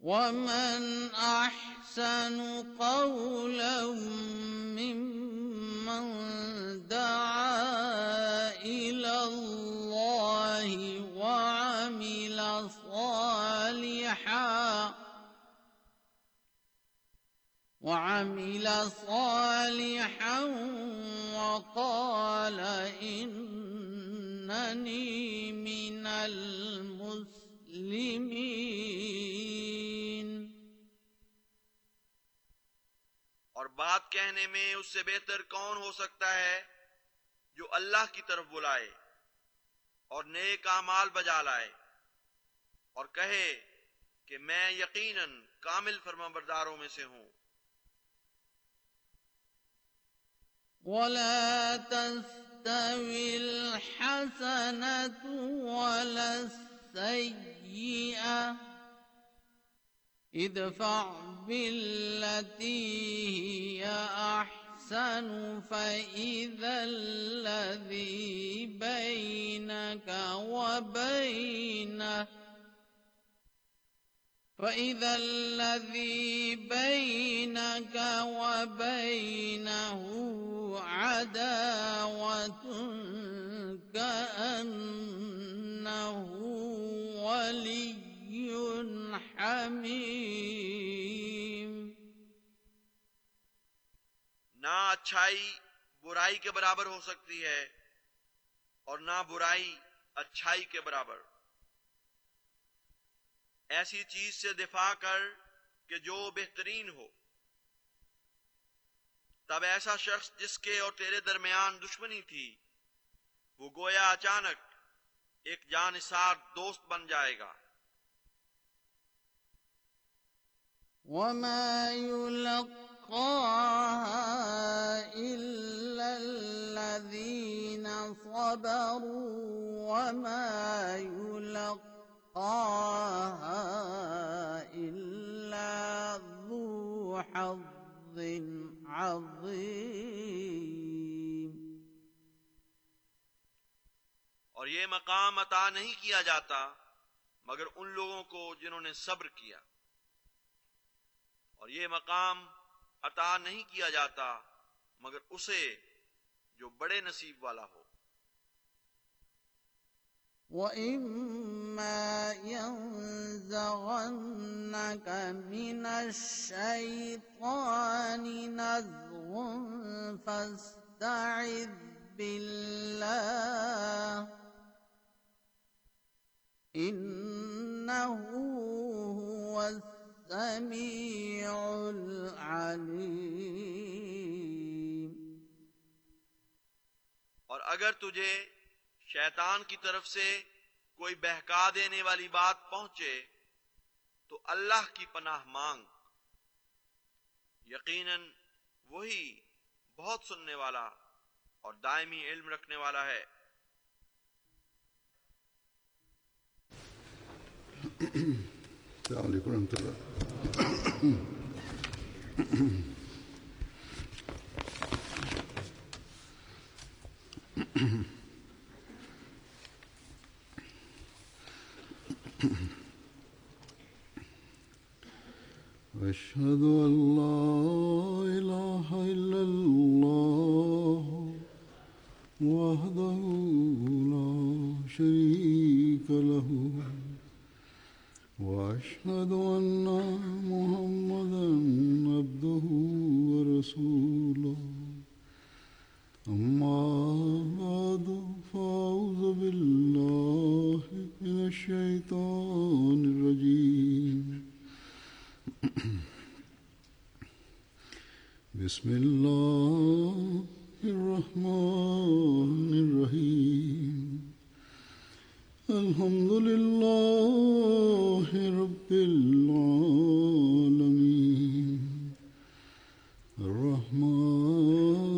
ومن أحسن قولا ممن دعا إلى الله وعمل صالحا وعمل صالحا وقال إنني من المسلمين اور بات کہنے میں اس سے بہتر کون ہو سکتا ہے جو اللہ کی طرف بلائے اور نیک اعمال بجا لائے اور کہے کہ میں یقیناً کامل فرما برداروں میں سے ہوں۔ ولا تستوي الحسنة ولا السيئة ادفع بالتي هي أحسن، فإذا الذي بينك وبينه، فإذا الذي بينك وبينه عداوة كأنه ولي حميم نہ اچھائی برائی کے برابر ہو سکتی ہے اور نہ برائی اچھائی کے برابر۔ ایسی چیز سے دفاع کر کہ جو بہترین ہو۔ تب ایسا شخص جس کے اور تیرے درمیان دشمنی تھی، وہ گویا اچانک ایک جانصار دوست بن جائے گا۔ وما يلقاها إلا الذين صبروا وما يلقاها إلا ذو حظ عظيم۔ اور یہ مقام عطا نہیں کیا جاتا مگر ان لوگوں کو جنہوں نے صبر کیا۔ اور یہ مقام عطا نہیں کیا جاتا مگر اسے جو بڑے نصیب والا ہو۔ وَإِمَّا إما ينزغنك من الشيطان نزغ فاستعذ بالله إنه هو السميع العليم. اور اگر تجھے شیطان کی طرف سے کوئی بہکا دینے والی بات پہنچے تو اللہ کی پناہ مانگ۔ یقیناً وہی بہت سننے والا اور دائمی علم رکھنے والا ہے۔ السلام علیکم اللہ۔ أشهد أن لا إله إلا الله وحده لا شريك له واشهد ان محمدا عبده ورسوله. اما بعد فاعوذ بالله من الشيطان الرجيم. بسم الله الرحمن الرحيم. الحمد لله رب العالمين. الرحمن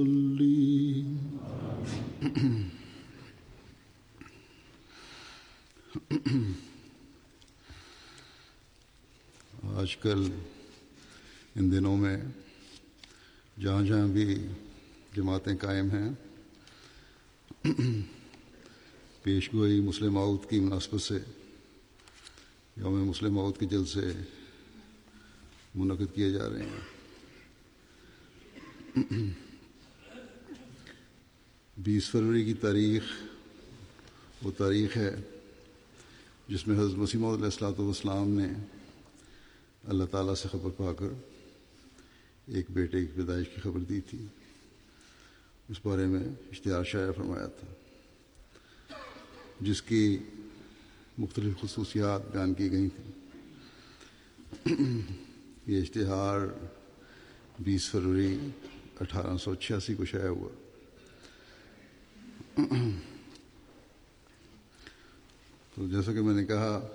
آج کل ان دنوں میں جہاں جہاں بھی جماعتیں قائم ہیں، پیش گوئی مسلم عود کی مناسبت سے، یوم مسلم عود کے جلسے منعقد کیے جا رہے ہیں۔ بیس فروری کی تاریخ وہ تاریخ ہے جس میں حضرت مسیم علیہ السلاۃ والسلام نے اللہ تعالیٰ سے خبر پا کر ایک بیٹے کی پیدائش کی خبر دی تھی۔ اس بارے میں اشتہار شائع فرمایا تھا۔ جس کی مختلف خصوصیات بیان کی گئی تھیں۔ یہ اشتہار بیس فروری اٹھارہ سو چھیاسی کو شائع ہوا۔ تو جیسا کہ میں نے کہا،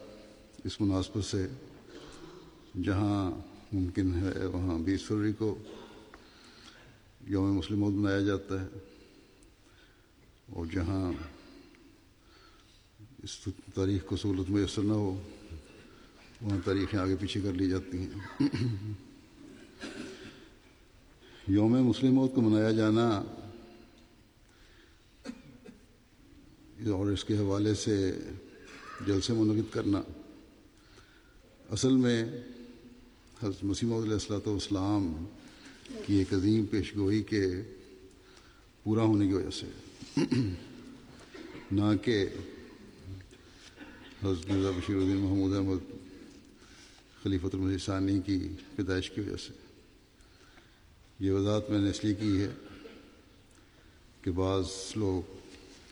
اس مناسبت سے جہاں ممکن ہے وہاں بیس فروری کو یوم مسلم منایا جاتا ہے اور جہاں اس تاریخ کو سہولت میسر نہ ہو، وہاں تاریخیں آگے پیچھے کر لی جاتی ہیں۔ یوم مسلم کو منایا جانا اور اس کے حوالے سے جلسے منعقد کرنا اصل میں حضرت مسیم علیہ السلاۃ والسلام کی ایک عظیم پیش گوئی کے پورا ہونے کی وجہ سے۔ نہ کہ حضرت مرزا بشیر الدین محمود احمد خلیفۃ المسیح ثانی کی پیدائش کی وجہ سے۔ یہ وضاحت میں نے اس لیے کی ہے کہ بعض لوگ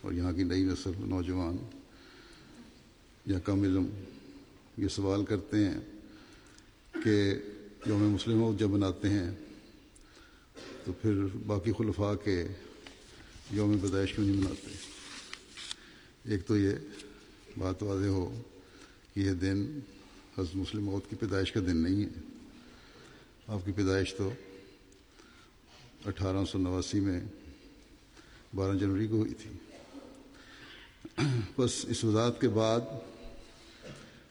اور یہاں کی نئی نسل نوجوان یا کم علم یہ سوال کرتے ہیں کہ یوم مسلم جب مناتے ہیں، تو پھر باقی خلفاء کے یوم پیدائش کیوں نہیں مناتے؟ ایک تو یہ بات واضح ہو کہ یہ دن حضرت مسلم عود کی پیدائش کا دن نہیں ہے۔ آپ کی پیدائش تو اٹھارہ سو نواسی میں بارہ جنوری کو ہوئی تھی۔ بس اس وضاحت کے بعد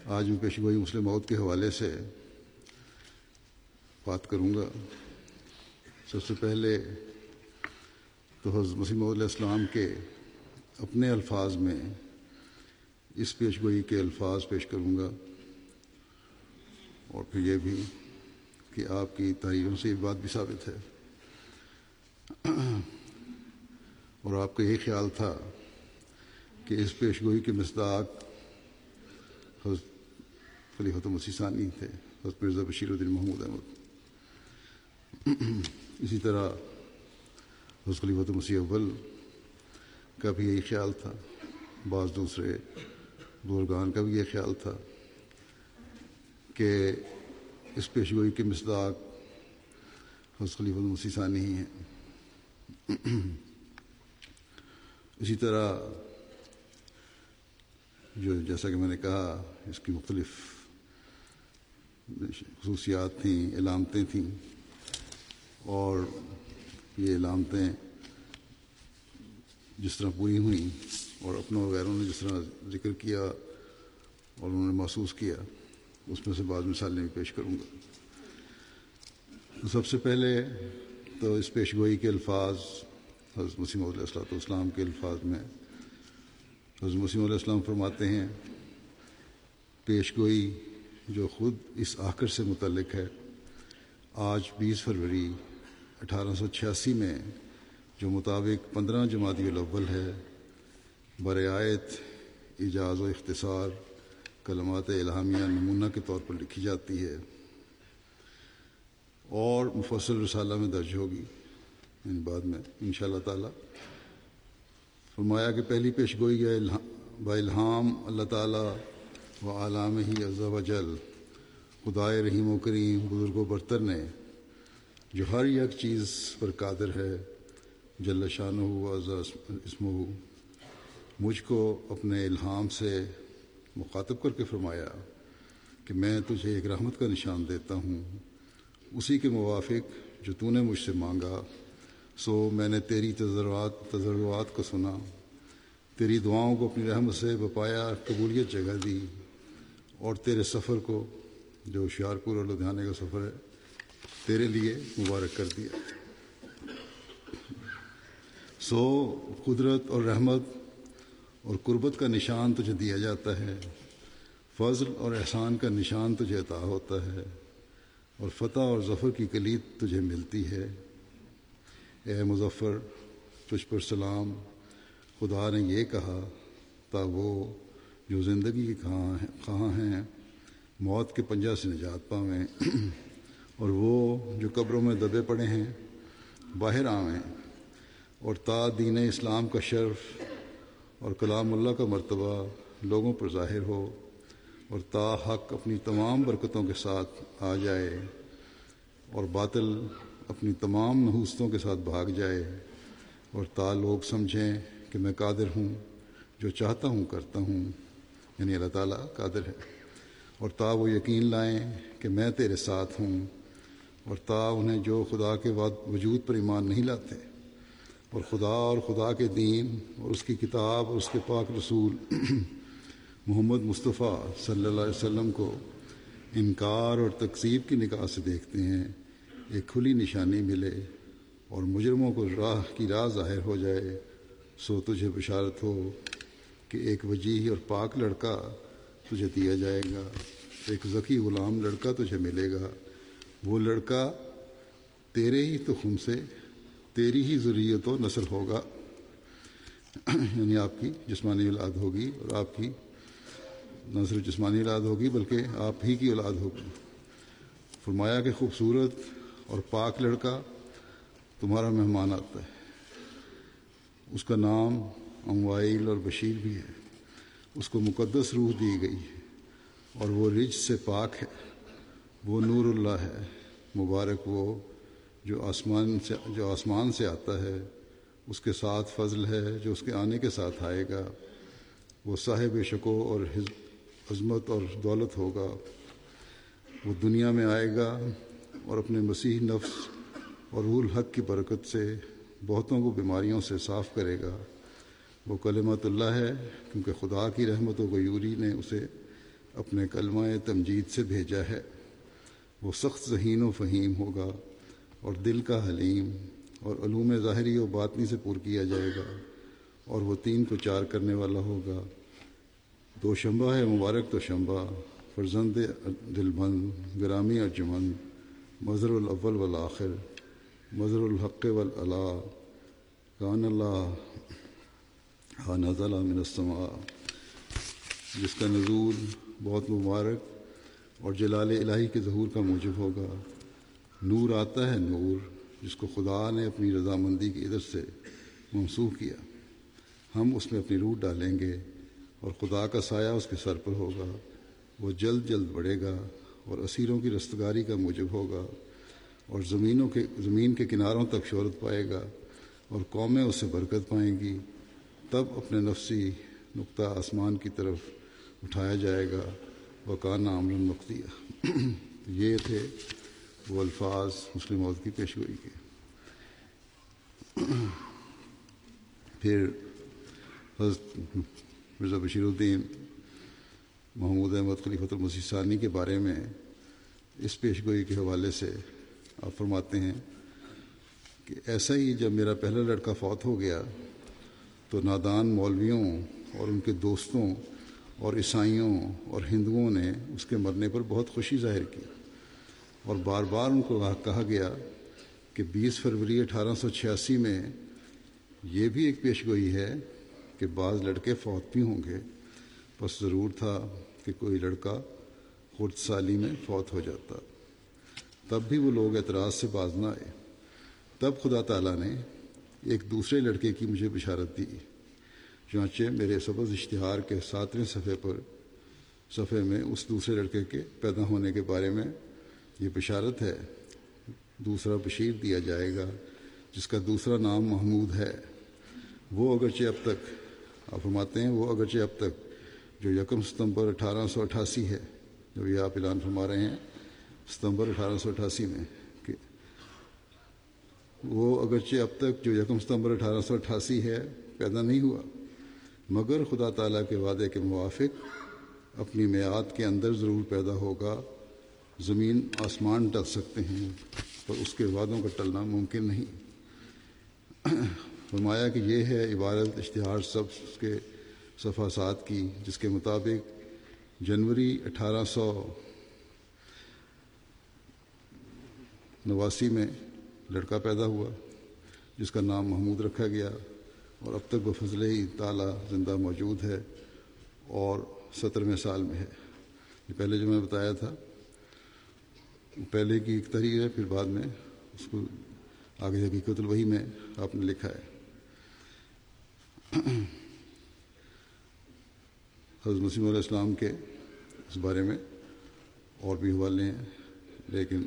آج میں پیشگوئی مسلم موت کے حوالے سے بات کروں گا۔ سب سے پہلے تو حضرت مسیم علیہ السلام کے اپنے الفاظ میں اس پیشگوئی کے الفاظ پیش کروں گا۔ اور پھر یہ بھی کہ آپ کی تحریروں سے یہ بات بھی ثابت ہے۔ اور آپ کا یہ خیال تھا کہ اس پیشگوئی کے مصداق حضرت خلیفۃ مسیح ثانی تھے، حضرت مرزا بشیر الدین محمود احمد۔ اسی طرح حضرت خلیفۃ مسیح اول کا بھی یہی خیال تھا، بعض دوسرے بزرگان کا بھی یہ خیال تھا کہ اس پیشگوئی کے مصداق حضرت خلیفۃ مسیح ثانی ہی ہیں۔ اسی طرح جو جیسا کہ میں نے کہا، اس کی مختلف خصوصیات تھیں، علامتیں تھیں۔ اور یہ علامتیں جس طرح پوری ہوئیں اور اپنوں وغیروں نے جس طرح ذکر کیا اور انہوں نے محسوس کیا، اس میں سے بعض مثالیں بھی پیش کروں گا۔ سب سے پہلے تو اس پیشگوئی کے الفاظ، حضرت مسیم علیہ السلاۃ والسلام کے الفاظ میں حضرت مسیم علیہ السلام فرماتے ہیں پیشگوئی جو خود اس آخر سے متعلق ہے، آج بیس فروری اٹھارہ سو چھیاسی میں جو مطابق پندرہ جماعتی الاول ہے برعایت اجاز و اختصار کلمات الہامیہ نمونہ کے طور پر لکھی جاتی ہے اور مفصل رسالہ میں درج ہوگی یعنی بعد میں ان شاء اللہ تعالیٰ۔ فرمایا کہ پہلی پیش گوئی ہے با الہام اللہ تعالیٰ و عالام ہی عز و جل، خدائے رحیم و کریم، بزرگ و برتر نے جو ہر یک چیز پر قادر ہے، جل شان ہو اسم ہو مجھ کو اپنے الہام سے مخاطب کر کے فرمایا کہ میں تجھے ایک رحمت کا نشان دیتا ہوں۔ اسی کے موافق جو تو نے مجھ سے مانگا، سو میں نے تیری تجربات تجربات کو سنا۔ تیری دعاؤں کو اپنی رحمت سے بپایا، قبولیت جگہ دی۔ اور تیرے سفر کو، جو ہوشیارپور اور لدھیانے کا سفر ہے تیرے لیے مبارک کر دیا۔ سو قدرت اور رحمت اور قربت کا نشان تجھے دیا جاتا ہے، فضل اور احسان کا نشان تجھے عطا ہوتا ہے، اور فتح اور ظفر کی کلید تجھے ملتی ہے۔ اے مظفر، تجھ پر سلام۔ خدا نے یہ کہا، تا وہ جو زندگی کے کہاں کہاں ہیں، موت کے پنجہ سے نجات پاویں۔ اور وہ جو قبروں میں دبے پڑے ہیں، باہر آویں اور تا دین اسلام کا شرف اور کلام اللہ کا مرتبہ لوگوں پر ظاہر ہو اور تا حق اپنی تمام برکتوں کے ساتھ آ جائے اور باطل اپنی تمام نحوستوں کے ساتھ بھاگ جائے اور تا لوگ سمجھیں کہ میں قادر ہوں، جو چاہتا ہوں کرتا ہوں۔ یعنی اللہ تعالیٰ قادر ہے۔ اور تا وہ یقین لائیں کہ میں تیرے ساتھ ہوں۔ اور تا انہیں جو خدا کے وجود پر ایمان نہیں لاتے۔ اور خدا اور خدا کے دین اور اس کی کتاب اور اس کے پاک رسول محمد مصطفیٰ صلی اللہ علیہ وسلم کو انکار اور تقسیب کی نکاح سے دیکھتے ہیں۔ ایک کھلی نشانی ملے اور مجرموں کو راہ کی راہ ظاہر ہو جائے۔ سو تجھے بشارت ہو کہ ایک وجیح اور پاک لڑکا تجھے دیا جائے گا۔ ایک ذکی غلام لڑکا تجھے ملے گا۔ وہ لڑکا تیرے ہی تخم سے تیری ہی ضروریت و نسل ہوگا۔ یعنی آپ کی جسمانی اولاد ہوگی اور آپ کی نہ صرف جسمانی اولاد ہوگی بلکہ آپ ہی کی اولاد ہوگی۔ فرمایا کہ خوبصورت اور پاک لڑکا تمہارا مہمان آتا ہے۔ اس کا نام اموائل اور بشیر بھی ہے۔ اس کو مقدس روح دی گئی ہے اور وہ رج سے پاک ہے۔ وہ نور اللہ ہے، مبارک وہ، جو آسمان سے، جو آسمان سے آتا ہے، اس کے ساتھ فضل ہے، جو اس کے آنے کے ساتھ آئے گا، وہ صاحب شکو اور عظمت اور دولت ہوگا۔ وہ دنیا میں آئے گا اور اپنے مسیح نفس اور روح الحق کی برکت سے، بہتوں کو بیماریوں سے صاف کرے گا۔ وہ کلمت اللہ ہے، کیونکہ خدا کی رحمت و غیوری نے اسے اپنے کلمہ تمجید سے بھیجا ہے۔ وہ سخت ذہین و فہیم ہوگا اور دل کا حلیم اور علوم ظاہری و باطنی سے پر کیا جائے گا اور وہ تین کو چار کرنے والا ہوگا۔ دو شمبہ ہے، مبارک تو شمبہ، فرزند دل بند گرامی ارجمند، مظہر الاول والآخر، مظہر الحق والا کان اللہ ہاں نزلہ من السماء۔ جس کا نزول بہت مبارک اور جلال الہی کے ظہور کا موجب ہوگا۔ نور آتا ہے نور، جس کو خدا نے اپنی رضامندی کی ادھر سے منسوخ کیا۔ ہم اس میں اپنی روح ڈالیں گے اور خدا کا سایہ اس کے سر پر ہوگا۔ وہ جلد جلد بڑھے گا اور اسیروں کی رستگاری کا موجب ہوگا اور زمینوں کے، زمین کے کناروں تک شہرت پائے گا اور قومیں اس سے برکت پائیں گی۔ تب اپنے نفسی نقطہ آسمان کی طرف اٹھایا جائے گا۔ وکان عامل مختیہ یہ تھے وہ الفاظ مسلم عورت کی پیشگوئی کے۔ پھر حضرت مرزا بشیر الدین محمود احمد خلیفۃ المسیح ثانی کے بارے میں اس پیشگوئی کے حوالے سے آپ فرماتے ہیں کہ ایسا ہی جب میرا پہلا لڑکا فوت ہو گیا تو نادان مولویوں اور ان کے دوستوں اور عیسائیوں اور ہندوؤں نے اس کے مرنے پر بہت خوشی ظاہر کی اور بار بار ان کو کہا گیا کہ بیس فروری اٹھارہ سو چھیاسی میں یہ بھی ایک پیشگوئی ہے کہ بعض لڑکے فوت بھی ہوں گے۔ بس ضرور تھا کہ کوئی لڑکا خرد سالی میں فوت ہو جاتا۔ تب بھی وہ لوگ اعتراض سے باز نہ آئے۔ تب خدا تعالیٰ نے ایک دوسرے لڑکے کی مجھے بشارت دی۔ چنانچہ میرے سبز اشتہار کے ساتویں صفحے پر، صفحے میں اس دوسرے لڑکے کے پیدا ہونے کے بارے میں یہ بشارت ہے، دوسرا بشیر دیا جائے گا، جس کا دوسرا نام محمود ہے۔ وہ اگرچہ اب تک، آپ فرماتے ہیں، وہ اگرچہ اب تک جو یکم ستمبر اٹھارہ سو اٹھاسی ہے، جب یہ آپ اعلان فرما رہے ہیں، ستمبر اٹھارہ سو اٹھاسی میں کہ وہ اگرچہ اب تک جو یکم ستمبر اٹھارہ سو اٹھاسی ہے، پیدا نہیں ہوا۔ مگر خدا تعالیٰ کے وعدے کے موافق اپنی میعاد کے اندر ضرور پیدا ہوگا۔ زمین آسمان ٹل سکتے ہیں پر اس کے وعدوں کا ٹلنا ممکن نہیں۔ فرمایا کہ یہ ہے عبارت اشتہار سب کے صفحہ سات کی، جس کے مطابق جنوری اٹھارہ سو نواسی میں لڑکا پیدا ہوا، جس کا نام محمود رکھا گیا۔ اور اب تک وہ فضل ہی تعالیٰ زندہ موجود ہے اور سترویں سال میں ہے۔ یہ پہلے جو میں بتایا تھا، پہلے کی ایک تحریر ہے، پھر بعد میں اس کو آگے حقیقت الوحی میں آپ نے لکھا ہے۔ حضرت مسیم علیہ السلام کے اس بارے میں اور بھی حوالے ہیں، لیکن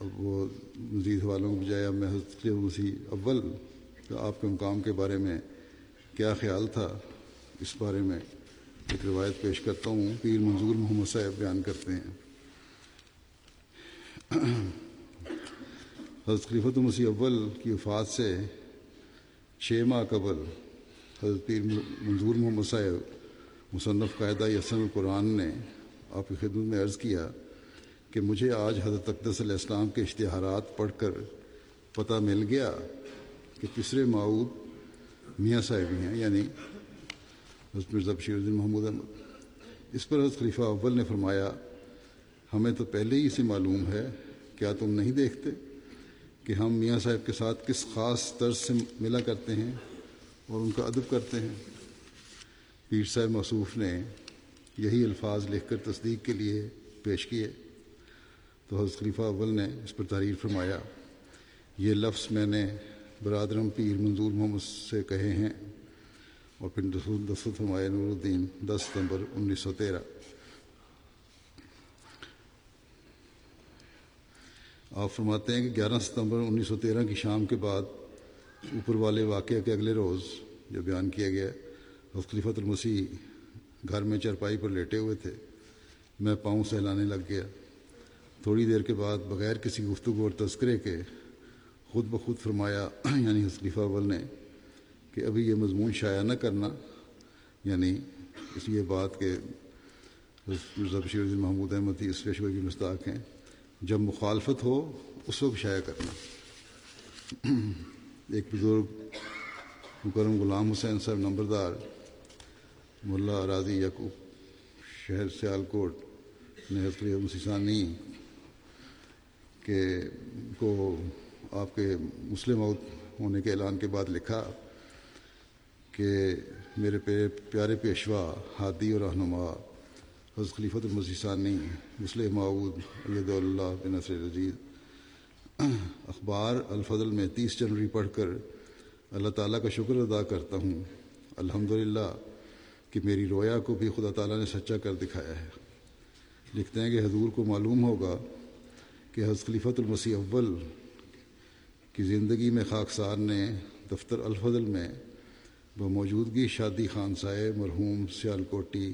اب وہ مزید حوالوں کے بجائے اب میں حضرت مسیح اول آپ کے مقام کے بارے میں کیا خیال تھا؟ اس بارے میں ایک روایت پیش کرتا ہوں، پیر منظور محمد صاحب بیان کرتے ہیں۔ حضرت خلیفۃ مسیح اول کی وفات سے چھ ماہ قبل حضرت پیر منظور محمد صاحب مصنف قاعدہ یسن القرآن نے آپ کی خدمت میں عرض کیا کہ مجھے آج حضرت اقدس علیہ السلام کے اشتہارات پڑھ کر پتہ مل گیا کہ پسرے معود میاں صاحب ہی ہیں یعنی حضرت مرزا بشیر الدین محمود احمد۔ اس پر حضرت خلیفہ اول نے فرمایا، ہمیں تو پہلے ہی سے معلوم ہے، کیا تم نہیں دیکھتے کہ ہم میاں صاحب کے ساتھ کس خاص طرز سے ملا کرتے ہیں اور ان کا ادب کرتے ہیں؟ پیر صاحب مصوف نے یہی الفاظ لکھ کر تصدیق کے لیے پیش کیے۔ تو حضرت خلیفہ اول نے اس پر تحریر فرمایا، یہ لفظ میں نے برادرم پیر منظور محمد سے کہے ہیں اور پھر دست فرمایا نور الدین دس ستمبر انیس سو تیرہ۔ آپ فرماتے ہیں کہ گیارہ ستمبر انیس سو تیرہ کی شام کے بعد اوپر والے واقعہ کے اگلے روز جو بیان کیا گیا، حضرت خلیفۃ المسیح گھر میں چرپائی پر لیٹے ہوئے تھے، میں پاؤں سہلانے لگ گیا۔ تھوڑی دیر کے بعد بغیر کسی گفتگو اور تذکرے کے خود بخود فرمایا یعنی خلیفہ اول نے کہ ابھی یہ مضمون شائع نہ کرنا یعنی اس لیے بات کہ مرزا الدین محمود احمد اس پیشوئی بھی مستاق ہیں، جب مخالفت ہو اس وقت شائع کرنا۔ ایک بزرگ مکرم غلام حسین صاحب نمبردار، ملا راضی یعقوب، شہر سیال کوٹ نے حضرت مسیسانی کے کو آپ کے مسلم آؤٹ ہونے کے اعلان کے بعد لکھا کہ میرے پیارے پیشوا، ہادی اور رہنما، حضرت خلیفۃ المسیثانی مسلم معود عید اللہ بن نصر رضید اخبار الفضل میں تیس جنوری پڑھ کر اللہ تعالیٰ کا شکر ادا کرتا ہوں۔ الحمدللہ کہ میری رویا کو بھی خدا تعالیٰ نے سچا کر دکھایا ہے۔ لکھتے ہیں کہ حضور کو معلوم ہوگا کہ حضرت خلیفۃ المسیح اول کی زندگی میں خاکسار نے دفتر الفضل میں بموجودگی شادی خان صاحب، مرحوم سیال کوٹی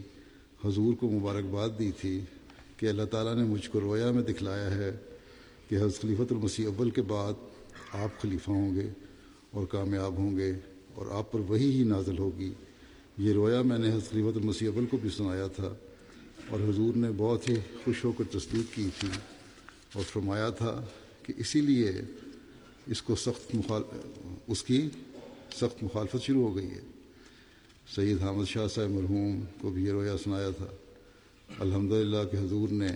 حضور کو مبارکباد دی تھی کہ اللہ تعالیٰ نے مجھ کو رویا میں دکھلایا ہے کہ حضرت خلیفۃ المسیح اول کے بعد آپ خلیفہ ہوں گے اور کامیاب ہوں گے اور آپ پر وہی ہی نازل ہوگی۔ یہ رویا میں نے حضرت خلیفۃ المسیح اول کو بھی سنایا تھا اور حضور نے بہت ہی خوش ہو کر تصدیق کی تھی اور فرمایا تھا کہ اسی لیے اس کو سخت مخال، اس کی سخت مخالفت شروع ہو گئی ہے۔ سید حامد شاہ صاحب مرحوم کو بھی یہ رویا سنایا تھا۔ الحمد للہ کہ حضور نے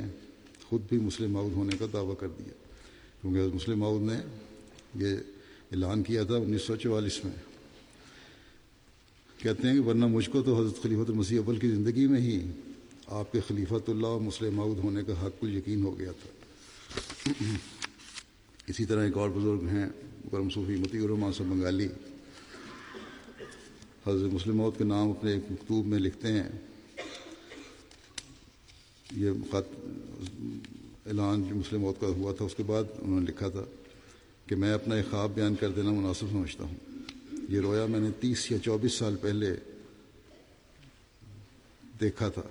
خود بھی مسلم معود ہونے کا دعویٰ کر دیا۔ کیونکہ مسلم معود نے یہ اعلان کیا تھا انیس سو چوالیس میں۔ کہتے ہیں کہ ورنہ مجھ کو تو حضرت خلیفۃ المسیح اول کی زندگی میں ہی آپ کے خلیفۃ اللہ اور مسلم معود ہونے کا حق کل یقین ہو گیا تھا۔ اسی طرح ایک اور بزرگ ہیں کرم صوفی، متی الرحمان صاحب بنگالی۔ حضرت مسلم موت کے نام اپنے ایک مکتوب میں لکھتے ہیں۔ یہ خط اعلان جو مسلم موت کا ہوا تھا، اس کے بعد انہوں نے لکھا تھا کہ میں اپنا ایک خواب بیان کر دینا مناسب سمجھتا ہوں۔ یہ رویا میں نے تیس یا چوبیس سال پہلے دیکھا تھا۔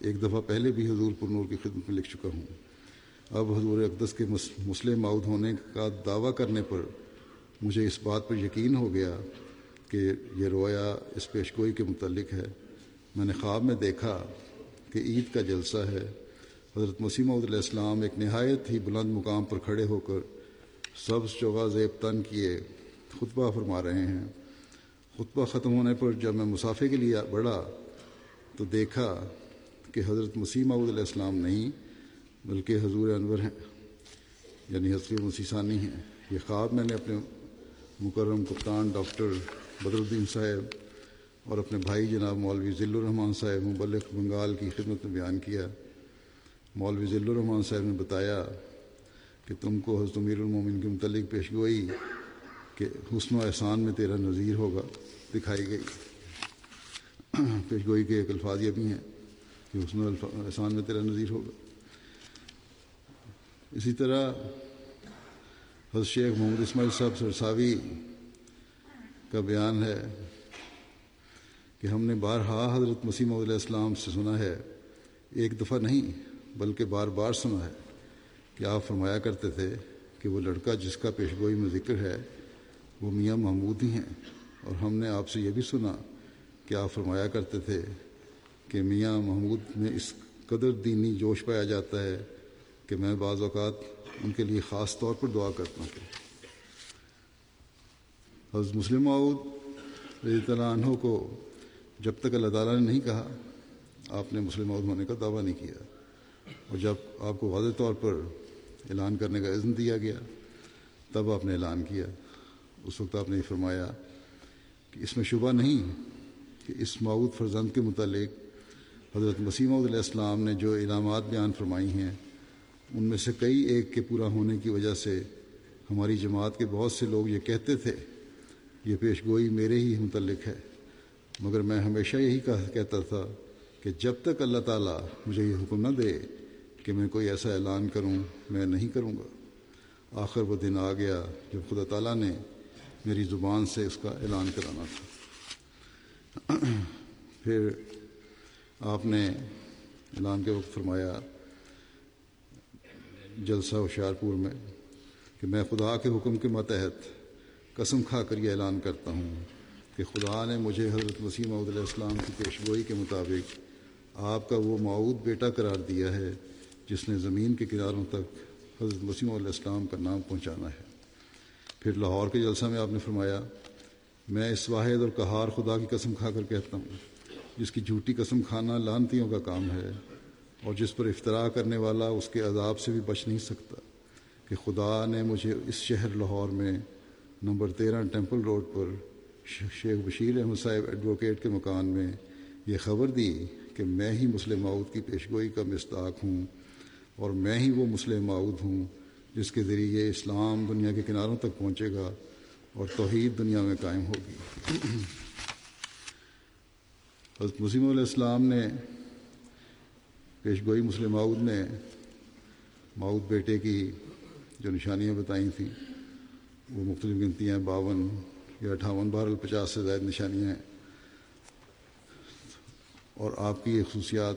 ایک دفعہ پہلے بھی حضور پر نور کی خدمت میں لکھ چکا ہوں۔ اب حضور اقدس کے مسلم معود ہونے کا دعویٰ کرنے پر مجھے اس بات پر یقین ہو گیا کہ یہ رویا اس پیشگوئی کے متعلق ہے۔ میں نے خواب میں دیکھا کہ عید کا جلسہ ہے۔ حضرت مسیم علیہ السلام ایک نہایت ہی بلند مقام پر کھڑے ہو کر سبز چوغا زیب تن کیے خطبہ فرما رہے ہیں۔ خطبہ ختم ہونے پر جب میں مسافے کے لیے بڑھا تو دیکھا کہ حضرت مسیم علیہ السلام نہیں بلکہ حضور انور ہیں یعنی حضرت مسیثانی ہیں۔ یہ خواب میں نے اپنے مکرم کپتان ڈاکٹر بدر الدین صاحب اور اپنے بھائی جناب مولوی ذیل الرحمان صاحب مبلک بنگال کی خدمت میں بیان کیا۔ مولوی ذیل الرحمان صاحب نے بتایا کہ تم کو حضرت امیر المومن کے متعلق پیش گوئی کہ حسن و احسان میں تیرا نظیر ہوگا، دکھائی گئی۔ پیش گوئی کے ایک الفاظ یہ بھی ہیں کہ حسن و احسان میں تیرا نظیر ہوگا۔ اسی طرح حضرت شیخ محمد اسماعیل صاحب سرساوی کا بیان ہے کہ ہم نے بارہا حضرت مسیم علیہ السلام سے سنا ہے، ایک دفعہ نہیں، بلکہ بار بار سنا ہے کہ آپ فرمایا کرتے تھے کہ وہ لڑکا جس کا پیشگوئی میں ذکر ہے، وہ میاں محمود ہی ہیں۔ اور ہم نے آپ سے یہ بھی سنا کہ آپ فرمایا کرتے تھے کہ میاں محمود میں اس قدر دینی جوش پایا جاتا ہے کہ میں بعض اوقات ان کے لیے خاص طور پر دعا کرتا ہوں۔ حضرت مسلم معود رضی اللہ عنہ کو جب تک اللہ تعالیٰ نے نہیں کہا، آپ نے مسلم معود ہونے کا دعویٰ نہیں کیا۔ اور جب آپ کو واضح طور پر اعلان کرنے کا عزم دیا گیا، تب آپ نے اعلان کیا۔ اس وقت آپ نے یہ فرمایا کہ اس میں شبہ نہیں کہ اس معود فرزند کے متعلق حضرت مسیم علیہ السلام نے جو علامات بیان فرمائی ہیں ان میں سے کئی ایک کے پورا ہونے کی وجہ سے ہماری جماعت کے بہت سے لوگ یہ کہتے تھے، یہ پیش گوئی میرے ہی متعلق ہے۔ مگر میں ہمیشہ یہی کہتا تھا کہ جب تک اللہ تعالیٰ مجھے یہ حکم نہ دے کہ میں کوئی ایسا اعلان کروں، میں نہیں کروں گا۔ آخر وہ دن آ گیا جب خدا تعالیٰ نے میری زبان سے اس کا اعلان کرانا تھا۔ پھر آپ نے اعلان کے وقت فرمایا جلسہ ہوشیارپور میں کہ میں خدا کے حکم کے ماتحت قسم کھا کر یہ اعلان کرتا ہوں کہ خدا نے مجھے حضرت وسیم علیہ السلام کی پیشگوئی کے مطابق آپ کا وہ معود بیٹا قرار دیا ہے جس نے زمین کے کناروں تک حضرت وسیم علیہ السلام کا نام پہنچانا ہے۔ پھر لاہور کے جلسہ میں آپ نے فرمایا، میں اس واحد اور کہار خدا کی قسم کھا کر کہتا ہوں، جس کی جھوٹی قسم کھانا لانتیوں کا کام ہے اور جس پر افطرا کرنے والا اس کے عذاب سے بھی بچ نہیں سکتا کہ خدا نے مجھے اس شہر لاہور میں نمبر تیرہ ٹیمپل روڈ پر شیخ بشیر احمد صاحب ایڈوکیٹ کے مکان میں یہ خبر دی کہ میں ہی مسلم معود کی پیشگوئی کا مستاق ہوں اور میں ہی وہ مسلم معود ہوں جس کے ذریعے اسلام دنیا کے کناروں تک پہنچے گا اور توحید دنیا میں قائم ہوگی۔ حضرت مسیم علیہ السلام نے پیشگوئی مسلم ماؤد نے، ماؤد بیٹے کی جو نشانیاں بتائی تھیں، وہ مختلف گنتیاں، باون یا اٹھاون بارہ پچاس سے زائد نشانیاں ہیں۔ اور آپ کی یہ خصوصیات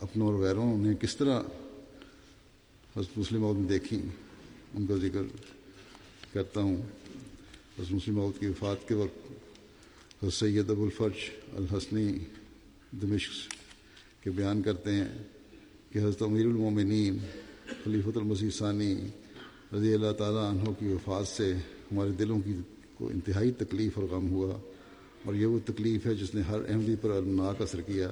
اپنوں اور غیروں نے کس طرح حضرت مسلم عود میں دیکھی؟ ان کا ذکر کرتا ہوں۔ حضرت مسلم عود کی وفات کے وقت حضرت سید ابو الحسنی دمشق کے بیان کرتے ہیں۔ کہ حضرت امیر المومنین خلیفۃ المسیح ثانی رضی اللہ تعالیٰ عنہ کی وفات سے ہمارے دلوں کی کو انتہائی تکلیف اور غم ہوا اور یہ وہ تکلیف ہے جس نے ہر احمدی پر المناک اثر کیا۔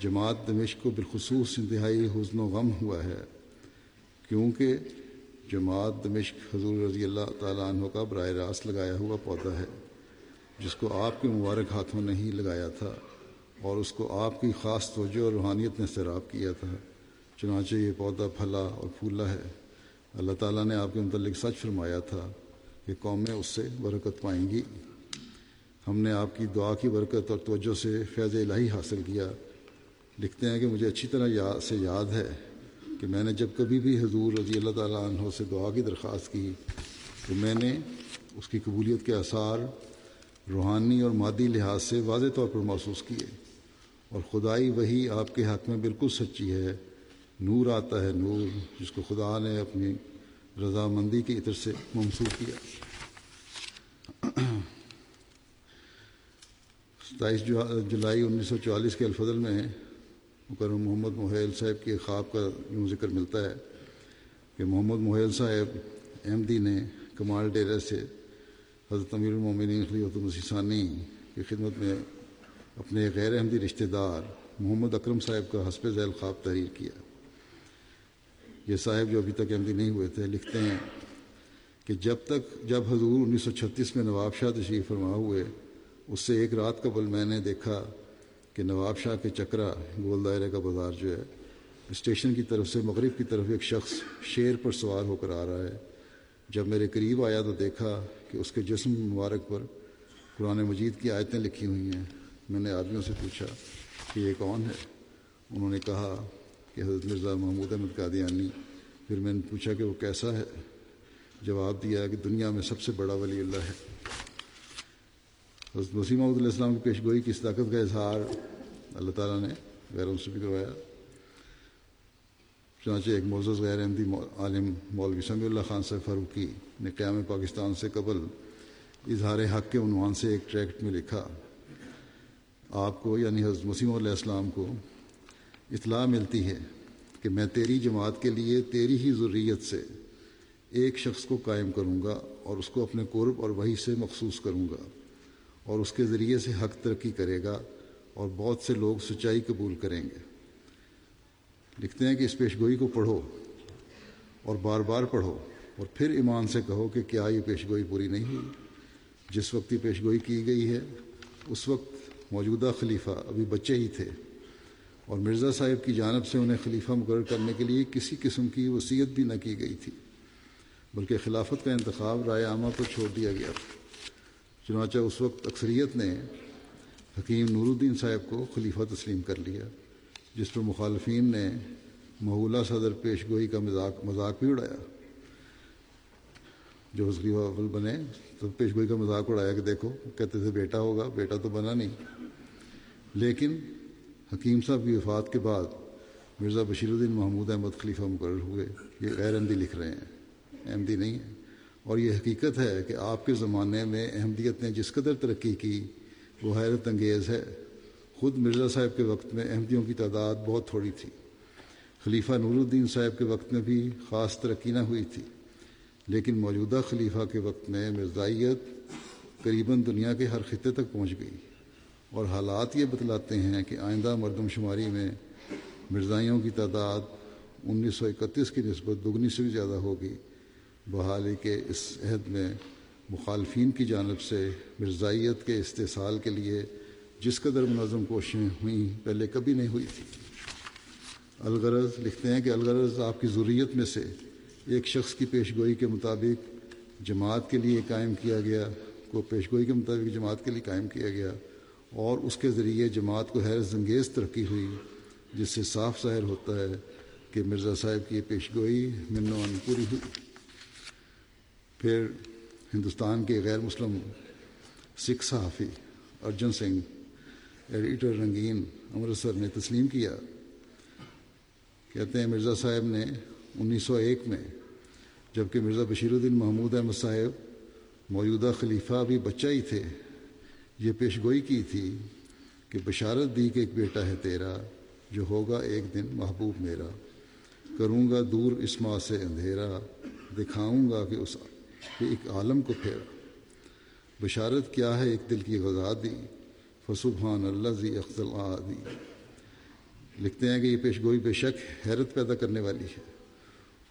جماعت دمشق کو بالخصوص انتہائی حزن و غم ہوا ہے۔ کیونکہ جماعت دمشق حضور رضی اللہ تعالیٰ عنہ کا براہ راست لگایا ہوا پودا ہے، جس کو آپ کے مبارک ہاتھوں نے ہی لگایا تھا۔ اور اس کو آپ کی خاص توجہ اور روحانیت نے سیراب کیا تھا۔ چنانچہ یہ پودا پھلا اور پھولا ہے۔ اللہ تعالیٰ نے آپ کے متعلق سچ فرمایا تھا کہ قومیں اس سے برکت پائیں گی۔ ہم نے آپ کی دعا کی برکت اور توجہ سے فیض الہی حاصل کیا۔ لکھتے ہیں کہ مجھے اچھی طرح یاد سے یاد ہے کہ میں نے جب کبھی بھی حضور رضی اللہ تعالیٰ عنہ سے دعا کی درخواست کی تو میں نے اس کی قبولیت کے آثار روحانی اور مادی لحاظ سے واضح طور پر محسوس کیے۔ اور خدائی وہی آپ کے حق میں بالکل سچی ہے۔ نور آتا ہے، نور جس کو خدا نے اپنی رضامندی کی عطر سے منسوخ کیا۔ ستائیس جولائی انیس سو چوالیس کے الفضل میں مکرم محمد محیل صاحب کے خواب کا یوں ذکر ملتا ہے کہ محمد محیل صاحب احمدی نے کمال ڈیرے سے حضرت امیر المومنین خلیۃ المسیثانی کی خدمت میں اپنے غیر احمدی رشتہ دار محمد اکرم صاحب کا حسب ذیل خواب تحریر کیا۔ یہ صاحب جو ابھی تک احمدی نہیں ہوئے تھے، لکھتے ہیں کہ جب تک، جب حضور انیس سو چھتیس میں نواب شاہ تشریف فرما ہوئے، اس سے ایک رات قبل میں نے دیکھا کہ نواب شاہ کے چکرا گول دائرے کا بازار جو ہے، اسٹیشن کی طرف سے مغرب کی طرف ایک شخص شیر پر سوار ہو کر آ رہا ہے۔ جب میرے قریب آیا تو دیکھا کہ اس کے جسم مبارک پر قرآن مجید کی آیتیں لکھی ہوئی ہیں۔ میں نے آدمیوں سے پوچھا کہ یہ کون ہے؟ انہوں نے کہا کہ حضرت مرزا محمود احمد قادیانی۔ پھر میں نے پوچھا کہ وہ کیسا ہے؟ جواب دیا کہ دنیا میں سب سے بڑا ولی اللہ ہے۔ حضرت وسیم علیہ السلام کی پیشگوئی کی طاقت کا اظہار اللہ تعالیٰ نے غیروں سے بھی کروایا۔ چنانچہ ایک معزز غیر احمدی عالم مولوی سمی اللہ خان صاحب فاروقی نے قیام پاکستان سے قبل اظہار حق کے عنوان سے ایک ٹریکٹ میں لکھا۔ آپ کو یعنی حضرت مسیم علیہ السلام کو اطلاع ملتی ہے کہ میں تیری جماعت کے لیے تیری ہی ضروریت سے ایک شخص کو قائم کروں گا اور اس کو اپنے قرب اور وہی سے مخصوص کروں گا اور اس کے ذریعے سے حق ترقی کرے گا اور بہت سے لوگ سچائی قبول کریں گے۔ لکھتے ہیں کہ اس پیشگوئی کو پڑھو اور بار بار پڑھو اور پھر ایمان سے کہو کہ کیا یہ پیشگوئی پوری نہیں ہوئی؟ جس وقت یہ پیشگوئی کی گئی ہے، اس وقت موجودہ خلیفہ، ابھی بچے ہی تھے۔ اور مرزا صاحب کی جانب سے انہیں خلیفہ مقرر کرنے کے لیے کسی قسم کی وصیت بھی نہ کی گئی تھی، بلکہ خلافت کا انتخاب رائے عامہ پر چھوڑ دیا گیا۔ چنانچہ اس وقت اکثریت نے حکیم نور الدین صاحب کو خلیفہ تسلیم کر لیا، جس پر مخالفین نے محولہ صدر پیش گوئی کا مذاق مذاق بھی اڑایا۔ جو خلیفہ اول بنے تو پیش گوئی کا مذاق اڑایا کہ دیکھو، کہتے تھے بیٹا ہوگا، بیٹا تو بنا نہیں۔ لیکن حکیم صاحب کی وفات کے بعد مرزا بشیر الدین محمود احمد خلیفہ مقرر ہوئے یہ غیر احمدی لکھ رہے ہیں. احمدی نہیں ہے اور یہ حقیقت ہے کہ آپ کے زمانے میں احمدیت نے جس قدر ترقی کی، وہ حیرت انگیز ہے. خود مرزا صاحب کے وقت میں احمدیوں کی تعداد بہت تھوڑی تھی. خلیفہ نور الدین صاحب کے وقت میں بھی خاص ترقی نہ ہوئی تھی. لیکن موجودہ خلیفہ کے وقت میں مرزائیت قریباً دنیا کے ہر خطے تک پہنچ گئی. اور حالات یہ بتلاتے ہیں کہ آئندہ مردم شماری میں مرزائیوں کی تعداد انیس سو اکتیس کی نسبت دگنی سے بھی زیادہ ہوگی۔ بحالی کے اس عہد میں مخالفین کی جانب سے مرزائیت کے استحصال کے لیے جس قدر منظم کوششیں ہوئیں پہلے کبھی نہیں ہوئی تھی۔ الغرض، لکھتے ہیں کہ الغرض آپ کی ضروریت میں سے ایک شخص کی پیشگوئی کے مطابق جماعت کے لیے قائم کیا گیا، کو پیشگوئی کے مطابق جماعت کے لیے قائم کیا گیا۔ اور اس کے ذریعے جماعت کو حیرت انگیز ترقی ہوئی، جس سے صاف ظاہر ہوتا ہے کہ مرزا صاحب کی یہ پیشگوئی من پوری ہوئی۔ پھر ہندوستان کے غیر مسلم سکھ صحافی ارجن سنگھ، ایڈیٹر رنگین امرتسر نے تسلیم کیا۔ کہتے ہیں مرزا صاحب نے انیس سو ایک میں، جبکہ مرزا بشیر الدین محمود احمد صاحب موجودہ خلیفہ بھی بچہ ہی تھے۔ یہ پیشگوئی کی تھی کہ بشارت دی کہ ایک بیٹا ہے تیرا، جو ہوگا ایک دن محبوب میرا۔ کروں گا دور اس ماں سے اندھیرا، دکھاؤں گا کہ اس کہ ایک عالم کو پھیرا۔ بشارت کیا ہے ایک دل کی غذا دی؟ فسبحان اللہ زی اخذل دی لکھتے ہیں کہ یہ پیشگوئی بے شک حیرت پیدا کرنے والی ہے۔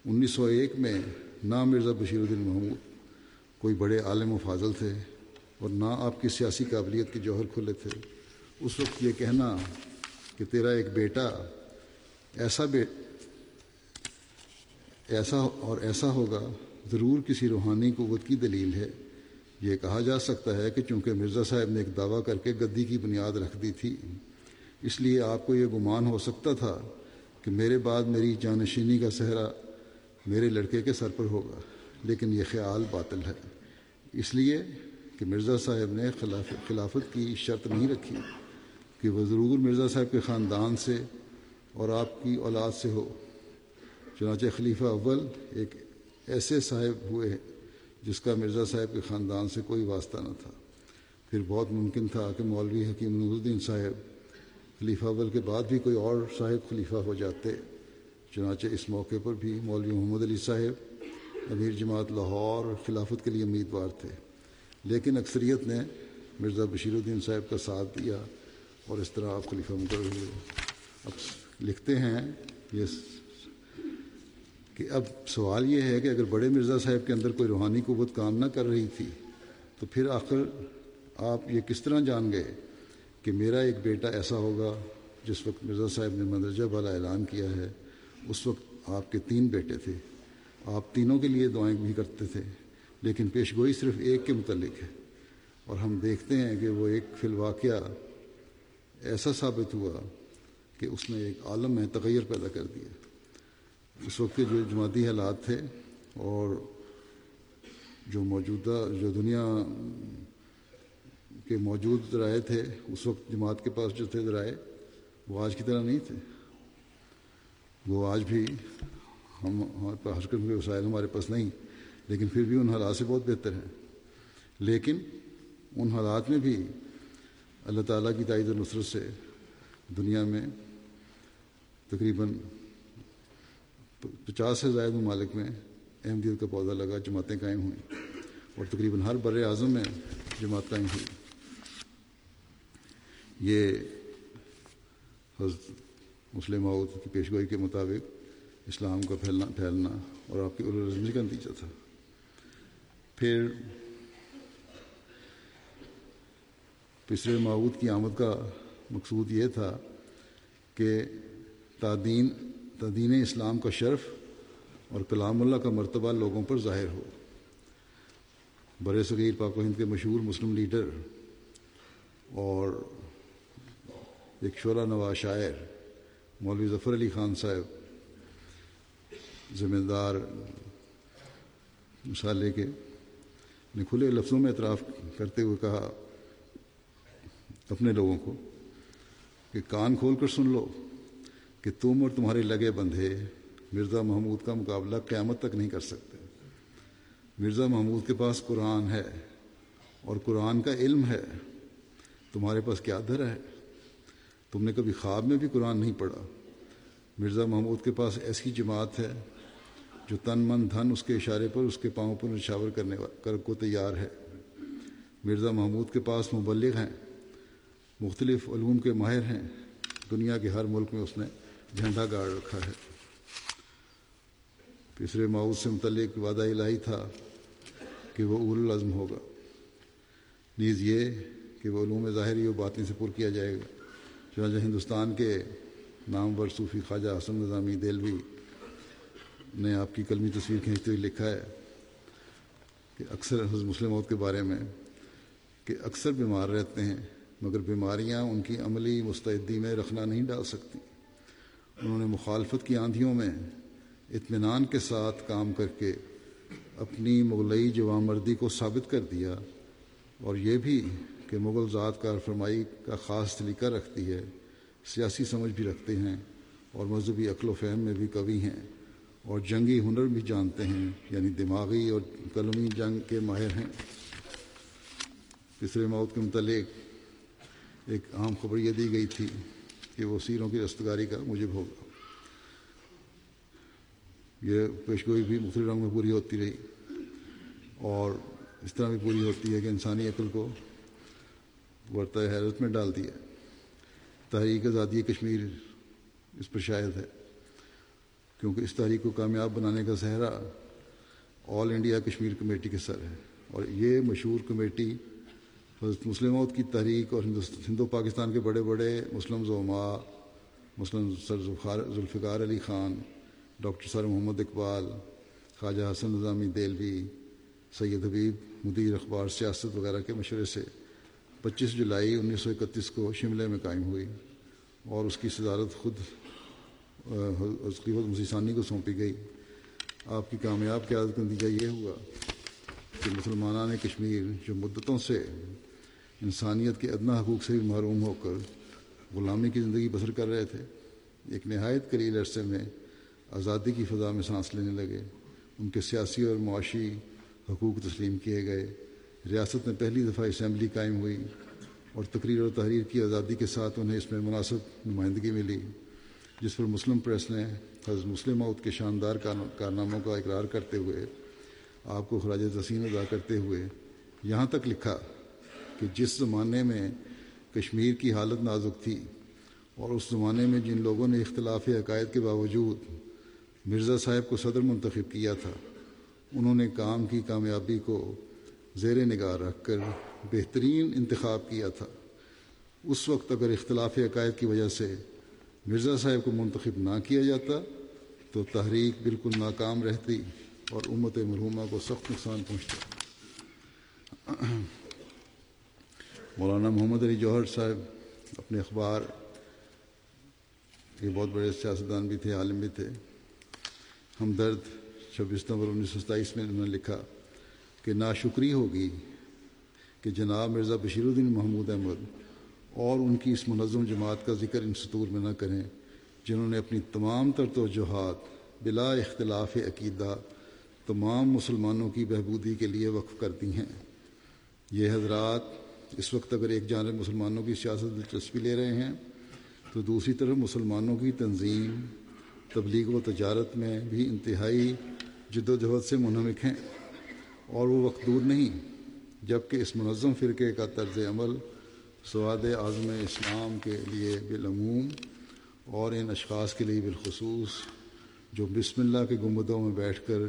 انیس سو ایک میں نہ مرزا بشیر الدین محمود، کوئی بڑے عالم و فاضل تھے۔ اور نہ آپ کی سیاسی قابلیت کے جوہر کھلے تھے۔ اس وقت یہ کہنا کہ تیرا ایک بیٹا ایسا بے، ایسا اور ایسا ہوگا، ضرور کسی روحانی قوت کی دلیل ہے۔ یہ کہا جا سکتا ہے کہ چونکہ مرزا صاحب نے ایک دعویٰ کر کے گدی کی بنیاد رکھ دی تھی، اس لیے آپ کو یہ گمان ہو سکتا تھا کہ میرے بعد میری جانشینی کا صحرا میرے لڑکے کے سر پر ہوگا، لیکن یہ خیال باطل ہے۔ اس لیے کہ مرزا صاحب نے خلاف، خلافت کی شرط نہیں رکھی کہ وہ ضرور مرزا صاحب کے خاندان سے اور آپ کی اولاد سے ہو۔ چنانچہ خلیفہ اول ایک ایسے صاحب ہوئے جس کا مرزا صاحب کے خاندان سے کوئی واسطہ نہ تھا۔ پھر بہت ممکن تھا کہ مولوی حکیم نور الدین صاحب خلیفہ اول کے بعد بھی کوئی اور صاحب خلیفہ ہو جاتے۔ چنانچہ اس موقع پر بھی مولوی محمد علی صاحب امیر جماعت لاہور خلافت کے لیے امیدوار تھے۔ لیکن اکثریت نے مرزا بشیر الدین صاحب کا ساتھ دیا اور اس طرح آپ خلیفہ مقرر ہوئے۔ اب لکھتے ہیں یہ کہ اب سوال یہ ہے کہ اگر بڑے مرزا صاحب کے اندر کوئی روحانی قوت کام نہ کر رہی تھی، تو پھر آخر آپ یہ کس طرح جان گئے کہ میرا ایک بیٹا ایسا ہوگا جس وقت مرزا صاحب نے مندرجہ والا اعلان کیا ہے؟ اس وقت آپ کے تین بیٹے تھے۔ آپ تینوں کے لیے دعائیں بھی کرتے تھے۔ لیکن پیشگوئی صرف ایک کے متعلق ہے اور ہم دیکھتے ہیں کہ وہ ایک فی الواقعہ ایسا ثابت ہوا کہ اس نے ایک عالم میں تغیر پیدا کر دیا۔ اس وقت کے جو جماعتی حالات تھے اور جو موجودہ، جو دنیا کے موجود ذرائع تھے، اس وقت جماعت کے پاس جو تھے ذرائع، وہ آج کی طرح نہیں تھے۔ وہ آج بھی ہم ہمارے پاس ہر قسم کے وسائل ہمارے پاس نہیں۔ لیکن پھر بھی ان حالات سے بہت بہتر ہیں۔ لیکن ان حالات میں بھی اللہ تعالیٰ کی تائید و نصرت سے دنیا میں تقریباً پچاس سے زائد ممالک میں احمدیت کا پودا لگا، جماعتیں قائم ہوئیں۔ اور تقریباً ہر بر اعظم میں جماعت قائم ہوئی۔ یہ حضرت مسلم معود کی پیشگوئی کے مطابق اسلام کا پھیلنا پھیلنا اور آپ کی الرزمی کا نتیجہ تھا۔ پھر پسر معود کی آمد کا مقصود یہ تھا کہ تعدین تدین اسلام کا شرف اور کلام اللہ کا مرتبہ لوگوں پر ظاہر ہو۔ بر صغیر پاک و ہند کے مشہور مسلم لیڈر اور ایک شعرا نواز شاعر مولوی ظفر علی خان صاحب ذمہ دار مصالحے کے نے کھلے لفظوں میں اعتراف کرتے ہوئے کہا اپنے لوگوں کو کہ کان کھول کر سن لو کہ تم اور تمہارے لگے بندھے مرزا محمود کا مقابلہ قیامت تک نہیں کر سکتے۔ مرزا محمود کے پاس قرآن ہے اور قرآن کا علم ہے۔ تمہارے پاس کیا در ہے؟ تم نے کبھی خواب میں بھی قرآن نہیں پڑھا۔ مرزا محمود کے پاس ایسی جماعت ہے جو تن من دھن اس کے اشارے پر اس کے پاؤں پر نشاور کرنے کر کو تیار ہے۔ مرزا محمود کے پاس مبلغ ہیں، مختلف علوم کے ماہر ہیں۔ دنیا کے ہر ملک میں اس نے جھنڈا گاڑ رکھا ہے۔ پسرے ماؤد سے متعلق وعدہ الہی تھا کہ وہ اول العزم ہوگا۔ نیز یہ کہ وہ علوم ظاہری و باطنی سے پر کیا جائے گا۔ چنانچہ ہندوستان کے نامور صوفی خواجہ حسن نظامی دلوی نے آپ کی کلمی تصویر کھینچتے ہوئے لکھا ہے کہ اکثر حضرت مسلم موت کے بارے میں کہ اکثر بیمار رہتے ہیں، مگر بیماریاں ان کی عملی مستعدی میں رکھنا نہیں ڈال سکتی۔ انہوں نے مخالفت کی آندھیوں میں اطمینان کے ساتھ کام کر کے اپنی مغلئی جوان مردی کو ثابت کر دیا اور یہ بھی کہ مغل ذات کار فرمائی کا خاص طریقہ رکھتی ہے، سیاسی سمجھ بھی رکھتے ہیں اور مذہبی عقل و فہم میں بھی قوی ہیں۔ اور جنگی ہنر بھی جانتے ہیں یعنی دماغی اور قلمی جنگ کے ماہر ہیں۔ تیسرے موت کے متعلق ایک عام خبر یہ دی گئی تھی کہ وہ سیروں کی دستکاری کا مجب ہوگا۔ یہ پیشگوئی بھی مختلف رنگ میں پوری ہوتی رہی اور اس طرح بھی پوری ہوتی ہے کہ انسانی عقل کو ورطۂ حیرت میں ڈال دیا۔ تحریک آزادی کشمیر اس پر شاید ہے۔ کیونکہ اس تحریک کو کامیاب بنانے کا صحرا آل انڈیا کشمیر کمیٹی کے سر ہے۔ اور یہ مشہور کمیٹی حضرت مسلموت کی تحریک اور ہندو پاکستان کے بڑے بڑے مسلم زوما مسلم sir Zulfiqar Ali Khan, doctor sir Muhammad Iqbal, Khwaja Hasan Nizami Dehlvi Syed Habib مدیر اخبار سیاست وغیرہ کے مشورے سے پچیس جولائی انیس سو اکتیس کو شملے میں قائم ہوئی اور اس کی صدارت خود خود مسیثانی کو سونپی گئی۔ آپ کی کامیاب قیادت کا نتیجہ یہ ہوا کہ مسلمانہ نے کشمیر جو مدتوں سے انسانیت کے ادنا حقوق سے بھی محروم ہو کر غلامی کی زندگی بسر کر رہے تھے، ایک نہایت قلیل عرصے میں آزادی کی فضا میں سانس لینے لگے۔ ان کے سیاسی اور معاشی حقوق تسلیم کیے گئے۔ ریاست میں پہلی دفعہ اسمبلی قائم ہوئی اور تقریر و تحریر کی آزادی کے ساتھ انہیں اس میں مناسب نمائندگی ملی۔ جس پر مسلم پریس نے حضرت مسلم موت کے شاندار کارناموں کا اقرار کرتے ہوئے آپ کو خراج تسین ادا کرتے ہوئے یہاں تک لکھا کہ جس زمانے میں کشمیر کی حالت نازک تھی اور اس زمانے میں جن لوگوں نے اختلاف عقائد کے باوجود مرزا صاحب کو صدر منتخب کیا تھا، انہوں نے کام کی کامیابی کو زیر نگاہ رکھ کر بہترین انتخاب کیا تھا۔ اس وقت اگر اختلاف عقائد کی وجہ سے مرزا صاحب کو منتخب نہ کیا جاتا تو تحریک بالکل ناکام رہتی اور امت مرحومہ کو سخت نقصان پہنچتا۔ مولانا محمد علی جوہر صاحب اپنے اخبار یہ بہت بڑے سیاستدان بھی تھے، عالم بھی تھے۔ ہمدرد چھبیس نومبر انیس سو ستائیس میں انہوں نے لکھا کہ ناشکری ہوگی کہ جناب مرزا بشیر الدین محمود احمد اور ان کی اس منظم جماعت کا ذکر ان سطور میں نہ کریں جنہوں نے اپنی تمام تر توجہات بلا اختلاف عقیدہ تمام مسلمانوں کی بہبودی کے لیے وقف کر دی ہیں۔ یہ حضرات اس وقت اگر ایک جانب مسلمانوں کی سیاست دلچسپی لے رہے ہیں تو دوسری طرف مسلمانوں کی تنظیم، تبلیغ و تجارت میں بھی انتہائی جد و جہد سے منہمک ہیں اور وہ وقت دور نہیں جبکہ اس منظم فرقے کا طرز عمل سواد اعظم اسلام کے لیے بالعموم اور ان اشخاص کے لیے بالخصوص جو بسم اللہ کے گنبدوں میں بیٹھ کر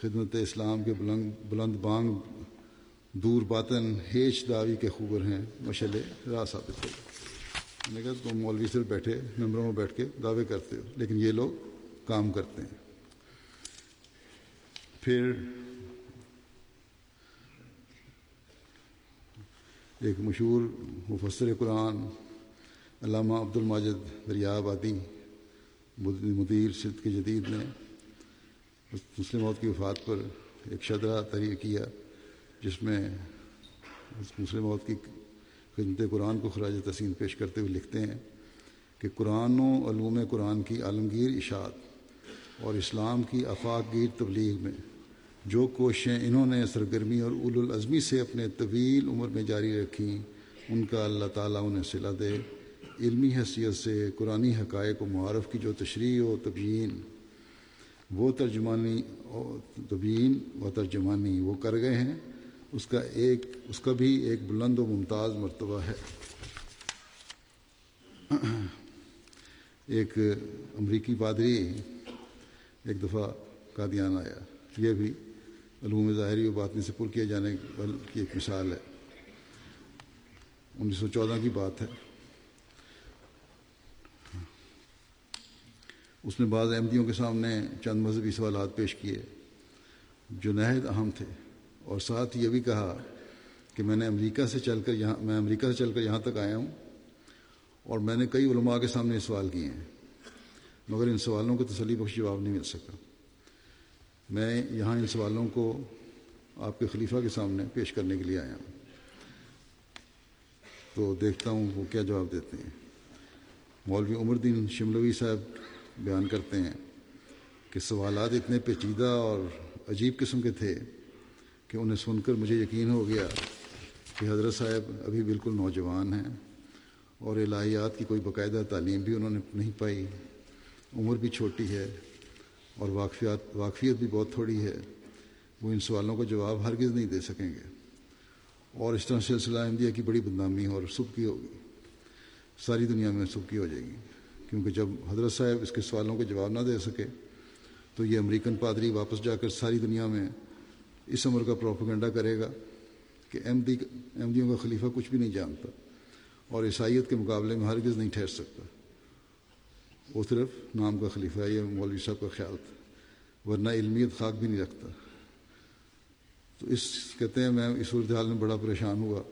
خدمت اسلام کے بلند بلند بانگ دور باطن ہیچ داوی کے خوبر ہیں مشل راہ ثابت ہو میں نے کہا تم مولوی صرف بیٹھے، ممبروں میں بیٹھ کے دعوے کرتے ہو، لیکن یہ لوگ کام کرتے ہیں۔ پھر ایک مشہور مفسر قرآن، علامہ عبد الماجد دریا آبادی مدیر صد کے جدید نے مسلم موت کی وفات پر ایک شدرہ تحریر کیا، جس میں مسلم موت کی خدمت قرآن کو خراج تسین پیش کرتے ہوئے لکھتے ہیں کہ قرآن و علوم قرآن کی عالمگیر اشاعت اور اسلام کی افاق گیر تبلیغ میں جو کوششیں انہوں نے سرگرمی اور اول العزمی سے اپنے طویل عمر میں جاری رکھیں، ان کا اللہ تعالیٰ انہیں صلہ دے۔ علمی حیثیت سے قرآن حقائق و معارف کی جو تشریح و تبیین، وہ ترجمانی تبیین و ترجمانی وہ کر گئے ہیں۔ اس کا ایک، اس کا بھی ایک بلند و ممتاز مرتبہ ہے۔ ایک امریکی پادری ایک دفعہ قادیان آیا۔ یہ بھی علوم ظاہری و باطنی سے پر کیے جانے کی ایک مثال ہے۔ انیس سو چودہ کی بات ہے۔ اس نے بعض احمدیوں کے سامنے چند مذہبی سوالات پیش کیے۔ جو نہایت اہم تھے۔ اور ساتھ یہ بھی کہا کہ میں نے امریکہ سے چل کر یہاں میں امریکہ سے چل کر یہاں تک آیا ہوں۔ اور میں نے کئی علماء کے سامنے سوال کیے ہیں۔ مگر ان سوالوں کو تسلی بخش جواب نہیں مل سکا۔ میں یہاں ان سوالوں کو آپ کے خلیفہ کے سامنے پیش کرنے کے لیے آیا ہوں۔ تو دیکھتا ہوں وہ کیا جواب دیتے ہیں۔ مولوی عمر دین شملوی صاحب بیان کرتے ہیں کہ سوالات اتنے پیچیدہ اور عجیب قسم کے تھے کہ انہیں سن کر مجھے یقین ہو گیا کہ حضرت صاحب ابھی بالکل نوجوان ہیں اور الہیات کی کوئی باقاعدہ تعلیم بھی انہوں نے نہیں پائی۔ عمر بھی چھوٹی ہے۔ اور واقفیات واقفیت بھی بہت تھوڑی ہے۔ وہ ان سوالوں کا جواب ہرگز نہیں دے سکیں گے۔ اور اس طرح سلسلہ احمدیہ کی بڑی بدنامی اور سب کی ہوگی۔ ساری دنیا میں سب کی ہو جائے گی۔ کیونکہ جب حضرت صاحب اس کے سوالوں کے جواب نہ دے سکے، تو یہ امریکن پادری واپس جا کر ساری دنیا میں اس عمر کا پروپیگنڈا کرے گا کہ احمدی احمدیوں کا خلیفہ کچھ بھی نہیں جانتا اور عیسائیت کے مقابلے میں ہرگز نہیں ٹھہر سکتا۔ وہ صرف نام کا خلیفہ ہے، یہ مولوی صاحب کا خیال تھا، ورنہ علمیت خاک بھی نہیں رکھتا۔ تو اس کہتے ہیں، میں اس صورتحال میں بڑا پریشان ہوا۔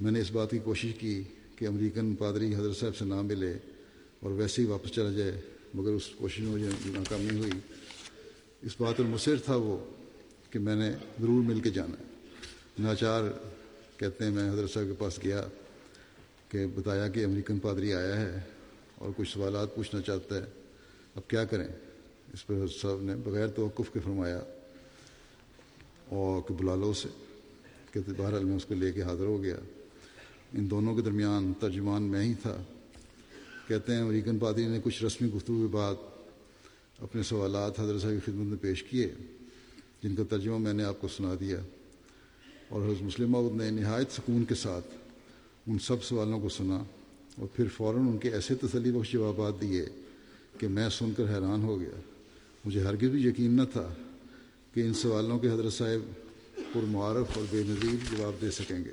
میں نے اس بات کی کوشش کی کہ امریکن پادری حضرت صاحب سے نہ ملے اور ویسے ہی واپس چلا جائے، مگر اس کوشش میں مجھے ناکامی ہوئی۔ اس بات المصر تھا وہ کہ میں نے ضرور مل کے جانا ہے۔ ناچار کہتے ہیں، میں حضرت صاحب کے پاس گیا کہ بتایا کہ امریکن پادری آیا ہے۔ اور کچھ سوالات پوچھنا چاہتا ہے۔ اب کیا کریں؟ اس پر حضرت صاحب نے بغیر توقف کے فرمایا اور کہ بلا لو اسے کہتے بہرحال میں اس کو لے کے حاضر ہو گیا۔ ان دونوں کے درمیان ترجمان میں ہی تھا۔ کہتے ہیں امریکن پادری نے کچھ رسمی گفتگو کے بعد اپنے سوالات حضرت صاحب کی خدمت میں پیش کیے، جن کا ترجمہ میں نے آپ کو سنا دیا۔ اور حضرت مسلم نے نہایت سکون کے ساتھ ان سب سوالوں کو سنا۔ اور پھر فوراً ان کے ایسے تسلی بخش جوابات دیے کہ میں سن کر حیران ہو گیا۔ مجھے ہرگز بھی یقین نہ تھا کہ ان سوالوں کے حضرت صاحب پرمعارف اور بے نظیر جواب دے سکیں گے۔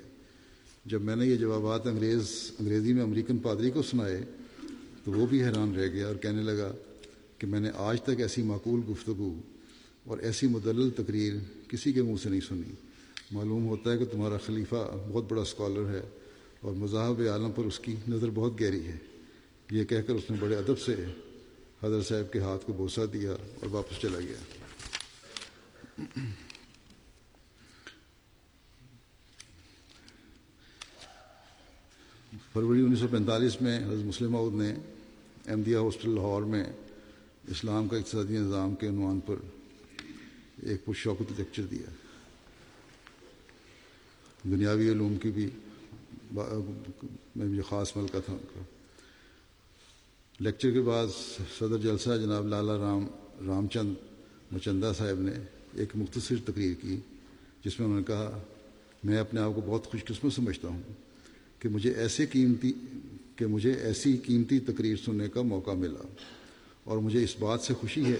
جب میں نے یہ جوابات انگریز، انگریزی میں امریکن پادری کو سنائے تو وہ بھی حیران رہ گیا اور کہنے لگا کہ میں نے آج تک ایسی معقول گفتگو اور ایسی مدلل تقریر کسی کے منہ سے نہیں سنی۔ معلوم ہوتا ہے کہ تمہارا خلیفہ بہت بڑا اسکالر ہے۔ اور مذاہب عالم پر اس کی نظر بہت گہری ہے۔ یہ کہہ کر اس نے بڑے ادب سے حضرت صاحب کے ہاتھ کو بوسہ دیا اور واپس چلا گیا۔ فروری انیس سو پینتالیس میں حضرت مسلم عود نے احمدیہ ہاسٹل لاہور میں اسلام کا اقتصادی نظام کے عنوان پر ایک پرشوقتی لیکچر دیا۔ دنیاوی علوم کی بھی میں بھی خاص ملکہ تھا۔ ان کا لیکچر کے بعد صدر جلسہ جناب لالا رام رام چند مچندہ صاحب نے ایک مختصر تقریر کی، جس میں انہوں نے کہا، میں اپنے آپ کو بہت خوش قسمت سمجھتا ہوں کہ مجھے ایسے قیمتی کہ مجھے ایسی قیمتی تقریر سننے کا موقع ملا۔ اور مجھے اس بات سے خوشی ہے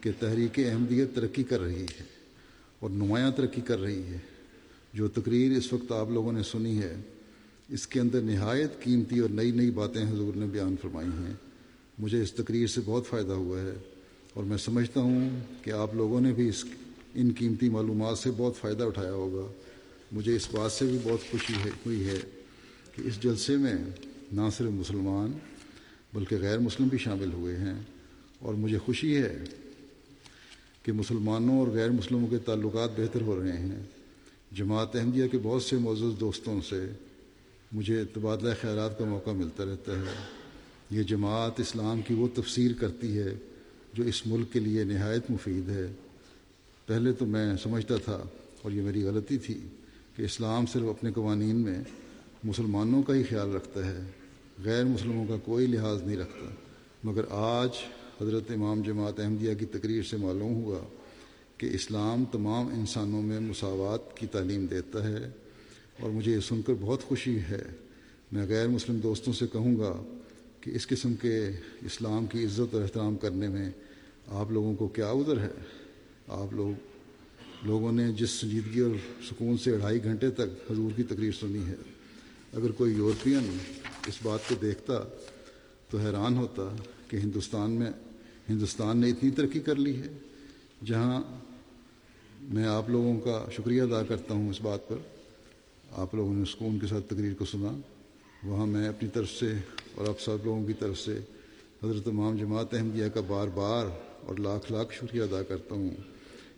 کہ تحریک احمدیت ترقی کر رہی ہے اور نمایاں ترقی کر رہی ہے۔ جو تقریر اس وقت آپ لوگوں نے سنی ہے اس کے اندر نہایت قیمتی اور نئی نئی باتیں حضور نے بیان فرمائی ہیں۔ مجھے اس تقریر سے بہت فائدہ ہوا ہے اور میں سمجھتا ہوں کہ آپ لوگوں نے بھی اس ان قیمتی معلومات سے بہت فائدہ اٹھایا ہوگا۔ مجھے اس بات سے بھی بہت خوشی ہے، ہوئی ہے کہ اس جلسے میں نہ صرف مسلمان بلکہ غیر مسلم بھی شامل ہوئے ہیں۔ اور مجھے خوشی ہے کہ مسلمانوں اور غیر مسلموں کے تعلقات بہتر ہو رہے ہیں۔ جماعت احمدیہ کے بہت سے معزز دوستوں سے مجھے تبادلہ خیرات کا موقع ملتا رہتا ہے۔ یہ جماعت اسلام کی وہ تفسیر کرتی ہے جو اس ملک کے لیے نہایت مفید ہے۔ پہلے تو میں سمجھتا تھا اور یہ میری غلطی تھی کہ اسلام صرف اپنے قوانین میں مسلمانوں کا ہی خیال رکھتا ہے، غیر مسلموں کا کوئی لحاظ نہیں رکھتا۔ مگر آج حضرت امام جماعت احمدیہ کی تقریر سے معلوم ہوا کہ اسلام تمام انسانوں میں مساوات کی تعلیم دیتا ہے۔ اور مجھے یہ سن کر بہت خوشی ہے۔ میں غیر مسلم دوستوں سے کہوں گا کہ اس قسم کے اسلام کی عزت اور احترام کرنے میں آپ لوگوں کو کیا عذر ہے؟ آپ لوگ لوگوں نے جس سنجیدگی اور سکون سے اڑھائی گھنٹے تک حضور کی تقریر سنی ہے، اگر کوئی یورپین اس بات کو دیکھتا تو حیران ہوتا کہ ہندوستان میں ہندوستان نے اتنی ترقی کر لی ہے۔ جہاں میں آپ لوگوں کا شکریہ ادا کرتا ہوں اس بات پر۔ آپ لوگوں نے سکون کے ساتھ تقریر کو سنا۔ وہاں میں اپنی طرف سے اور آپ سب لوگوں کی طرف سے حضرت امام جماعت احمدیہ کا بار بار اور لاکھ لاکھ شکریہ ادا کرتا ہوں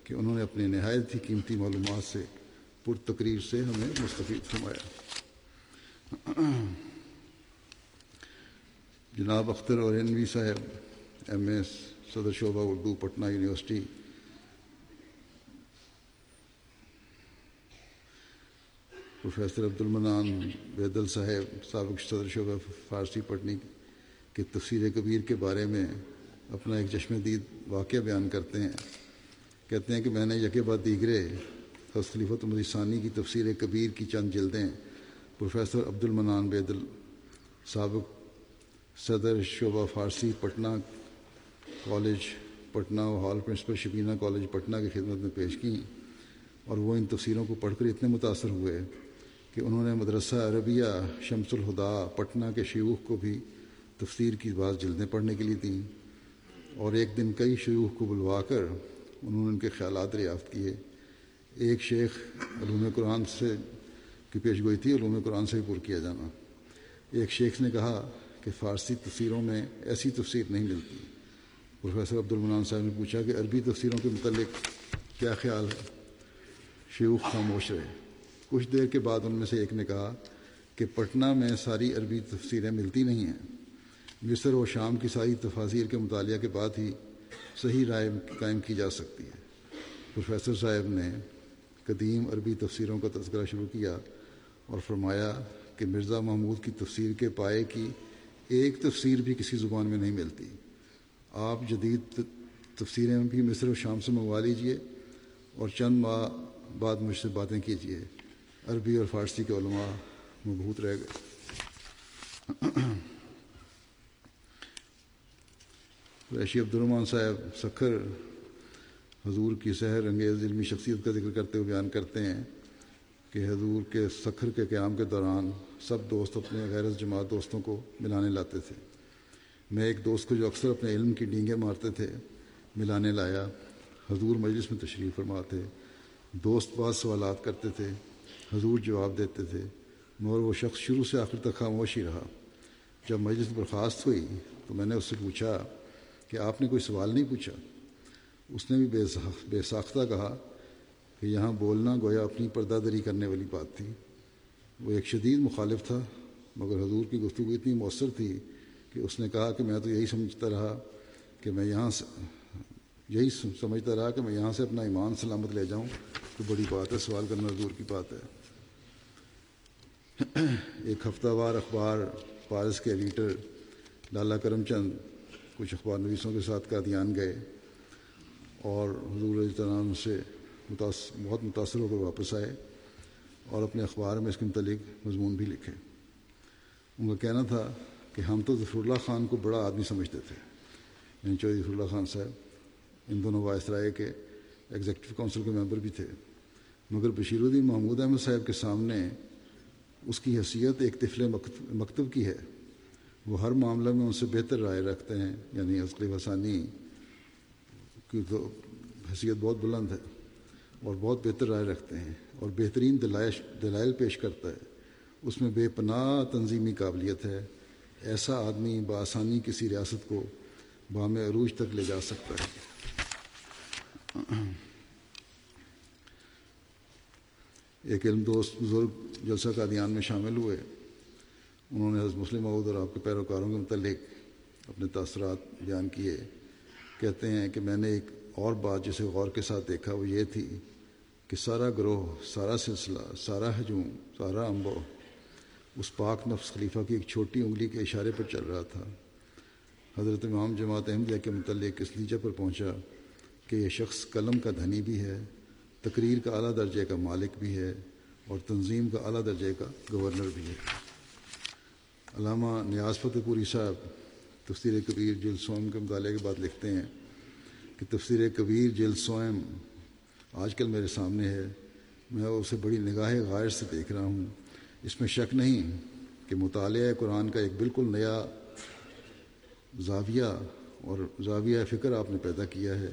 کہ انہوں نے اپنے نہایت ہی قیمتی معلومات سے پر تقریر سے ہمیں مستفید فرمایا۔ جناب اختر اور انوی صاحب، ایم ایس، صدر شعبہ اردو، پٹنہ یونیورسٹی پروفیسر عبد المنان بیدل صاحب، سابق صدر شعبہ فارسی پٹنی کے تفسیر کبیر کے بارے میں اپنا ایک چشم دید واقعہ بیان کرتے ہیں۔ کہتے ہیں کہ میں نے یکے بعد دیگرے حضرت خلیفۃ ثانی کی تفسیر کبیر کی چند جلدیں پروفیسر عبد المنان بیدل، سابق صدر شعبہ فارسی پٹنہ کالج پٹنہ و hall principal Shabina college Patna کی خدمت میں پیش کیں اور وہ ان تفسیروں کو پڑھ کر اتنے متاثر ہوئے۔ کہ انہوں نے مدرسہ عربیہ شمس الہدا پٹنہ کے شیوخ کو بھی تفسیر کی بعض جلدیں پڑھنے کے لیے دیں اور ایک دن کئی شیوخ کو بلوا کر انہوں نے ان کے خیالات ریافت کیے۔ ایک شیخ علوم قرآن سے کی پیش گوئی تھی، علوم قرآن سے بھی پر کیا جانا۔ ایک شیخ نے کہا کہ فارسی تفسیروں میں ایسی تفسیر نہیں ملتی۔ پروفیسر عبد المنان صاحب نے پوچھا کہ عربی تفسیروں کے متعلق کیا خیال ہے؟ شیوخ خاموش رہے۔ کچھ دیر کے بعد ان میں سے ایک نے کہا کہ پٹنہ میں ساری عربی تفسیریں ملتی نہیں ہیں۔ مصر و شام کی ساری تفاصیر کے مطالعہ کے بعد ہی صحیح رائے قائم کی جا سکتی ہے۔ پروفیسر صاحب نے قدیم عربی تفسیروں کا تذکرہ شروع کیا اور فرمایا کہ مرزا محمود کی تفسیر کے پائے کی ایک تفسیر بھی کسی زبان میں نہیں ملتی۔ آپ جدید تفسیریں بھی مصر و شام سے منگوا لیجیے اور چند ماہ بعد مجھ سے باتیں کیجیے عربی اور فارسی کے علماء مبہوت رہ گئے۔ ریشی عبدالرحمٰن صاحب سکھر حضور کی سحر انگیز علمی شخصیت کا ذکر کرتے ہوئے بیان کرتے ہیں کہ حضور کے سکھر کے قیام کے دوران سب دوست اپنے غیر جماعت دوستوں کو ملانے لاتے تھے۔ میں ایک دوست کو جو اکثر اپنے علم کی ڈینگیں مارتے تھے، ملانے لایا۔ حضور مجلس میں تشریف فرما تھے دوست بعض سوالات کرتے تھے۔ حضور جواب دیتے تھے، مگر وہ شخص شروع سے آخر تک خاموش ہی رہا۔ جب مجلس برخاست ہوئی تو میں نے اس سے پوچھا کہ آپ نے کوئی سوال نہیں پوچھا؟ اس نے بھی بے بے ساختہ کہا کہ یہاں بولنا گویا اپنی پردہ دری کرنے والی بات تھی۔ وہ ایک شدید مخالف تھا، مگر حضور کی گفتگو اتنی مؤثر تھی کہ اس نے کہا کہ میں تو یہی سمجھتا رہا کہ میں یہاں سے یہی سمجھتا رہا کہ میں یہاں سے اپنا ایمان سلامت لے جاؤں، تو بڑی بات ہے، سوال کرنا دور کی بات ہے۔ ایک ہفتہ وار اخبار پارس کے ایڈیٹر لالا کرم چند کچھ اخبار نویسوں کے ساتھ قادیان گئے اور حضور تعالیٰ سے متاثر بہت متاثر ہو کر واپس آئے اور اپنے اخبار میں اس کے متعلق مضمون بھی لکھے۔ ان کا کہنا تھا کہ ہم تو ظفر اللہ خان کو بڑا آدمی سمجھتے تھے۔ یعنی چودھری ظفر اللہ خان صاحب ان دونوں وائس رائے کے ایگزیکٹو کونسل کے ممبر بھی تھے۔ مگر بشیر الدین محمود احمد صاحب کے سامنے اس کی حیثیت ایک طفل مکتب کی ہے۔ وہ ہر معاملہ میں ان سے بہتر رائے رکھتے ہیں یعنی اصلی وسانی کی تو حیثیت بہت بلند ہے اور بہت بہتر رائے رکھتے ہیں اور بہترین دلائش، دلائل پیش کرتا ہے۔ اس میں بے پناہ تنظیمی قابلیت ہے۔ ایسا آدمی بآسانی کسی ریاست کو بام عروج تک لے جا سکتا ہے۔ ایک علم دوست بزرگ جلسہ کا دھیان میں شامل ہوئے۔ انہوں نے حضرت مسلم معود اور آپ کے پیروکاروں کے متعلق اپنے تاثرات بیان کیے۔ کہتے ہیں کہ میں نے ایک اور بات جسے غور کے ساتھ دیکھا، وہ یہ تھی کہ سارا گروہ، سارا سلسلہ، سارا ہجوم، سارا امبو اس پاک نفس خلیفہ کی ایک چھوٹی انگلی کے اشارے پر چل رہا تھا۔ حضرت امام جماعت احمدیہ کے متعلق اس نتیجے پر پہنچا۔ کہ یہ شخص قلم کا دھنی بھی ہے، تقریر کا اعلیٰ درجے کا مالک بھی ہے اور تنظیم کا اعلیٰ درجے کا گورنر بھی ہے۔ علامہ نیاز فتح پوری صاحب تفسیر کبیر جل سوم کے مطالعے کے بعد لکھتے ہیں کہ تفسیر کبیر جل سوئم آج کل میرے سامنے ہے۔ میں اسے بڑی نگاہ غائر سے دیکھ رہا ہوں۔ اس میں شک نہیں کہ مطالعہ قرآن کا ایک بالکل نیا زاویہ اور زاویہ فکر آپ نے پیدا کیا ہے۔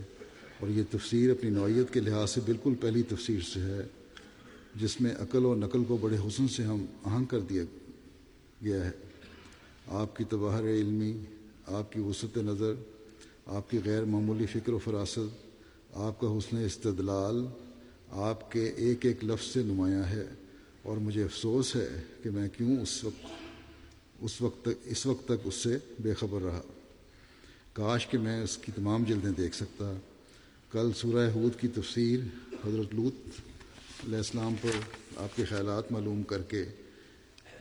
اور یہ تفسیر اپنی نوعیت کے لحاظ سے بالکل پہلی تفسیر سے ہے، جس میں عقل و نقل کو بڑے حسن سے ہم آہنگ کر دیا گیا ہے۔ آپ کی تباہر علمی، آپ کی وسعت نظر، آپ کی غیر معمولی فکر و فراست، آپ کا حسن استدلال آپ کے ایک ایک لفظ سے نمایاں ہے۔ اور مجھے افسوس ہے کہ میں کیوں اس وقت اس وقت تک اس وقت تک اس سے بے خبر رہا۔ کاش کہ میں اس کی تمام جلدیں دیکھ سکتا۔ کل سورہ حود کی تفسیر حضرت لوت علیہ السلام پر آپ کے خیالات معلوم کر کے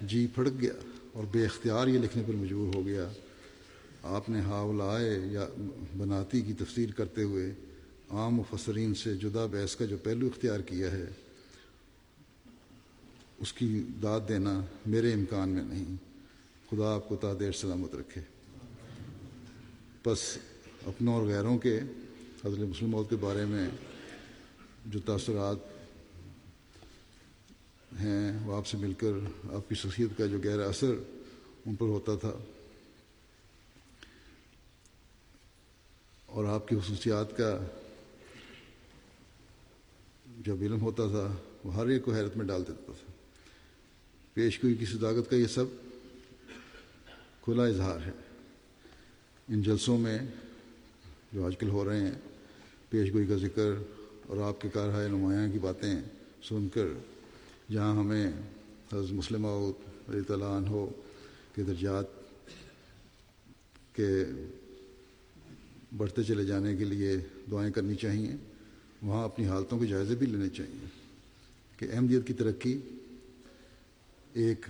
جی پھڑک گیا اور بے اختیار یہ لکھنے پر مجبور ہو گیا۔ آپ نے ہاولائے یا بناتی کی تفسیر کرتے ہوئے عام مفسرین سے جدا بحث کا جو پہلو اختیار کیا ہے، اس کی داد دینا میرے امکان میں نہیں۔ خدا آپ کو تادیر سلامت رکھے۔ بس اپنوں اور غیروں کے حضرت مسلم موت کے بارے میں جو تاثرات ہیں، وہ آپ سے مل کر آپ کی شخصیت کا جو گہرا اثر ان پر ہوتا تھا۔ اور آپ کی خصوصیات کا جب علم ہوتا تھا، وہ ہر ایک کو حیرت میں ڈال دیتا تھا۔ پیش گوئی کی صداقت کا یہ سب کھلا اظہار ہے۔ ان جلسوں میں جو آج کل ہو رہے ہیں پیش گوئی کا ذکر اور آپ کے کارہائے نمایاں کی باتیں سن کر، جہاں ہمیں حضرت مسلم علی تعالیٰ عنہ کے درجات کے بڑھتے چلے جانے کے لیے دعائیں کرنی چاہیے، وہاں اپنی حالتوں کے جائزے بھی لینے چاہیے کہ احمدیت کی ترقی ایک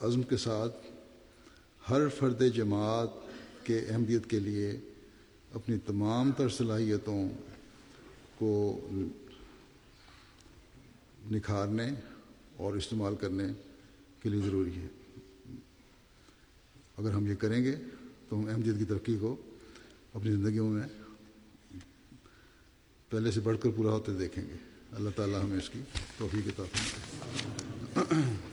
عزم کے ساتھ ہر فرد جماعت کے احمدیت کے لیے اپنی تمام تر صلاحیتوں کو نکھارنے اور استعمال کرنے کے لیے ضروری ہے۔ اگر ہم یہ کریں گے تو ہم احمدیت کی ترقی کو اپنی زندگیوں میں پہلے سے بڑھ کر پورا ہوتے دیکھیں گے۔ اللہ تعالیٰ ہمیں اس کی توفیق عطا فرمائے۔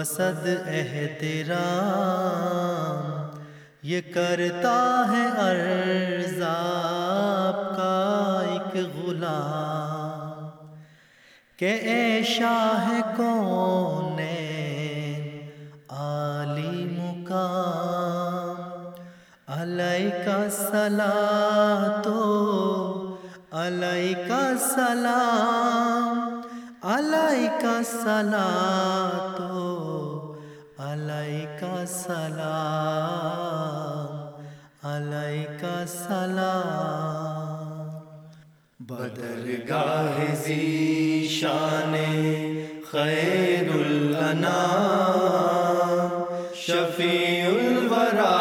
وسد احترام یہ کرتا ہے عرض شفیع الورا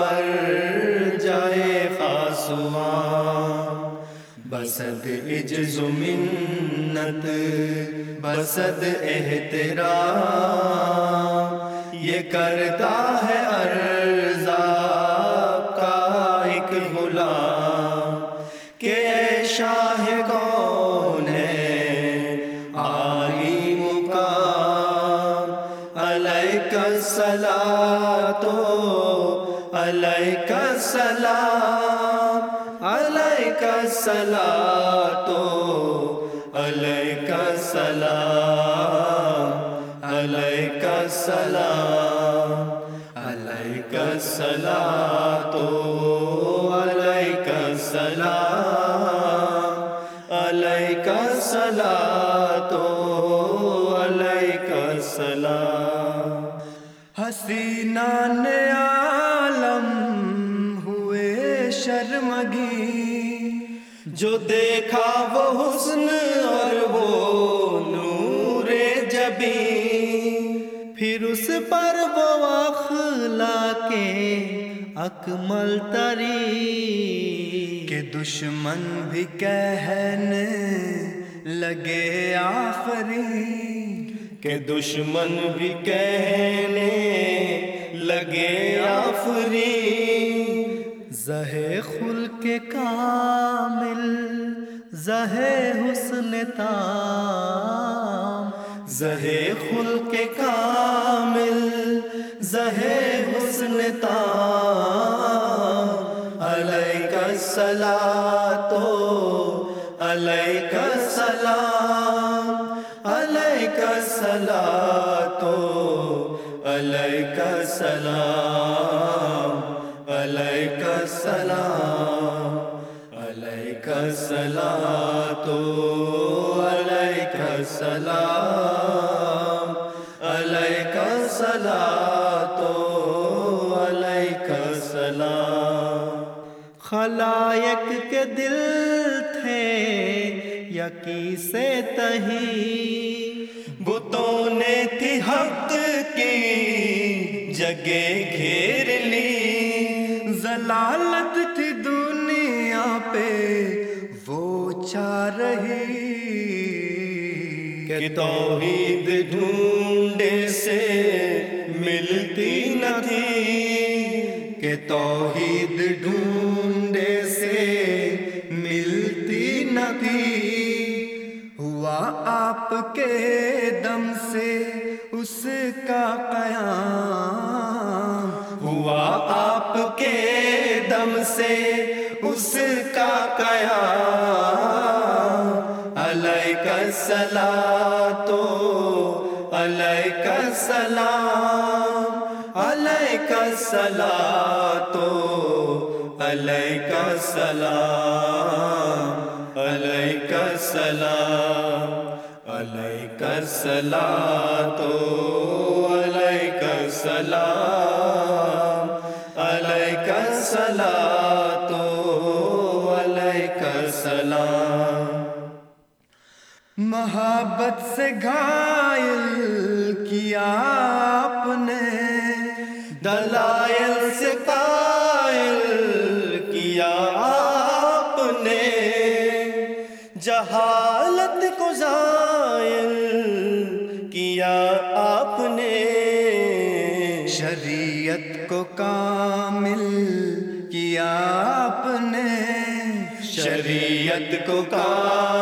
مر جائے خاصواں۔ بسد عجز منت بسد احترام۔ یہ کرتا ہے ار سلام اکمل تری کہ دشمن بھی کہنے لگے آفری کہ دشمن بھی کہنے لگے آفری زہ خل کے کامل زہ حسن تام۔ زہ خل کے کامل زہ سنتا تام علیہ کا تو علیہ سے تہی بتوں نے تھی حق کی جگہ گھیر لی۔ ضلالت تھی دنیا پہ وہ چاہ رہی۔ کہ توحید ڈھونڈے سے ملتی نہ تھی۔ کہ توحید ڈھونڈے آپ کے دم سے اس کا قیام ہوا آپ کے دم سے اس کا قیام علیہ کا تو علیہ کا سلام علیہ کا تو علیہ کا سلام علیہ تو علیہ کا سلام علیہ کا تو علیک کا سلام محبت سے گھائل کیا شریعت کو کامل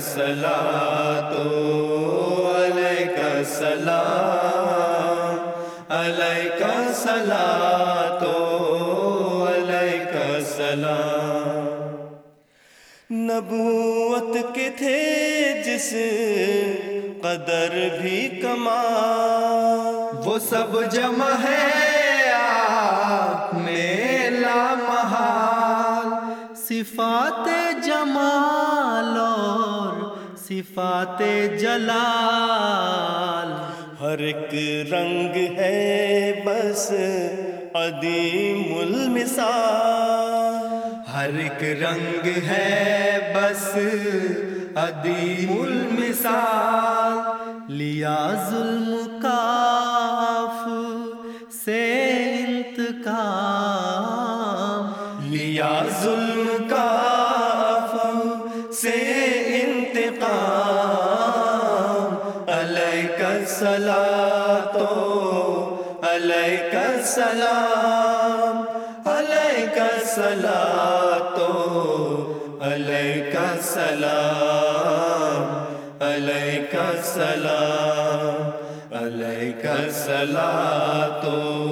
سلا تو علیہ کا سلام علیہ سلا تو علیہ کا سلام نبوت کے تھے جس قدر بھی کما وہ سب جمع ہے آپ میں لامحال، صفات جمال۔ صفات جلال۔ ہر ایک رنگ ہے بس عدیم المثال۔ ہر ایک رنگ ہے بس عدیم المثال۔ لیا ظلم کاف سے انتقام۔ لیا ظلم سلا تو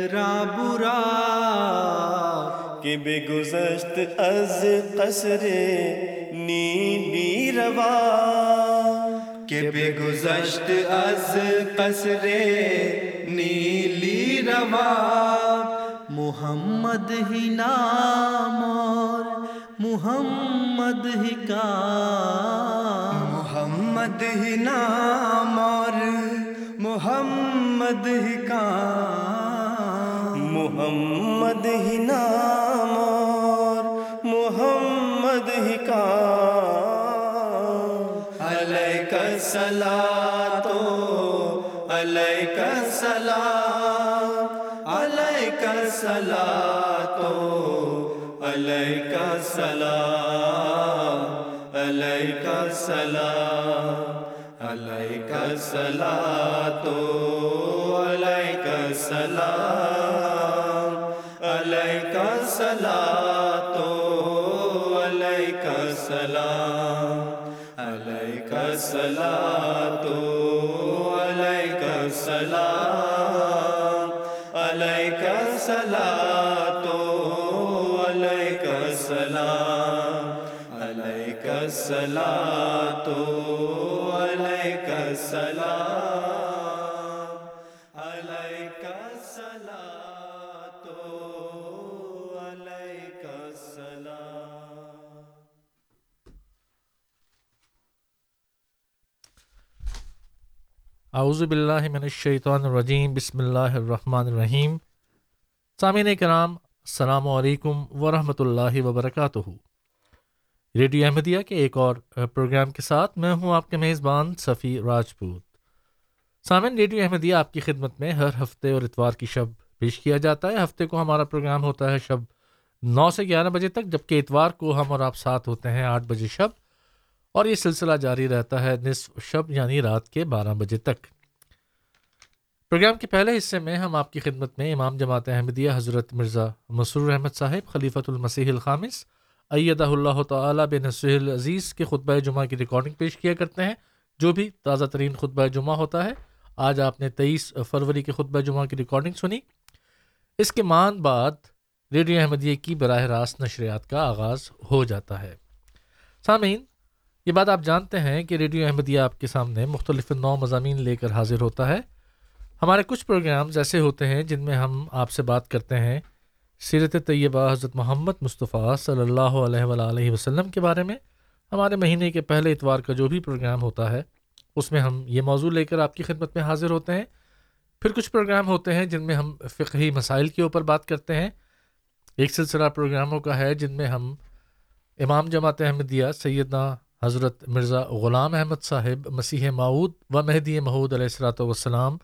یکرا برا کہ بے گزشت از قصر نیلی روا کہ بے گزشت از قصر نیلی روا محمد ہی نام اور محمد ہی کام محمد ہی نام اور محمد ہی کام محمد ہی نام اور محمد ہی کام۔ علیہ کا سلا تو علیہ کا سلام علیہ کا سلا تو علیہ کا سلام علیہ کا سلام علیہ کا سلا تو علیہ کا سلام اعوذ باللہ من الشیطان الرجیم، بسم اللہ الرحمن الرحیم۔ سامعین کرام، السلام علیکم ورحمۃ اللہ وبرکاتہ۔ ریڈیو احمدیہ کے ایک اور پروگرام کے ساتھ میں ہوں آپ کے میزبان صفی راجپوت۔ سامعین، ریڈیو احمدیہ آپ کی خدمت میں ہر ہفتے اور اتوار کی شب پیش کیا جاتا ہے۔ ہفتے کو ہمارا پروگرام ہوتا ہے شب نو سے گیارہ بجے تک، جبکہ اتوار کو ہم اور آپ ساتھ ہوتے ہیں آٹھ بجے شب۔ اور یہ سلسلہ جاری رہتا ہے نصف شب یعنی رات کے بارہ بجے تک۔ پروگرام کے پہلے حصے میں ہم آپ کی خدمت میں امام جماعت احمدیہ حضرت مرزا مسرور احمد صاحب، خلیفۃ المسیح الخامس، ایدہ اللہ تعالیٰ بن نصر عزیز کے خطبہ جمعہ کی ریکارڈنگ پیش کیا کرتے ہیں، جو بھی تازہ ترین خطبہ جمعہ ہوتا ہے۔ آج آپ نے تیئیس فروری کے خطبہ جمعہ کی ریکارڈنگ سنی۔ اس کے مان بعد ریڈیو احمدیہ کی براہ راست نشریات کا آغاز ہو جاتا ہے۔ سامعین یہ بات آپ جانتے ہیں کہ ریڈیو احمدیہ آپ کے سامنے مختلف نو مضامین لے کر حاضر ہوتا ہے۔ ہمارے کچھ پروگرامز ایسے ہوتے ہیں جن میں ہم آپ سے بات کرتے ہیں۔ سیرت طیبہ حضرت محمد مصطفیٰ صلی اللہ علیہ وآلہ وسلم کے بارے میں ہمارے مہینے کے پہلے اتوار کا جو بھی پروگرام ہوتا ہے، اس میں ہم یہ موضوع لے کر آپ کی خدمت میں حاضر ہوتے ہیں۔ پھر کچھ پروگرام ہوتے ہیں جن میں ہم فقہی مسائل کے اوپر بات کرتے ہیں۔ ایک سلسلہ پروگراموں کا ہے جن میں ہم امام جماعت احمدیہ، سیدنا حضرت مرزا غلام احمد صاحب مسیح معود و مہدی محود علیہ السلاۃ والسلام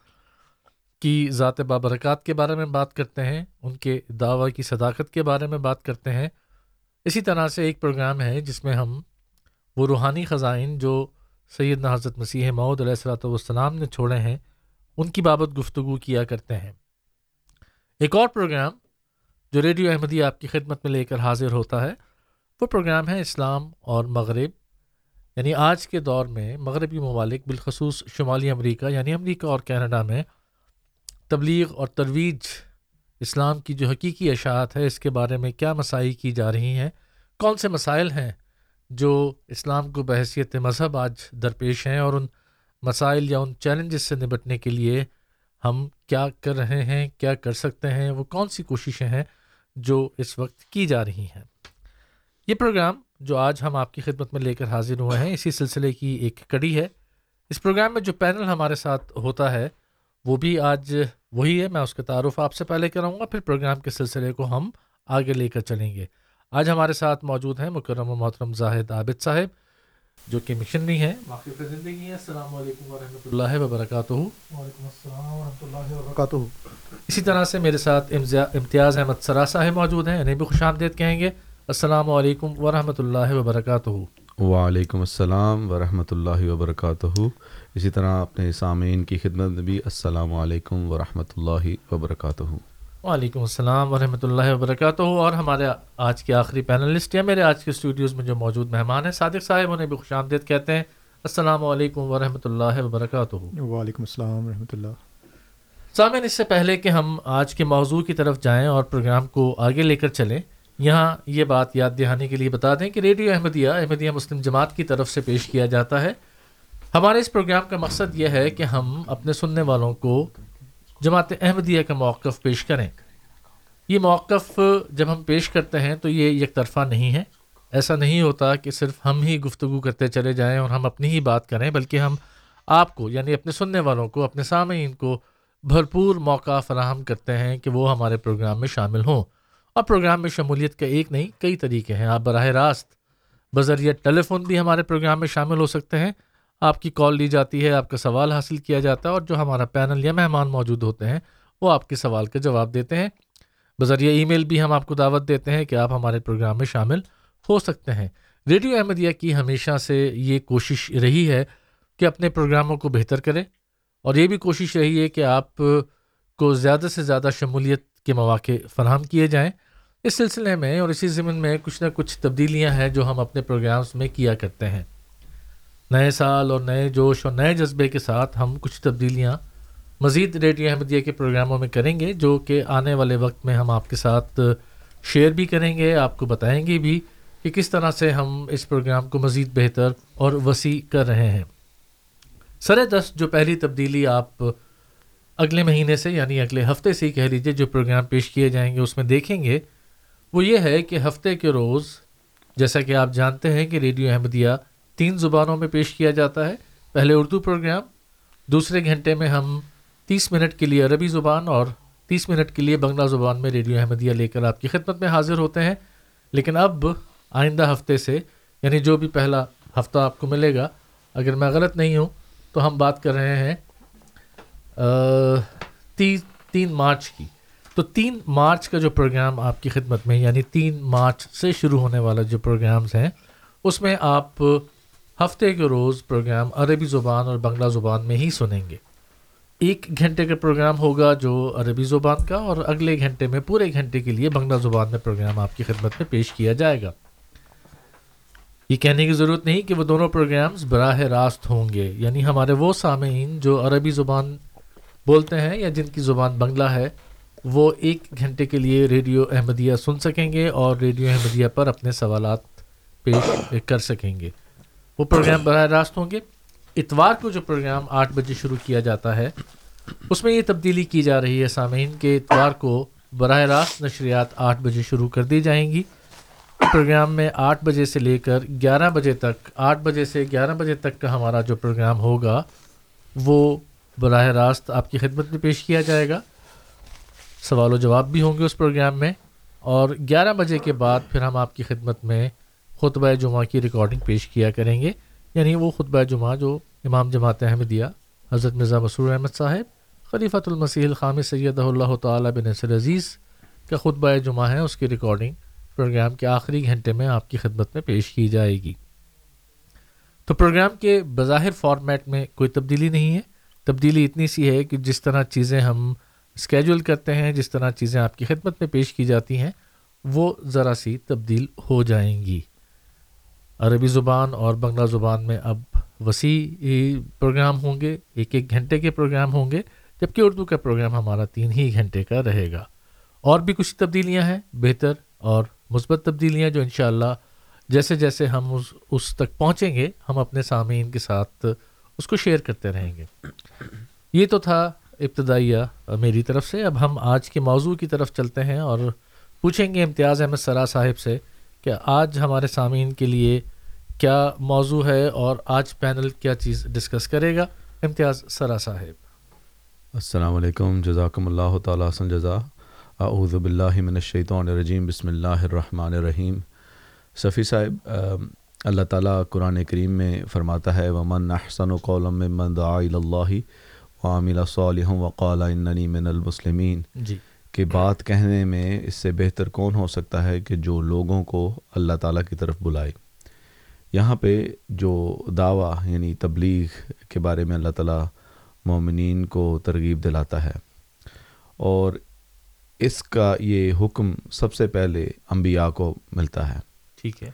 کی ذات بابرکات کے بارے میں بات کرتے ہیں، ان کے دعوی کی صداقت کے بارے میں بات کرتے ہیں۔ اسی طرح سے ایک پروگرام ہے جس میں ہم وہ روحانی خزائن جو سیدنا حضرت مسیح معود علیہ السلاۃ والسلام نے چھوڑے ہیں، ان کی بابت گفتگو کیا کرتے ہیں۔ ایک اور پروگرام جو ریڈیو احمدی آپ کی خدمت میں لے کر حاضر ہوتا ہے، وہ پروگرام ہے اسلام اور مغرب۔ یعنی آج کے دور میں مغربی ممالک بالخصوص شمالی امریکہ یعنی امریکہ اور کینیڈا میں تبلیغ اور ترویج اسلام کی جو حقیقی اشاعت ہے، اس کے بارے میں کیا مسائل کی جا رہی ہیں؟ کون سے مسائل ہیں جو اسلام کو بحثیت مذہب آج درپیش ہیں اور ان مسائل یا ان چیلنجز سے نبٹنے کے لیے ہم کیا کر رہے ہیں، کیا کر سکتے ہیں؟ وہ کون سی کوششیں ہیں جو اس وقت کی جا رہی ہیں؟ یہ پروگرام جو آج ہم آپ کی خدمت میں لے کر حاضر ہوئے ہیں اسی سلسلے کی ایک کڑی ہے۔ اس پروگرام میں جو پینل ہمارے ساتھ ہوتا ہے وہ بھی آج وہی ہے۔ میں اس کا تعارف آپ سے پہلے کراؤں گا پھر پروگرام کے سلسلے کو ہم آگے لے کر چلیں گے۔ آج ہمارے ساتھ موجود ہیں مکرم و محترم زاہد عابد صاحب جو کہ مشنری ہیں۔ واقف زندگی ہیں۔ السلام علیکم ورحمۃ اللہ وبرکاتہ۔ وعلیکم السلام ورحمۃ اللہ وبرکاتہ۔ اسی طرح سے میرے ساتھ امتیاز احمد سرا صاحب موجود ہیں انہیں بھی خوش آمدید کہیں گے۔ السلام علیکم ورحمۃ اللہ وبرکاتہ۔ وعلیکم السلام ورحمۃ اللہ وبرکاتہ۔ اسی طرح اپنے سامعین کی خدمت میں بھی السلام علیکم ورحمۃ اللہ وبرکاتہ۔ وعلیکم السلام ورحمۃ اللہ وبرکاتہ۔ اور ہمارے آج کے آخری پینلسٹ یا میرے آج کے اسٹوڈیوز میں جو موجود مہمان ہیں صادق صاحب انہیں بھی خوش آمدید کہتے ہیں۔ السلام علیکم ورحمۃ اللہ وبرکاتہ۔ وعلیکم السلام ورحمۃ اللہ۔ سامعین اس سے پہلے کہ ہم آج کے موضوع کی طرف جائیں اور پروگرام کو آگے لے کر چلیں یہاں یہ بات یاد دہانے کے لیے بتا دیں کہ ریڈیو احمدیہ احمدیہ مسلم جماعت کی طرف سے پیش کیا جاتا ہے۔ ہمارے اس پروگرام کا مقصد یہ ہے کہ ہم اپنے سننے والوں کو جماعت احمدیہ کا موقف پیش کریں۔ یہ موقف جب ہم پیش کرتے ہیں تو یہ یک طرفہ نہیں ہے۔ ایسا نہیں ہوتا کہ صرف ہم ہی گفتگو کرتے چلے جائیں اور ہم اپنی ہی بات کریں، بلکہ ہم آپ کو یعنی اپنے سننے والوں کو، اپنے سامعین کو بھرپور موقع فراہم کرتے ہیں کہ وہ ہمارے پروگرام میں شامل ہوں۔ اور پروگرام میں شمولیت کا ایک نہیں، کئی طریقے ہیں۔ آپ براہ راست بذریعہ ٹیلی فون بھی ہمارے پروگرام میں شامل ہو سکتے ہیں۔ آپ کی کال لی جاتی ہے، آپ کا سوال حاصل کیا جاتا ہے اور جو ہمارا پینل یا مہمان موجود ہوتے ہیں، وہ آپ کے سوال کا جواب دیتے ہیں۔ بذریعہ ای میل بھی ہم آپ کو دعوت دیتے ہیں کہ آپ ہمارے پروگرام میں شامل ہو سکتے ہیں۔ ریڈیو احمدیہ کی ہمیشہ سے یہ کوشش رہی ہے کہ اپنے پروگراموں کو بہتر کرے، اور یہ بھی کوشش رہی ہے کہ آپ کو زیادہ سے زیادہ شمولیت کے مواقع فراہم کیے جائیں۔ اس سلسلے میں اور اسی ضمن میں کچھ نہ کچھ تبدیلیاں ہیں جو ہم اپنے پروگرامس میں کیا کرتے ہیں۔ نئے سال اور نئے جوش اور نئے جذبے کے ساتھ ہم کچھ تبدیلیاں مزید ریڈیو احمدیہ کے پروگراموں میں کریں گے جو کہ آنے والے وقت میں ہم آپ کے ساتھ شیئر بھی کریں گے، آپ کو بتائیں گے بھی کہ کس طرح سے ہم اس پروگرام کو مزید بہتر اور وسیع کر رہے ہیں۔ سر دست، جو پہلی تبدیلی آپ اگلے مہینے سے یعنی اگلے ہفتے سے ہی کہہ لیجیے جو پروگرام پیش کیے جائیں گے، اس میں دیکھیں گے وہ یہ ہے کہ ہفتے کے روز، جیسا کہ آپ جانتے ہیں کہ ریڈیو احمدیہ تین زبانوں میں پیش کیا جاتا ہے، پہلے اردو پروگرام، دوسرے گھنٹے میں ہم تیس منٹ کے لیے عربی زبان اور تیس منٹ کے لیے بنگلہ زبان میں ریڈیو احمدیہ لے کر آپ کی خدمت میں حاضر ہوتے ہیں۔ لیکن اب آئندہ ہفتے سے یعنی جو بھی پہلا ہفتہ آپ کو ملے گا، اگر میں غلط نہیں ہوں تو ہم بات کر رہے ہیں تی، تین مارچ کی۔ تو تین مارچ کا جو پروگرام آپ کی خدمت میں یعنی تین مارچ سے شروع ہونے والا جو پروگرامز ہیں، اس میں آپ ہفتے کے روز پروگرام عربی زبان اور بنگلہ زبان میں ہی سنیں گے۔ ایک گھنٹے کا پروگرام ہوگا جو عربی زبان کا اور اگلے گھنٹے میں پورے گھنٹے کے لیے بنگلہ زبان میں پروگرام آپ کی خدمت میں پیش کیا جائے گا۔ یہ کہنے کی ضرورت نہیں کہ وہ دونوں پروگرامز براہ راست ہوں گے یعنی ہمارے وہ سامعین جو عربی زبان بولتے ہیں یا جن کی زبان بنگلہ ہے وہ ایک گھنٹے کے لیے ریڈیو احمدیہ سن سکیں گے اور ریڈیو احمدیہ پر اپنے سوالات پیش کر سکیں گے۔ وہ پروگرام براہ راست ہوں گے۔ اتوار کو جو پروگرام آٹھ بجے شروع کیا جاتا ہے، اس میں یہ تبدیلی کی جا رہی ہے۔ سامعین، کہ اتوار کو براہ راست نشریات آٹھ بجے شروع کر دی جائیں گی۔ پروگرام میں آٹھ بجے سے لے کر گیارہ بجے تک، آٹھ بجے سے گیارہ بجے تک کا ہمارا جو پروگرام ہوگا، وہ براہ راست آپ کی خدمت میں پیش کیا جائے گا۔ سوال و جواب بھی ہوں گے اس پروگرام میں اور گیارہ بجے کے بعد پھر ہم آپ کی خدمت میں خطبہ جمعہ کی ریکارڈنگ پیش کیا کریں گے۔ یعنی وہ خطبہ جمعہ جو امام جماعت احمدیہ حضرت مرزا مسرور احمد صاحب، خلیفۃ المسیح الخام سید اللہ تعالیٰ بن نصر عزیز کا خطبہ جمعہ ہے، اس کی ریکارڈنگ پروگرام کے آخری گھنٹے میں آپ کی خدمت میں پیش کی جائے گی۔ تو پروگرام کے بظاہر فارمیٹ میں کوئی تبدیلی نہیں ہے۔ تبدیلی اتنی سی ہے کہ جس طرح چیزیں ہم اسکیجول کرتے ہیں، جس طرح چیزیں آپ کی خدمت میں پیش کی جاتی ہیں، وہ ذرا سی تبدیل ہو جائیں گی۔ عربی زبان اور بنگلہ زبان میں اب وسیع پروگرام ہوں گے، ایک ایک گھنٹے کے پروگرام ہوں گے، جبکہ اردو کا پروگرام ہمارا تین ہی گھنٹے کا رہے گا۔ اور بھی کچھ تبدیلیاں ہیں، بہتر اور مثبت تبدیلیاں جو انشاءاللہ جیسے جیسے ہم اس اس تک پہنچیں گے، ہم اپنے سامعین کے ساتھ اس کو شیئر کرتے رہیں گے۔ یہ تو تھا ابتدائیہ میری طرف سے۔ اب ہم آج کے موضوع کی طرف چلتے ہیں اور پوچھیں گے امتیاز احمد سرا صاحب سے کہ آج ہمارے سامعین کے لیے کیا موضوع ہے اور آج پینل کیا چیز ڈسکس کرے گا۔ امتیاز سرا صاحب۔ السلام علیکم۔ جزاکم اللہ تعالیٰ حسن جزا۔ اعوذ باللہ من الشیطان الرجیم۔ بسم اللہ الرحمن الرحیم۔ صفی صاحب اللہ تعالیٰ قرآن کریم میں فرماتا ہے، ومن احسن و قولم من دعا اللہ۔ وعمل صالح وقال اننی من المسلمین جی۔ کہ بات کہنے میں اس سے بہتر کون ہو سکتا ہے کہ جو لوگوں کو اللہ تعالیٰ کی طرف بلائے۔ یہاں پہ جو دعویٰ یعنی تبلیغ کے بارے میں اللہ تعالیٰ مومنین کو ترغیب دلاتا ہے۔ اور اس کا یہ حکم سب سے پہلے انبیاء کو ملتا ہے۔ ٹھیک ہے۔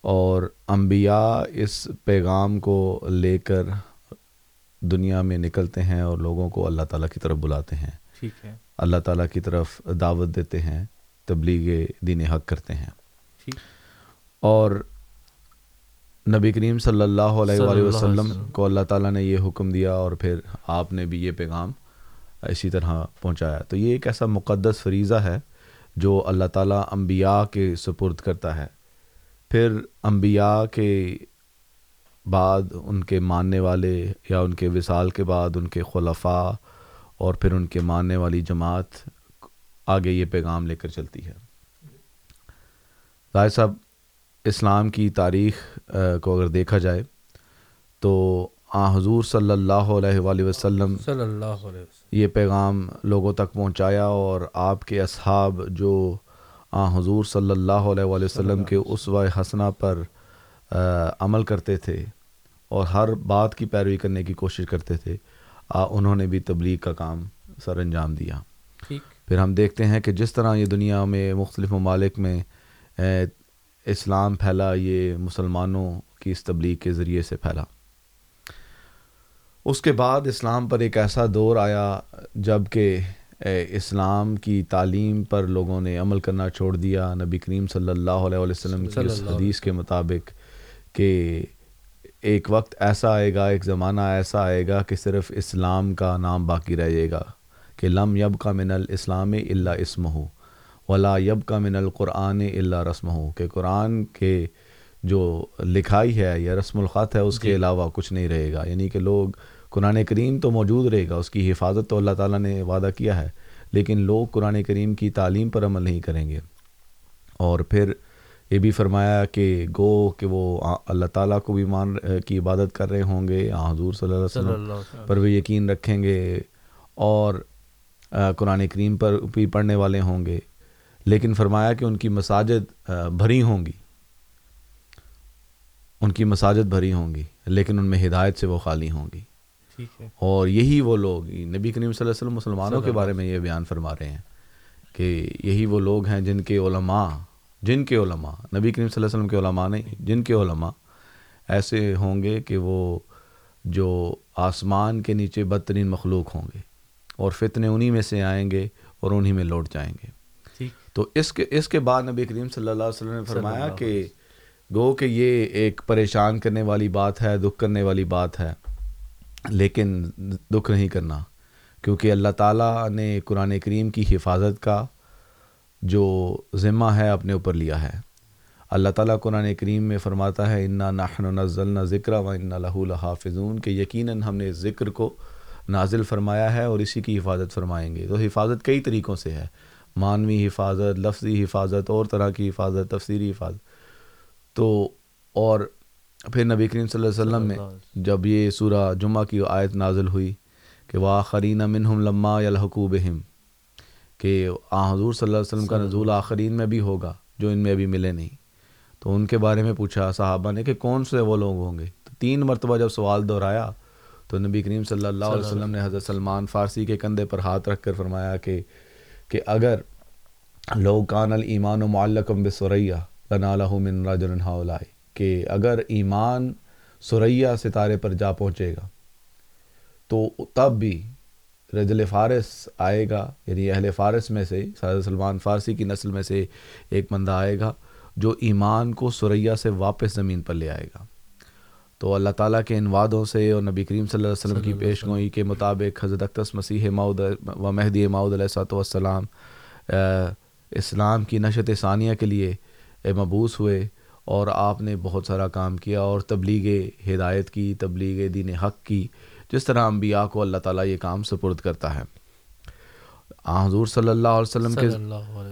اور انبیاء اس پیغام کو لے کر دنیا میں نکلتے ہیں اور لوگوں کو اللہ تعالیٰ کی طرف بلاتے ہیں۔ ٹھیک ہے۔ اللہ تعالیٰ کی طرف دعوت دیتے ہیں تبلیغ دین حق کرتے ہیں۔ ٹھیک۔ اور نبی کریم صلی اللہ علیہ وآلہ وسلم۔ کو اللہ تعالیٰ نے یہ حکم دیا اور پھر آپ نے بھی یہ پیغام اسی طرح پہنچایا۔ تو یہ ایک ایسا مقدس فریضہ ہے جو اللہ تعالیٰ انبیاء کے سپرد کرتا ہے۔ پھر انبیاء کے بعد ان کے ماننے والے یا ان کے وصال کے بعد ان کے خلفاء اور پھر ان کے ماننے والی جماعت آگے یہ پیغام لے کر چلتی ہے۔ ظاہر صاحب اسلام کی تاریخ کو اگر دیکھا جائے تو آ حضور صلی اللہ علیہ وآلہ وسلم صلی اللہ علیہ وسلم۔ یہ پیغام لوگوں تک پہنچایا اور آپ کے اصحاب جو آ حضور صلی اللہ علیہ وآلہ وسلم کے اسوہ حسنہ پر عمل کرتے تھے اور ہر بات کی پیروی کرنے کی کوشش کرتے تھے انہوں نے بھی تبلیغ کا کام سر انجام دیا۔ پھر ہم دیکھتے ہیں کہ جس طرح یہ دنیا میں مختلف ممالک میں اسلام پھیلا یہ مسلمانوں کی اس تبلیغ کے ذریعے سے پھیلا۔ اس کے بعد اسلام پر ایک ایسا دور آیا جبکہ اسلام کی تعلیم پر لوگوں نے عمل کرنا چھوڑ دیا۔ نبی کریم صلی اللہ علیہ وسلم کی اس حدیث کے مطابق کہ ایک وقت ایسا آئے گا ایک زمانہ ایسا آئے گا کہ صرف اسلام کا نام باقی رہ جائے گا کہ لم یب کا من الاسلام اللہ اسم ہو ولا یب کا من القرآن اللہ رسم ہو کہ قرآن کے جو لکھائی ہے یا رسم الخط ہے اس کے علاوہ کچھ نہیں رہے گا۔ یعنی کہ لوگ قرآن کریم تو موجود رہے گا اس کی حفاظت تو اللہ تعالیٰ نے وعدہ کیا ہے لیکن لوگ قرآن کریم کی تعلیم پر عمل نہیں کریں گے۔ اور پھر یہ بھی فرمایا کہ گو کہ وہ اللہ تعالیٰ کو بھی مان کی عبادت کر رہے ہوں گے حضور صلی اللہ علیہ وسلم پر بھی یقین رکھیں گے اور قرآن کریم پر بھی پڑھنے والے ہوں گے۔ لیکن فرمایا کہ ان کی مساجد بھری ہوں گی۔ ان کی مساجد بھری ہوں گی لیکن ان میں ہدایت سے وہ خالی ہوں گی۔ اور یہی وہ لوگ نبی کریم صلی اللہ علیہ وسلم مسلمانوں کے بارے میں یہ بیان فرما رہے ہیں کہ یہی وہ لوگ ہیں جن کے علماء جن کے علماء نبی کریم صلی اللہ علیہ وسلم کے علماء نہیں جن کے علماء ایسے ہوں گے کہ وہ جو آسمان کے نیچے بدترین مخلوق ہوں گے اور فتنے انہی میں سے آئیں گے اور انہی میں لوٹ جائیں گے۔ تو اس کے اس کے بعد نبی کریم صلی اللہ علیہ وسلم نے فرمایا کہ گو کہ یہ ایک پریشان کرنے والی بات ہے دکھ کرنے والی بات ہے لیکن دکھ نہیں کرنا کیونکہ اللہ تعالیٰ نے قرآن کریم کی حفاظت کا جو ذمہ ہے اپنے اوپر لیا ہے۔ اللہ تعالیٰ قرآن کریم میں فرماتا ہے انا نحن نزلنا ذکر و انا لہو لحافظون کہ یقیناً ہم نے اس ذکر کو نازل فرمایا ہے اور اسی کی حفاظت فرمائیں گے۔ تو حفاظت کئی طریقوں سے ہے۔ مانوی حفاظت لفظی حفاظت اور طرح کی حفاظت تفسیری حفاظت۔ تو اور پھر نبی کریم صلی اللہ علیہ وسلم نے جب یہ سورہ جمعہ کی آیت نازل ہوئی کہ واخرین منہم لما یلحقوبہم کہ آ حضور صلی اللہ علیہ وسلم کا نزول آخرین میں بھی ہوگا جو ان میں ابھی ملے نہیں۔ تو ان کے بارے میں پوچھا صحابہ نے کہ کون سے وہ لوگ ہوں گے؟ تو تین مرتبہ جب سوال دہرایا تو نبی کریم صلی اللہ علیہ وسلم نے حضرت سلمان فارسی کے کندھے پر ہاتھ رکھ کر فرمایا کہ کہ اگر لو کان الایمان و معلقم بسریہ لنا لہو من رجل ہاؤلائی کہ اگر ایمان سریا ستارے پر جا پہنچے گا تو تب بھی رجل فارس آئے گا یعنی اہل فارس میں سے حضرت سلمان فارسی کی نسل میں سے ایک بندہ آئے گا جو ایمان کو سریا سے واپس زمین پر لے آئے گا۔ تو اللہ تعالیٰ کے ان وعدوں سے اور نبی کریم صلی اللہ علیہ وسلم کی پیش گوئی کے مطابق حضرت اقتص مسیح ماؤد و مہدی ماؤد علیہ صاحب والسلام اسلام کی نشت ثانیہ کے لیے مبوس ہوئے اور آپ نے بہت سارا کام کیا اور تبلیغ ہدایت کی تبلیغ دین حق کی۔ جس طرح انبیاء کو اللہ تعالیٰ یہ کام سپرد کرتا ہے۔ آ حضور صلی اللہ علیہ وسلم کے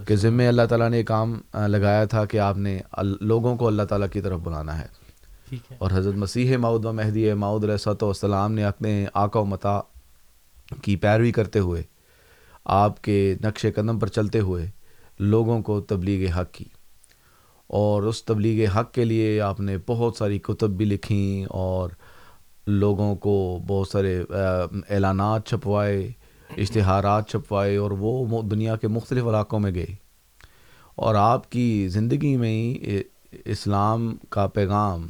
کے ذمے اللہ تعالیٰ نے کام لگایا تھا کہ آپ نے لوگوں کو اللہ تعالیٰ کی طرف بلانا ہے۔ اور حضرت مسیح ماؤد و مہدی ماؤد صاحب والسلام نے اپنے آقا و متا کی پیروی کرتے ہوئے آپ کے نقش قدم پر چلتے ہوئے لوگوں کو تبلیغ حق کی۔ اور اس تبلیغ حق کے لیے آپ نے بہت ساری کتب بھی لکھیں اور لوگوں کو بہت سارے اعلانات چھپوائے اشتہارات چھپوائے اور وہ دنیا کے مختلف علاقوں میں گئے۔ اور آپ کی زندگی میں ہی اسلام کا پیغام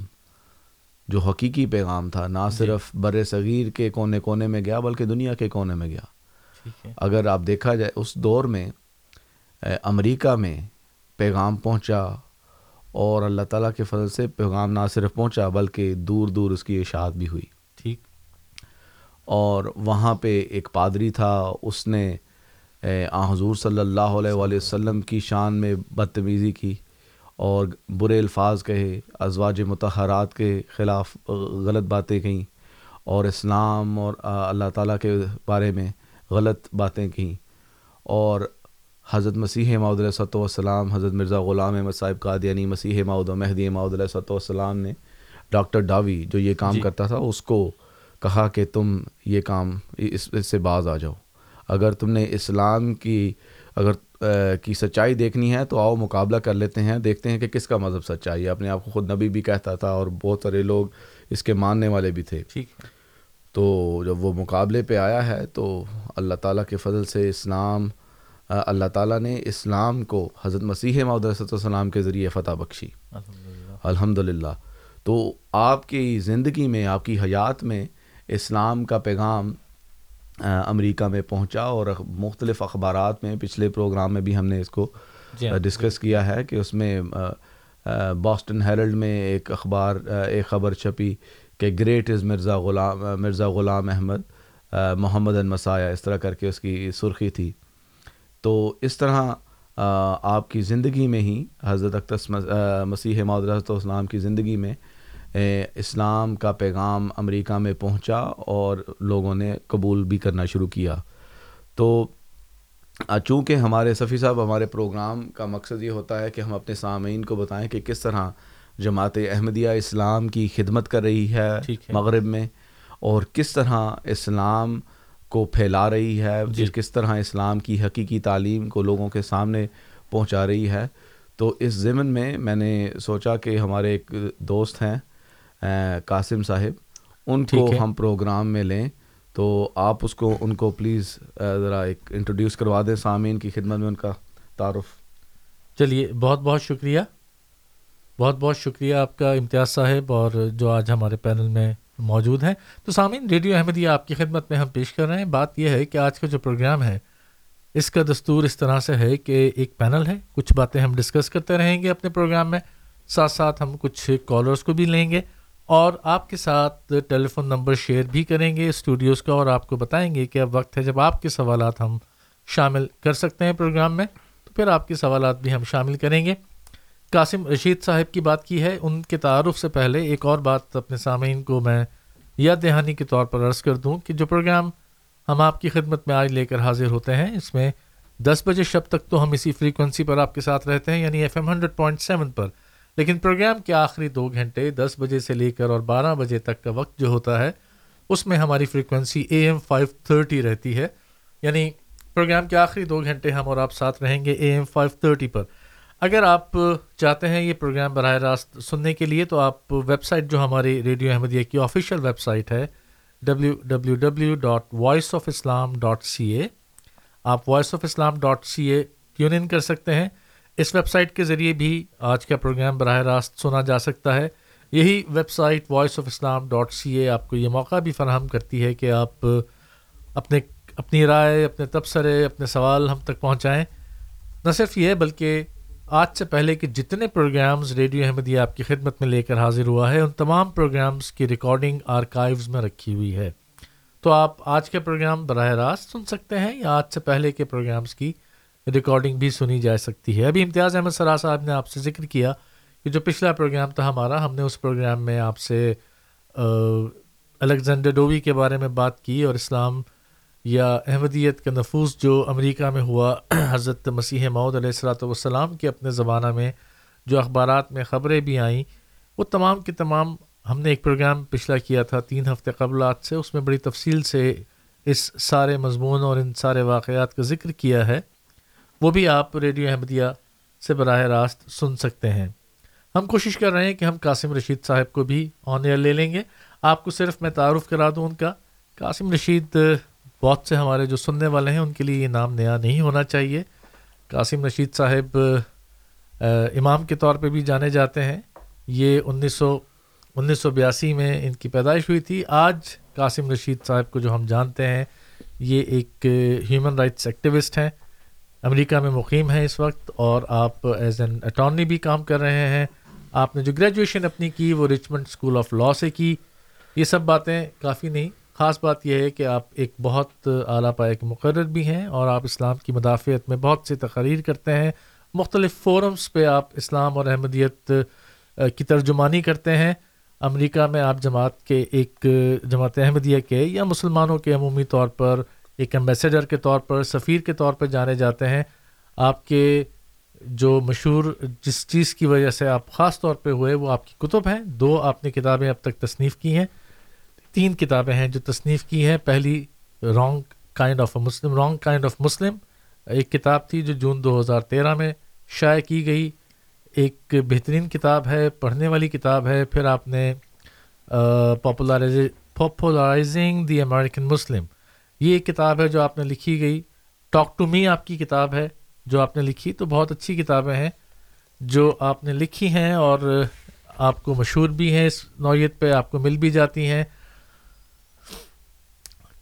جو حقیقی پیغام تھا نہ صرف بر صغیر کے کونے کونے میں گیا بلکہ دنیا کے کونے میں گیا۔ اگر آپ دیکھا جائے اس دور میں امریکہ میں پیغام پہنچا اور اللہ تعالیٰ کے فضل سے پیغام نہ صرف پہنچا بلکہ دور دور اس کی اشاعت بھی ہوئی۔ ٹھیک۔ اور وہاں پہ ایک پادری تھا اس نے آ حضور صلی اللہ علیہ وآلہ وسلم کی شان میں بدتمیزی کی اور برے الفاظ کہے ازواج متحرات کے خلاف غلط باتیں کہیں اور اسلام اور اللہ تعالیٰ کے بارے میں غلط باتیں کہیں۔ اور حضرت مسیح ماؤد علیہ صلاۃ والسلام حضرت مرزا غلام احمد صاحب قادیانی مسیح ماؤد و مہدی ماؤد علیہ صلاۃ والسلام نے ڈاکٹر ڈاوی جو یہ کام کرتا تھا اس کو کہا کہ تم یہ کام اس اس سے باز آ جاؤ۔ اگر تم نے اسلام کی اگر کی سچائی دیکھنی ہے تو آؤ مقابلہ کر لیتے ہیں دیکھتے ہیں کہ کس کا مذہب سچائی ہے۔ اپنے آپ کو خود نبی بھی کہتا تھا اور بہت سارے لوگ اس کے ماننے والے بھی تھے۔ ٹھیک تو جب وہ مقابلے پہ آیا ہے تو اللہ تعالیٰ کے فضل سے اسلام اللہ تعالیٰ نے اسلام کو حضرت مسیح محدود السلام کے ذریعے فتح بخشی۔ الحمد للہ تو آپ کی زندگی میں آپ کی حیات میں اسلام کا پیغام امریکہ میں پہنچا اور مختلف اخبارات میں پچھلے پروگرام میں بھی ہم نے اس کو ڈسکس کیا ہے کہ اس میں باسٹن ہیرلڈ میں ایک اخبار ایک خبر چھپی کہ گریٹ از مرزا غلام مرزا غلام احمد محمد المسایہ اس طرح کر کے اس کی سرخی تھی۔ تو اس طرح آپ کی زندگی میں ہی حضرت اقتص مسیح معدرت اسلام کی زندگی میں اسلام کا پیغام امریکہ میں پہنچا اور لوگوں نے قبول بھی کرنا شروع کیا۔ تو چونکہ ہمارے صفی صاحب ہمارے پروگرام کا مقصد یہ ہوتا ہے کہ ہم اپنے سامعین کو بتائیں کہ کس طرح جماعت احمدیہ اسلام کی خدمت کر رہی ہے۔ مغرب میں اور کس طرح اسلام کو پھیلا رہی ہے جی۔ کس طرح اسلام کی حقیقی تعلیم کو لوگوں کے سامنے پہنچا رہی ہے۔ تو اس ضمن میں میں نے سوچا کہ ہمارے ایک دوست ہیں قاسم صاحب ان کو ہم پروگرام میں لیں۔ تو آپ اس کو ان کو پلیز ذرا ایک انٹروڈیوس کروا دیں سامعین کی خدمت میں ان کا تعارف۔ چلیے بہت بہت شکریہ۔ بہت بہت شکریہ آپ کا امتیاز صاحب اور جو آج ہمارے پینل میں موجود ہیں۔ تو سامعین، ریڈیو احمدیہ آپ کی خدمت میں ہم پیش کر رہے ہیں۔ بات یہ ہے کہ آج کا جو پروگرام ہے، اس کا دستور اس طرح سے ہے کہ ایک پینل ہے۔ کچھ باتیں ہم ڈسکس کرتے رہیں گے اپنے پروگرام میں۔ ساتھ ساتھ ہم کچھ کالرس کو بھی لیں گے اور آپ کے ساتھ ٹیلی فون نمبر شیئر بھی کریں گے اسٹوڈیوز کا اور آپ کو بتائیں گے کہ اب وقت ہے جب آپ کے سوالات ہم شامل کر سکتے ہیں پروگرام میں۔ تو پھر آپ کے سوالات بھی ہم شامل کریں گے۔ قاسم رشید صاحب کی بات کی ہے، ان کے تعارف سے پہلے ایک اور بات اپنے سامعین کو میں یاد دہانی کے طور پر عرض کر دوں کہ جو پروگرام ہم آپ کی خدمت میں آج لے کر حاضر ہوتے ہیں، اس میں دس بجے شب تک تو ہم اسی فریکوینسی پر آپ کے ساتھ رہتے ہیں یعنی F M hundred point seven پر۔ لیکن پروگرام کے آخری دو گھنٹے دس بجے سے لے کر اور بارہ بجے تک کا وقت جو ہوتا ہے، اس میں ہماری frequency A M five thirty رہتی ہے۔ یعنی پروگرام کے آخری دو گھنٹے ہم اور آپ ساتھ رہیں گے اے ایم فائیو تھرٹی پر۔ اگر آپ چاہتے ہیں یہ پروگرام براہ راست سننے کے لیے، تو آپ ویب سائٹ جو ہماری ریڈیو احمدیہ کی آفیشیل ویب سائٹ ہے W W W dot voice of Islam dot C A آپ voice of Islam dot C A tune in کر سکتے ہیں۔ اس ویب سائٹ کے ذریعے بھی آج کا پروگرام براہ راست سنا جا سکتا ہے۔ یہی website voice of Islam dot C A آپ کو یہ موقع بھی فراہم کرتی ہے کہ آپ اپنے، اپنی رائے، اپنے تبصرے، اپنے سوال ہم تک پہنچائیں۔ نہ صرف یہ، بلکہ آج سے پہلے کے جتنے پروگرامز ریڈیو احمدیہ آپ کی خدمت میں لے کر حاضر ہوا ہے، ان تمام پروگرامز کی ریکارڈنگ آرکائیوز میں رکھی ہوئی ہے۔ تو آپ آج کے پروگرام براہ راست سن سکتے ہیں یا آج سے پہلے کے پروگرامز کی ریکارڈنگ بھی سنی جا سکتی ہے۔ ابھی امتیاز احمد سرا صاحب نے آپ سے ذکر کیا کہ جو پچھلا پروگرام تھا ہمارا، ہم نے اس پروگرام میں آپ سے الیگزینڈر ڈووی کے بارے میں بات کی اور اسلام یا احمدیت کا نفوذ جو امریکہ میں ہوا، حضرت مسیح معود علیہ السلاۃ والسلام کے اپنے زمانہ میں جو اخبارات میں خبریں بھی آئیں، وہ تمام کے تمام ہم نے ایک پروگرام پچھلا کیا تھا تین ہفتے قبل آج سے، اس میں بڑی تفصیل سے اس سارے مضمون اور ان سارے واقعات کا ذکر کیا ہے۔ وہ بھی آپ ریڈیو احمدیہ سے براہ راست سن سکتے ہیں۔ ہم کوشش کر رہے ہیں کہ ہم قاسم رشید صاحب کو بھی آن ایئر لے لیں گے۔ آپ کو صرف میں تعارف کرا دوں ان کا۔ قاسم رشید بہت سے ہمارے جو سننے والے ہیں، ان کے لیے یہ نام نیا نہیں ہونا چاہیے۔ قاسم رشید صاحب امام کے طور پہ بھی جانے جاتے ہیں۔ یہ انیس سو انیس سو بیاسی میں ان کی پیدائش ہوئی تھی۔ آج قاسم رشید صاحب کو جو ہم جانتے ہیں، یہ ایک ہیومن رائٹس ایکٹیوسٹ ہیں۔ امریکہ میں مقیم ہیں اس وقت اور آپ ایز این اٹارنی بھی کام کر رہے ہیں۔ آپ نے جو گریجویشن اپنی کی، وہ رچمنڈ اسکول آف لاء سے کی۔ یہ سب باتیں کافی نہیں خاص بات یہ ہے کہ آپ ایک بہت اعلیٰ پائے کے مقرر بھی ہیں اور آپ اسلام کی مدافعت میں بہت سی تقاریر کرتے ہیں۔ مختلف فورمز پہ آپ اسلام اور احمدیت کی ترجمانی کرتے ہیں۔ امریکہ میں آپ جماعت کے ایک جماعت احمدیہ کے یا مسلمانوں کے عمومی طور پر ایک ایمبیسیڈر کے طور پر، سفیر کے طور پر جانے جاتے ہیں۔ آپ کے جو مشہور، جس چیز کی وجہ سے آپ خاص طور پہ ہوئے، وہ آپ کی کتب ہیں۔ دو آپ نے کتابیں اب تک تصنیف کی ہیں۔ تین کتابیں ہیں جو تصنیف کی ہیں۔ پہلی wrong kind of a Muslim wrong kind of Muslim, ایک کتاب تھی جو جون دو ہزار تیرہ میں شائع کی گئی۔ ایک بہترین کتاب ہے، پڑھنے والی کتاب ہے۔ پھر آپ نے پاپولرائز پاپولرائزنگ دی امریکن مسلم۔ یہ ایک کتاب ہے جو آپ نے لکھی گئی۔ ٹاک ٹو می آپ کی کتاب ہے جو آپ نے لکھی۔ تو بہت اچھی کتابیں ہیں جو آپ نے لکھی ہیں اور آپ کو مشہور بھی ہیں۔ اس نوعیت پہ آپ کو مل بھی جاتی ہیں۔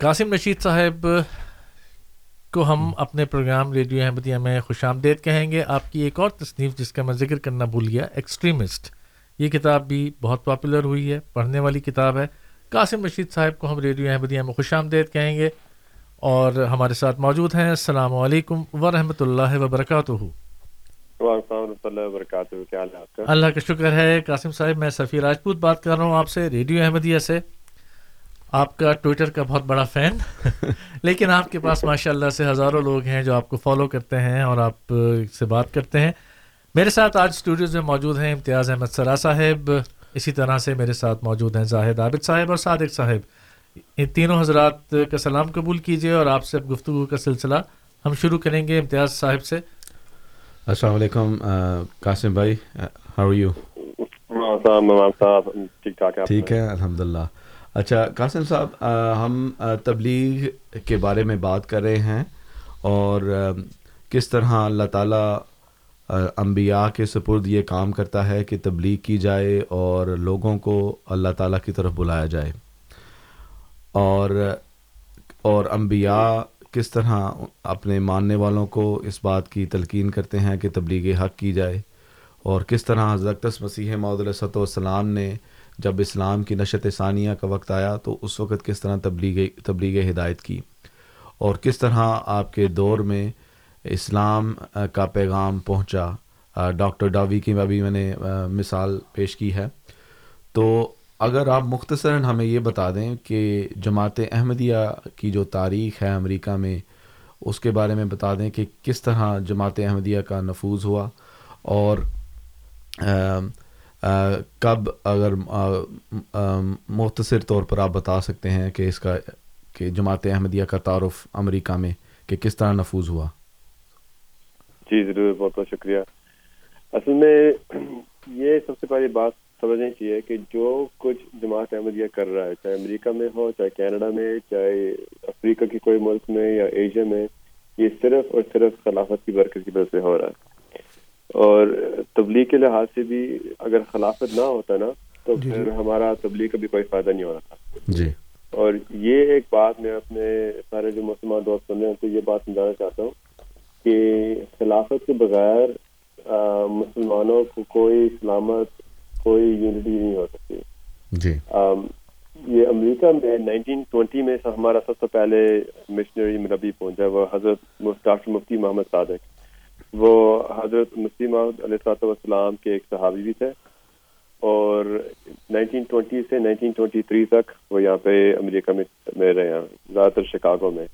قاسم رشید صاحب کو ہم اپنے پروگرام ریڈیو احمدیہ میں خوش آمدید کہیں گے۔ آپ کی ایک اور تصنیف جس کا میں ذکر کرنا بھول گیا ایکسٹریمسٹ یہ کتاب بھی بہت پاپولر ہوئی ہے پڑھنے والی کتاب ہے۔ قاسم رشید صاحب کو ہم ریڈیو احمدیہ میں خوش آمدید کہیں گے۔ اور ہمارے ساتھ موجود ہیں۔ السلام علیکم ورحمۃ اللہ وبرکاتہ۔ اللہ کا شکر ہے۔ قاسم صاحب میں سفیر راجپوت بات کر رہا ہوں آپ سے ریڈیو احمدیہ سے۔ آپ کا ٹویٹر کا بہت بڑا فین لیکن آپ کے پاس ماشاء اللہ سے ہزاروں لوگ ہیں جو آپ کو فالو کرتے ہیں اور آپ سے بات کرتے ہیں۔ میرے ساتھ آج اسٹوڈیوز میں موجود ہیں امتیاز احمد سرا صاحب۔ اسی طرح سے میرے ساتھ موجود ہیں زاہد عابد صاحب اور صادق صاحب۔ ان تینوں حضرات کا سلام قبول کیجیے اور آپ سے گفتگو کا سلسلہ ہم شروع کریں گے امتیاز صاحب سے۔ السلام علیکم قاسم بھائی ہاؤ یو ٹھیک ہے الحمد للہ اچھا قاسم صاحب ہم تبلیغ کے بارے میں بات کر رہے ہیں اور کس طرح اللہ تعالیٰ انبیاء کے سپرد یہ کام کرتا ہے کہ تبلیغ کی جائے اور لوگوں کو اللہ تعالیٰ کی طرف بلایا جائے۔ اور اور انبیاء کس طرح اپنے ماننے والوں کو اس بات کی تلقین کرتے ہیں کہ تبلیغ حق کی جائے۔ اور کس طرح حضرت مسیح معود علیہ والسلام نے جب اسلام کی نشت ثانیہ کا وقت آیا تو اس وقت کس طرح تبلیغ تبلیغ ہدایت کی اور کس طرح آپ کے دور میں اسلام کا پیغام پہنچا؟ ڈاکٹر ڈاوی کی ابھی میں نے مثال پیش کی ہے۔ تو اگر آپ مختصراً ہمیں یہ بتا دیں کہ جماعت احمدیہ کی جو تاریخ ہے امریکہ میں، اس کے بارے میں بتا دیں کہ کس طرح جماعت احمدیہ کا نفوذ ہوا اور کب اگر مختصر طور پر آپ بتا سکتے ہیں کہ اس کا، کہ جماعت احمدیہ کا تعارف امریکہ میں کہ کس طرح نفوذ ہوا؟ جی ضرور، بہت بہت شکریہ۔ اصل میں یہ سب سے پہلی بات سمجھنی چاہیے کہ جو کچھ جماعت احمدیہ کر رہا ہے، چاہے امریکہ میں ہو، چاہے کینیڈا میں، چاہے افریقہ کی کوئی ملک میں یا ایشیا میں، یہ صرف اور صرف خلافت کی برکت کی وجہ سے ہو رہا ہے۔ اور تبلیغ کے لحاظ سے بھی اگر خلافت نہ ہوتا نا تو جی پھر ہمارا تبلیغ کا بھی کوئی فائدہ نہیں ہو رہا تھا۔ جی۔ اور یہ ایک بات میں اپنے سارے جو مسلمان دوست سن رہے ہیں تو یہ بات سمجھانا چاہتا ہوں کہ خلافت کے بغیر مسلمانوں کو کوئی سلامت کوئی یونٹی نہیں ہو سکتی۔ جی۔ یہ امریکہ میں نائنٹین ٹوینٹی میں ہمارا سب سے پہلے مشنری مربی پہنچا وہ حضرت ڈاکٹر مفتی محمد صادق۔ وہ حضرت محمد علیہ والسلام کے ایک صحابی بھی تھے اور نائنٹین ٹوینٹی سے نائنٹین ٹوینٹی تھری تک وہ یہاں پہ امریکہ میں میں رہے ہیں زیادہ تر شکاگو میں۔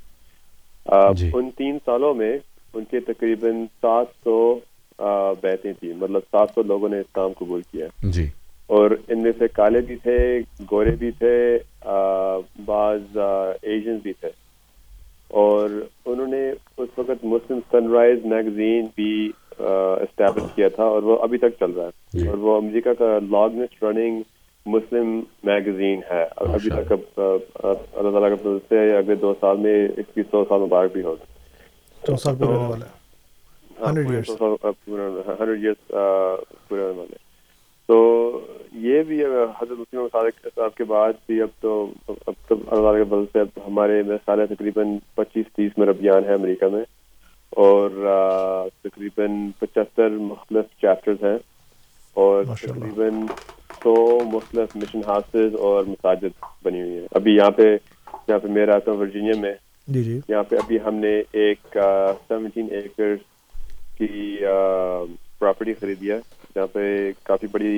جی. ان تین سالوں میں ان کے تقریباً سات سو بیتیں تھیں۔ مطلب سات سو لوگوں نے اسلام قبول کیا۔ جی۔ اور ان میں سے کالے بھی تھے گورے بھی تھے بعض ایشین بھی تھے۔ اور انہوں نے اس وقت مسلم سن رائز میگزین بھی اسٹیبلش کیا تھا اور وہ ابھی تک چل رہا ہے۔ جی۔ اور وہ امریکہ کا لانگسٹ رننگ مسلم میگزین ہے۔ ابھی تک اللہ تعالیٰ کا سے اگلے دو سال میں اکیس سو سال مبارک بھی ہوگا ہنڈریڈ ایئرس پورے ہونے والے تو یہ بھی حضرت مسلم صاحب کے بعد بھی اب تو اب تو اللہ کے بل سے اب ہمارے سال تقریباً پچیس تیس مربیان ہیں امریکہ میں اور تقریباً پچہتر مختلف چیپٹرز ہیں اور تقریباً سو مختلف مشن ہاؤسز اور مساجد بنی ہوئی ہیں۔ ابھی یہاں پہ یہاں پہ رہتا ہوں ورجینیا میں جی جی۔ یہاں پہ ابھی ہم نے ایک سیونٹین ایکرز کی پراپرٹی خریدی ہے۔ جہاں پہ کافی بڑی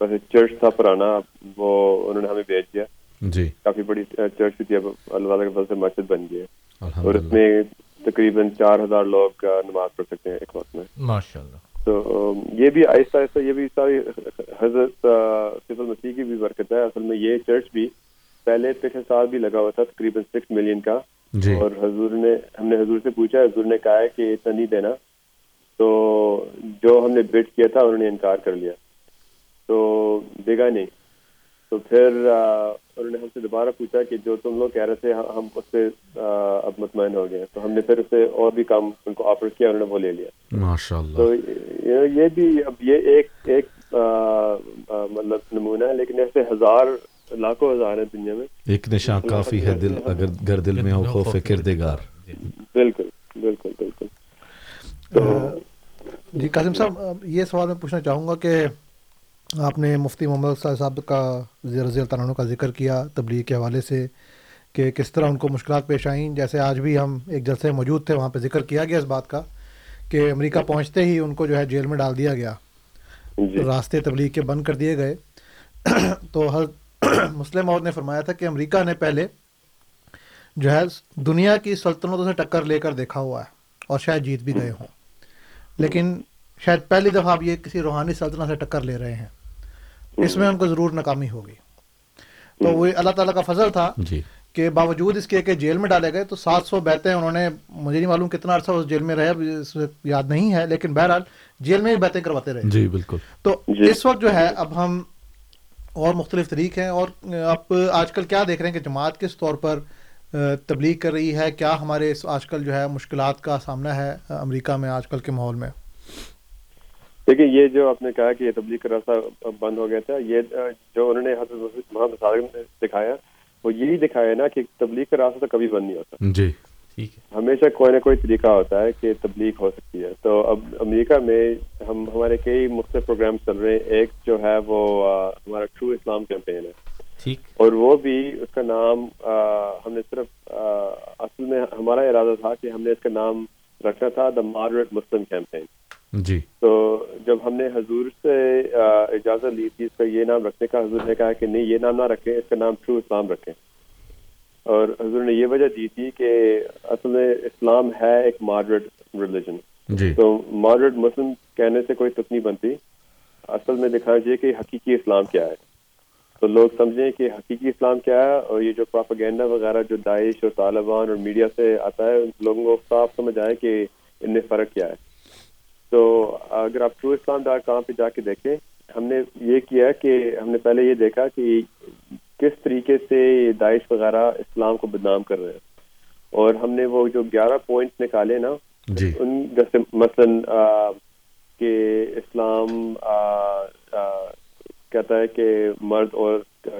ویسے چرچ تھا پرانا وہ انہوں نے ہمیں بیچ دیا۔ جی۔ کافی بڑی چرچ بھی تھی اب اللہ تعالیٰ کے فضل سے مسجد بن گئی ہے۔ اور اس میں تقریباً چار ہزار لوگ نماز پڑھ سکتے ہیں ایک وقت میں۔ ماشاء اللہ تو یہ بھی آہستہ آہستہ یہ بھی ساری حضرت صف المسیح کی بھی برکت ہے۔ اصل میں یہ چرچ بھی پہلے پچھلے سال بھی لگا ہوا تھا تقریباً سکس ملین کا۔ جی۔ اور حضور نے ہم نے حضور سے پوچھا حضور نے کہا ہے کہ اتنا نہیں دینا۔ تو جو ہم نے بٹ کیا تھا انہوں نے انکار کر لیا۔ تو دے گا نہیں۔ تو پھر انہوں نے ہم سے دوبارہ پوچھا کہ جو تم لوگ کہہ رہے تھے ہم اس سے اب مطمئن ہو گئے۔ تو ہم نے پھر اسے اور بھی کام ان کو آفر کیا انہوں نے وہ لے لیا۔ ماشاء اللہ تو یہ بھی اب یہ ایک ایک مطلب نمونہ ہے لیکن ایسے ہزار لاکھوں ہزار ہیں دنیا میں۔ ایک نشان کافی ہے دل اگر گھر دل میں ہو خوف کردگار۔ بالکل بالکل بالکل۔ جی قاسم صاحب یہ سوال میں پوچھنا چاہوں گا کہ آپ نے مفتی محمد صاحب کا رضی اللہ عنہ کا ذکر کیا تبلیغ کے حوالے سے کہ کس طرح ان کو مشکلات پیش آئیں۔ جیسے آج بھی ہم ایک جلسے موجود تھے وہاں پہ ذکر کیا گیا اس بات کا کہ امریکہ پہنچتے ہی ان کو جو ہے جیل میں ڈال دیا گیا۔ جی۔ راستے تبلیغ کے بند کر دیے گئے۔ تو مسلم عورت نے فرمایا تھا کہ امریکہ نے پہلے جو ہے دنیا کی سلطنتوں سے ٹکر لے کر دیکھا ہوا ہے اور شاید جیت بھی گئے ہوں۔ لیکن شاید پہلی دفعہ آپ یہ کسی روحانی سلطنت سے ٹکر لے رہے ہیں۔ اس میں ان کو ضرور ناکامی ہوگی۔ تو وہ اللہ تعالیٰ کا فضل تھا جی۔ کہ باوجود اس کے کہ جیل میں ڈالے گئے تو سات سو بیتیں انہوں نے مجھے نہیں معلوم کتنا عرصہ اس جیل میں رہے یاد نہیں ہے لیکن بہرحال جیل میں ہی بیتیں کرواتے رہے۔ جی بالکل۔ تو جی۔ اس وقت جو ہے اب ہم اور مختلف طریق ہیں اور اب آج کل کیا دیکھ رہے ہیں کہ جماعت کس طور پر تبلیغ کر رہی ہے؟ کیا ہمارے آج کل جو ہے مشکلات کا سامنا ہے امریکہ میں آج کل کے ماحول میں؟ دیکھیں یہ جو آپ نے کہا کہ یہ تبلیغ کا راستہ بند ہو گیا تھا یہ جو انہوں نے حضرت محمد صادق نے دکھایا وہ یہی دکھایا نا کہ تبلیغ کا راستہ تو کبھی بند نہیں ہوتا۔ جی۔ ہمیشہ کوئی نہ کوئی طریقہ ہوتا ہے کہ تبلیغ ہو سکتی ہے۔ تو اب امریکہ میں ہم ہمارے کئی مختلف پروگرام چل رہے ہیں۔ ایک جو ہے وہ ہمارا ٹرو اسلام کیمپین ہے۔ اور وہ بھی اس کا نام ہم نے صرف اصل میں ہمارا ارادہ تھا کہ ہم نے اس کا نام رکھنا تھا دا ماڈریٹ مسلم کیمپین جی۔ تو جب ہم نے حضور سے اجازت لی تھی اس کا یہ نام رکھنے کا حضور نے کہا کہ نہیں یہ نام نہ رکھیں اس کا نام ٹرو اسلام رکھیں۔ اور حضور نے یہ وجہ دی تھی کہ اصل میں اسلام ہے ایک ماڈریٹ ریلیجن جی۔ تو ماڈریٹ مسلم کہنے سے کوئی تک نہیں بنتی۔ اصل میں دکھانا چاہیے کہ حقیقی اسلام کیا ہے۔ تو لوگ سمجھیں کہ حقیقی اسلام کیا ہے اور یہ جو پراپاگینڈا وغیرہ جو داعش اور طالبان اور میڈیا سے آتا ہے لوگوں کو صاف سمجھ آئے کہ ان میں فرق کیا ہے۔ تو اگر آپ ٹرو اسلام ڈاٹ کام پہ جا کے دیکھیں ہم نے یہ کیا کہ ہم نے پہلے یہ دیکھا کہ کس طریقے سے داعش وغیرہ اسلام کو بدنام کر رہے ہیں۔ اور ہم نے وہ جو گیارہ پوائنٹس نکالے نا جی۔ ان جیسے مثلاً کہ اسلام آ, آ, کہتا ہے کہ مرد اور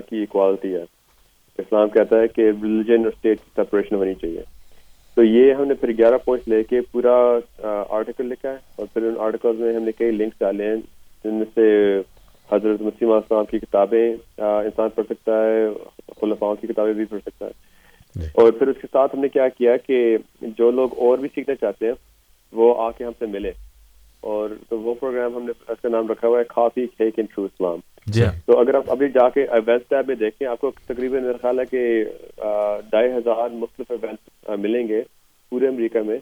کی اکوالٹی ہے۔ اسلام کہتا ہے کہ ریلیجن اور اسٹیٹ کی سپریشن ہونی چاہیے۔ تو یہ ہم نے پھر گیارہ پوائنٹ لے کے پورا آرٹیکل لکھا ہے اور پھر ان آرٹیکل میں ہم نے کئی لنکس ڈالے ہیں جن میں سے حضرت مسیم السلام کی کتابیں انسان پڑھ سکتا ہے خلفاؤں کی کتابیں بھی پڑھ سکتا ہے۔ اور پھر اس کے ساتھ ہم نے کیا کیا کہ جو لوگ اور بھی سیکھنا چاہتے ہیں وہ آ کے ہم سے ملے۔ اور تو وہ پروگرام ہم نے اس کا نام رکھا ہوا ہے کافی کیک ان ٹرو اسلام جی ہاں۔ تو اگر آپ ابھی جا کے ٹیب میں دیکھیں آپ کو تقریباً میرا خیال ہے کہ ڈھائی ہزار مختلف ایونٹس ملیں گے پورے امریکہ میں۔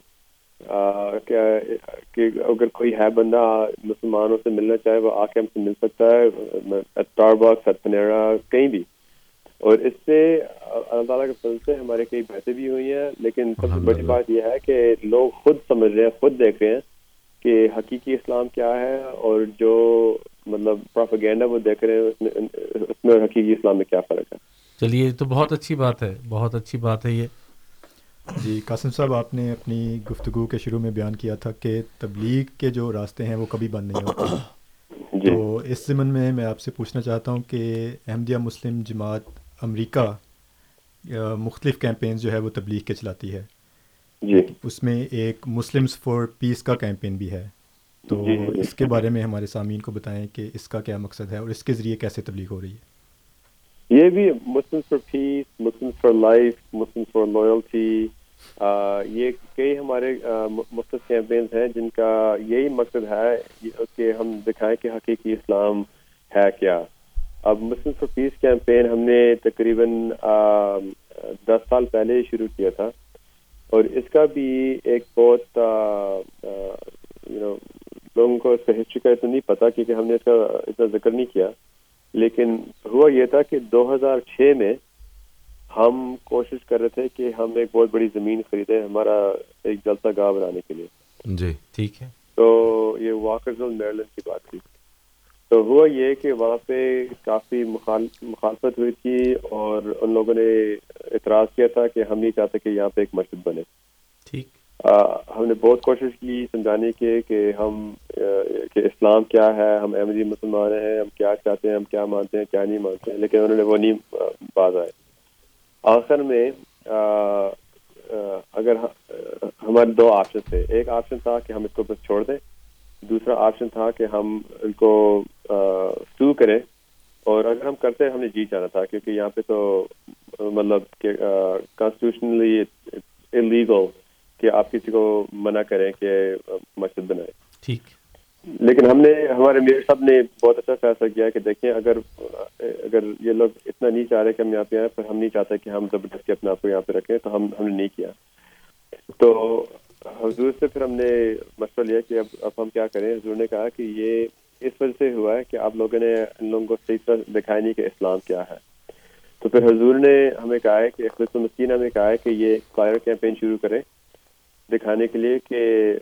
کہ اگر کوئی ہے بندہ مسلمانوں سے ملنا چاہے وہ آ کے ہم سے مل سکتا ہے اسٹار باکس پنیرا کہیں بھی۔ اور اس سے اللہ تعالیٰ کے فضل سے ہمارے کئی بحثیں بھی ہوئی ہیں لیکن سب سے بڑی بات یہ ہے کہ لوگ خود سمجھ رہے ہیں خود دیکھ رہے ہیں کہ حقیقی اسلام کیا ہے اور جو مطلب پروپیگینڈا وہ دیکھ رہے ہیں اس میں حقیقی اسلام میں کیا فرق ہے؟ چلیے یہ تو بہت اچھی بات ہے بہت اچھی بات ہے یہ۔ جی قاسم صاحب آپ نے اپنی گفتگو کے شروع میں بیان کیا تھا کہ تبلیغ کے جو راستے ہیں وہ کبھی بند نہیں ہوتے۔ جی۔ تو اس ضمن میں میں آپ سے پوچھنا چاہتا ہوں کہ احمدیہ مسلم جماعت امریکہ مختلف کیمپینز جو ہے وہ تبلیغ کے چلاتی ہے۔ جی۔ اس میں ایک مسلمس فار پیس کا کیمپین بھی ہے۔ تو جی، جی، جی۔ اس کے بارے میں ہمارے سامعین کو بتائیں کہ اس کا کیا مقصد ہے اور اس کے ذریعے کیسے تبلیغ ہو رہی ہے یہ بھی Muslim for peace Muslim for life Muslim for loyalty یہ کئی ہمارے مختلف کیمپینز ہیں جن کا یہی مقصد ہے کہ ہم دکھائیں کہ حقیقی اسلام ہے کیا اب مسلم فار پیس کیمپین ہم نے تقریباً دس سال پہلے شروع کیا تھا اور اس کا بھی ایک بہت یو نو لوگوں کو اس کا ہسٹری کا اتنا نہیں پتا کیونکہ ہم نے اس کا اتنا ذکر نہیں کیا۔ لیکن ہوا یہ تھا کہ دو ہزار چھ میں ہم کوشش کر رہے تھے کہ ہم ایک بہت بڑی زمین خریدیں ہمارا ایک جلسہ گاہ بنانے کے لیے۔ جی ٹھیک ہے۔ تو یہ واکرزل میرلینڈ کی بات تھی۔ تو ہوا یہ کہ وہاں پہ کافی مخال مخالفت ہوئی تھی اور ان لوگوں نے اعتراض کیا تھا کہ ہم نہیں چاہتے کہ یہاں پہ ایک مسجد بنے۔ ہم نے بہت کوشش کی سمجھانے کی کہ ہم کہ اسلام کیا ہے، ہم احمدی جی مسلمان ہیں، ہم کیا چاہتے ہیں، ہم کیا مانتے ہیں، کیا نہیں مانتے ہیں، لیکن انہوں نے وہ نہیں باز آئے۔ آخر میں اگر ہمارے دو آپشن تھے۔ ایک آپشن تھا کہ ہم اس کو بس چھوڑ دیں، دوسرا آپشن تھا کہ ہم ان کو سو کریں۔ اور اگر ہم کرتے، ہم نے جیت جانا تھا، کیونکہ یہاں پہ تو مطلب کہ کانسٹیٹیوشنلی انلیگل کہ آپ کسی کو منع کریں کہ مسجد بنائیں۔ ٹھیک۔ لیکن ہم نے ہمارے میر صاحب نے بہت اچھا فیصلہ کیا کہ دیکھیں اگر اگر یہ لوگ اتنا نہیں چاہ رہے کہ ہم یہاں پہ آئیں پر ہم نہیں چاہتے کہ ہم زبردستی اپنے آپ کو یہاں پہ رکھیں تو ہم ہم نے نہیں کیا۔ تو حضور سے پھر ہم نے مشورہ لیا کہ اب اب ہم کیا کریں؟ حضور نے کہا کہ یہ اس وجہ سے ہوا ہے کہ آپ لوگوں نے ان لوگوں کو صحیح طرح دکھایا نہیں کہ اسلام کیا ہے۔ تو پھر حضور نے ہمیں کہا ہے کہ اخلاص المسین ہمیں کہا ہے کہ یہ فائر کیمپین شروع کریں۔ دکھانے کے لیے کہ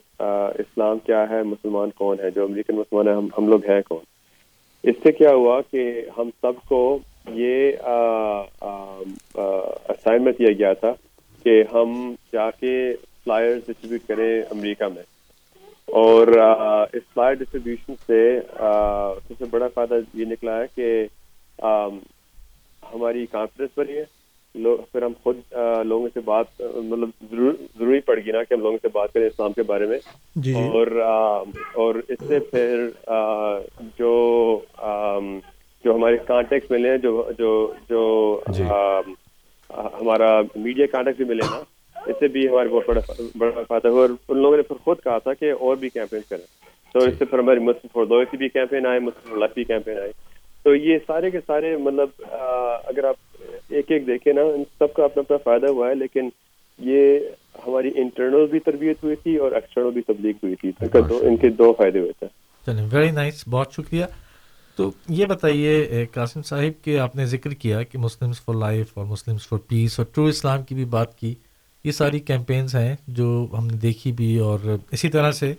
اسلام کیا ہے مسلمان کون ہے جو امریکن مسلمان ہے ہم ہم لوگ ہیں کون؟ اس سے کیا ہوا کہ ہم سب کو یہ اسائنمنٹ دیا گیا تھا کہ ہم جا کے فلائر ڈسٹریبیوٹ کریں امریکہ میں۔ اور آ, اس فلائی ڈسٹریبیوشن سے سب سے بڑا فائدہ یہ نکلا ہے کہ آم، ہماری کانفیڈنس بڑھی ہے۔ پھر ہم خود لوگوں سے بات مطلب ضرور ضروری پڑ گئی نا کہ ہم لوگوں سے بات کریں اسلام کے بارے میں۔ جی جی۔ اور اور اس سے پھر جو جو ہمارے کانٹیکٹ ملے ہیں جو جو جو جی۔ ہمارا میڈیا کانٹیکٹ بھی ملے نا اس سے بھی ہمارے بہت بڑا بڑا فائدہ ہوا۔ اور ان لوگوں نے پھر خود کہا تھا کہ اور بھی کیمپین کریں۔ تو اس سے پھر ہماری مسلم فور دو بھی کیمپین آئے مسلم فور بھی کیمپین آئے۔ تو یہ سارے کے سارے مطلب اگر آپ ایک ایک دیکھیں نا ان سب کا اپنا اپنا فائدہ ہوا ہے لیکن یہ ہماری انٹرنل بھی تربیت ہوئی تھی اور ایکسٹرنل بھی تبلیغ ہوئی تھی۔ ان کے دو فائدے ہوئے تھے۔ چلیں ویری نائس بہت شکریہ۔ تو یہ بتائیے قاسم صاحب کہ آپ نے ذکر کیا کہ مسلمس فار لائف اور مسلمس فار پیس اور ٹرو اسلام کی بھی بات کی۔ یہ ساری کیمپینز ہیں جو ہم نے دیکھی بھی اور اسی طرح سے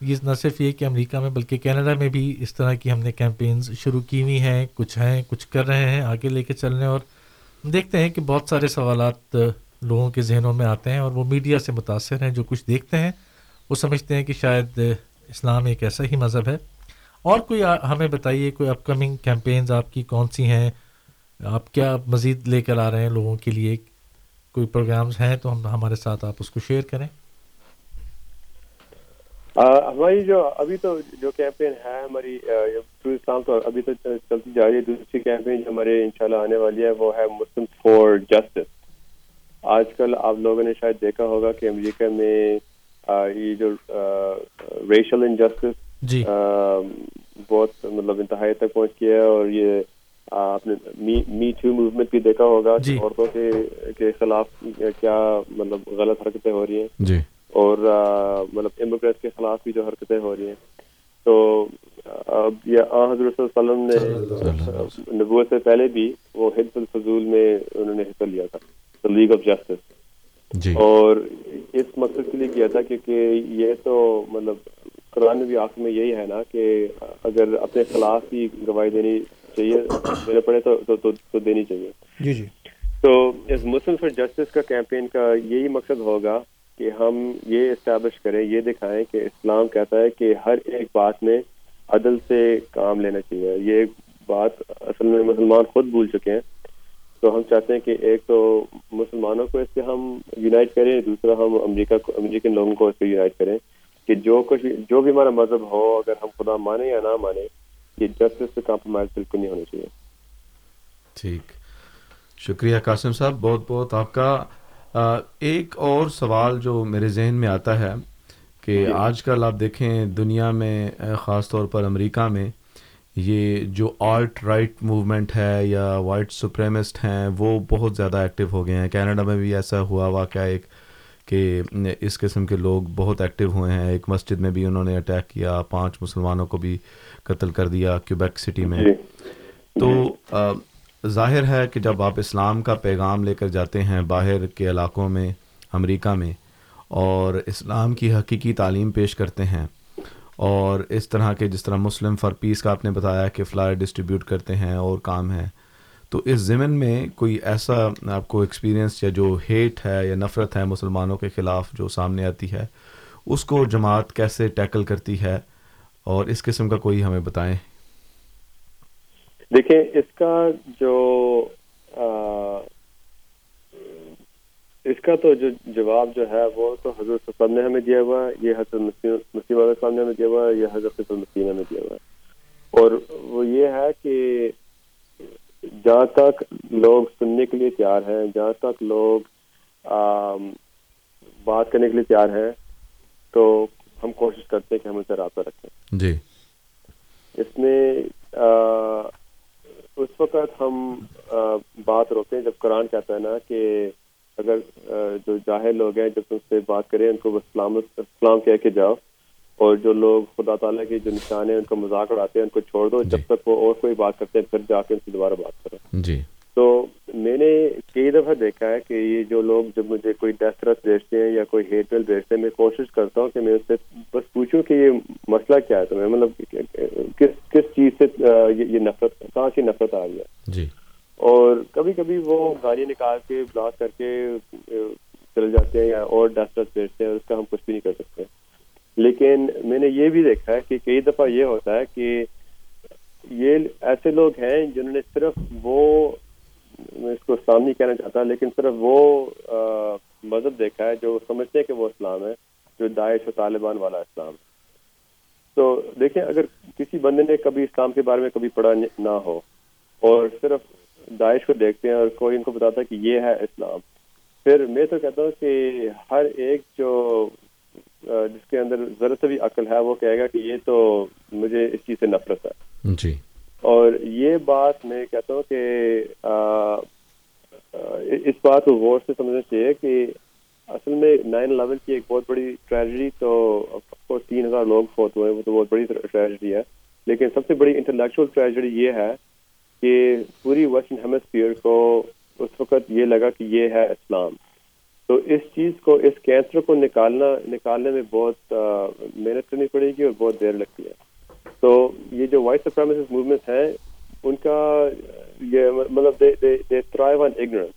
یہ نہ صرف یہ کہ امریکہ میں بلکہ کینیڈا میں بھی اس طرح کی ہم نے کیمپینز شروع کی ہوئی ہیں، کچھ ہیں، کچھ کر رہے ہیں، آگے لے کے چل رہے ہیں اور دیکھتے ہیں کہ بہت سارے سوالات لوگوں کے ذہنوں میں آتے ہیں اور وہ میڈیا سے متاثر ہیں جو کچھ دیکھتے ہیں۔ وہ سمجھتے ہیں کہ شاید اسلام ایک ایسا ہی مذہب ہے۔ اور کوئی ہمیں بتائیے کوئی اپ کمنگ کیمپینز آپ کی کون سی ہیں؟ آپ کیا مزید لے کر آ رہے ہیں لوگوں کے لیے؟ کوئی پروگرامز ہیں تو ہم، ہمارے ساتھ آپ اس کو شیئر کریں۔ ہماری جو ابھی تو جو کیمپین ہے ہماری اسلام تو ابھی تو چلتی جا رہی ہے۔ دوسری کیمپین جو ہمارے انشاءاللہ آنے والی ہے وہ ہے مسلم فور جسٹس آج کل آپ لوگوں نے شاید دیکھا ہوگا کہ امریکہ میں یہ جو ریشل انجسٹس جی۔ بہت مطلب انتہائی تک پہنچ گیا ہے۔ اور یہ آپ نے می ٹو موومنٹ بھی دیکھا ہوگا۔ جی۔ عورتوں کے کے خلاف کیا مطلب غلط حرکتیں ہو رہی ہیں۔ جی۔ اور مطلب امیگرینٹس کے خلاف بھی جو حرکتیں ہو رہی ہیں۔ تو اب یہ آ حضرت صلی اللہ علیہ وسلم نے نبوت سے پہلے بھی وہ حفظ الفضول میں انہوں نے حصہ لیا تھا لیگ آف جسٹس جی۔ اور اس مقصد کے لیے کیا تھا کیونکہ یہ تو مطلب قرآن بھی آخر میں یہی ہے نا کہ اگر اپنے خلاف بھی گواہی دینی چاہیے دینا پڑے تو تو, تو, تو دینی چاہیے۔ جی جی۔ تو اس مسلم فار جسٹس کا کیمپین کا یہی مقصد ہوگا کہ ہم یہ اسٹیبلش کریں، یہ دکھائیں کہ اسلام کہتا ہے کہ ہر ایک بات میں عدل سے کام لینا چاہیے۔ یہ بات اصل میں مسلمان خود بھول چکے ہیں۔ تو ہم چاہتے ہیں کہ ایک تو مسلمانوں کو اس سے ہم یونائٹ کریں، دوسرا ہم امریکہ کو امریکن لوگوں کو اس سے یونائٹ کریں کہ جو کچھ جو بھی ہمارا مذہب ہو، اگر ہم خدا مانے یا نہ مانے یہ جسٹس سے کمپرومائز بالکل نہیں ہونا چاہیے۔ ٹھیک۔ شکریہ قاسم صاحب، بہت بہت آپ کا ایک اور سوال جو میرے ذہن میں آتا ہے کہ آج کل آپ دیکھیں دنیا میں خاص طور پر امریکہ میں یہ جو آلٹ رائٹ موومنٹ ہے یا وائٹ سپریمسٹ ہیں وہ بہت زیادہ ایکٹیو ہو گئے ہیں۔ کینیڈا میں بھی ایسا ہوا واقعہ ایک کہ اس قسم کے لوگ بہت ایکٹیو ہوئے ہیں۔ ایک مسجد میں بھی انہوں نے اٹیک کیا پانچ مسلمانوں کو بھی قتل کر دیا کیوبیک سٹی میں۔ جی۔ تو آ، ظاہر ہے کہ جب آپ اسلام کا پیغام لے کر جاتے ہیں باہر کے علاقوں میں، امریکہ میں، اور اسلام کی حقیقی تعلیم پیش کرتے ہیں، اور اس طرح کے جس طرح مسلم فار پیس کا آپ نے بتایا کہ فلائر ڈسٹریبیوٹ کرتے ہیں اور کام ہے، تو اس ضمن میں کوئی ایسا آپ کو ایکسپیرینس یا جو ہیٹ ہے یا نفرت ہے مسلمانوں کے خلاف جو سامنے آتی ہے، اس کو جماعت کیسے ٹیکل کرتی ہے، اور اس قسم کا کوئی ہمیں بتائیں۔ دیکھیں اس کا جو آ، اس کا تو جو جواب جو ہے وہ تو حضرت وسلم نے ہمیں دیا ہوا ہے یہ حضرت مسیم علیہ السلام نے ہمیں دیا ہوا ہے یہ حضرت مسیح نے ہمیں دیا ہوا ہے۔ اور وہ یہ ہے کہ جہاں تک لوگ سننے کے لیے تیار ہیں جہاں تک لوگ آم، بات کرنے کے لیے تیار ہیں تو ہم کوشش کرتے ہیں کہ ہم ان سے رابطہ رکھیں۔ جی۔ اس میں آ، اس وقت ہم بات روکتے ہیں جب قرآن کہتا ہے نا کہ اگر جو جاہل لوگ ہیں جب تم سے بات کریں ان کو بس اسلام اسلام کہہ کے جاؤ اور جو لوگ خدا تعالیٰ کے جو نشان ہیں ان کو مذاق اڑاتے ہیں ان کو چھوڑ دو جب تک وہ اور کوئی بات کرتے ہیں پھر جا کے ان سے دوبارہ بات کرو جی۔ تو میں نے کئی دفعہ دیکھا ہے کہ یہ جو لوگ جب مجھے کوئی تھریٹ بھیجتے ہیں یا کوئی ہیٹ میل بھیجتے ہیں میں کوشش کرتا ہوں کہ میں اس سے بس پوچھوں کہ یہ مسئلہ کیا ہے تمہیں مطلب کس کس چیز سے یہ نفرت کہاں سے نفرت آ رہی ہے؟ جی۔ اور کبھی کبھی وہ گاڑی نکال کے بلاک کر کے چلے جاتے ہیں یا اور تھریٹ بھیجتے ہیں اس کا ہم کچھ بھی نہیں کر سکتے۔ لیکن میں نے یہ بھی دیکھا ہے کہ کئی دفعہ یہ ہوتا ہے کہ یہ ایسے لوگ ہیں جنہوں نے صرف وہ میں اس کو اسلام نہیں کہنا چاہتا، لیکن صرف وہ مذہب دیکھا ہے جو سمجھتے ہیں کہ وہ اسلام ہے، جو داعش و طالبان والا اسلام ہے۔ تو دیکھیں، اگر کسی بندے نے کبھی اسلام کے بارے میں کبھی پڑھا نہ ہو، اور صرف داعش کو دیکھتے ہیں اور کوئی ان کو بتاتا ہے کہ یہ ہے اسلام، پھر میں تو کہتا ہوں کہ ہر ایک جو جس کے اندر ذرا سے بھی عقل ہے، وہ کہے گا کہ یہ تو مجھے اس چیز سے نفرت ہے۔ جی۔ اور یہ بات میں کہتا ہوں کہ آ، آ، اس بات کو غور سے سمجھنا چاہیے کہ اصل میں نائن الیون کی ایک بہت بڑی ٹریجڈی تو تین ہزار لوگ فوت ہوئے وہ تو بہت بڑی ٹریجڈی ہے۔ لیکن سب سے بڑی انٹلیکچوئل ٹریجڈی یہ ہے کہ پوری ویسٹرن ہیمسفیئر کو اس وقت یہ لگا کہ یہ ہے اسلام۔ تو اس چیز کو اس کینسر کو نکالنا نکالنے میں بہت محنت کرنی پڑے گی اور بہت دیر لگتی ہے۔ تو یہ جو وائٹ سپریمسس موومنٹ ہیں ان کا یہ مطلب دے تھرائیو آن اگنورنس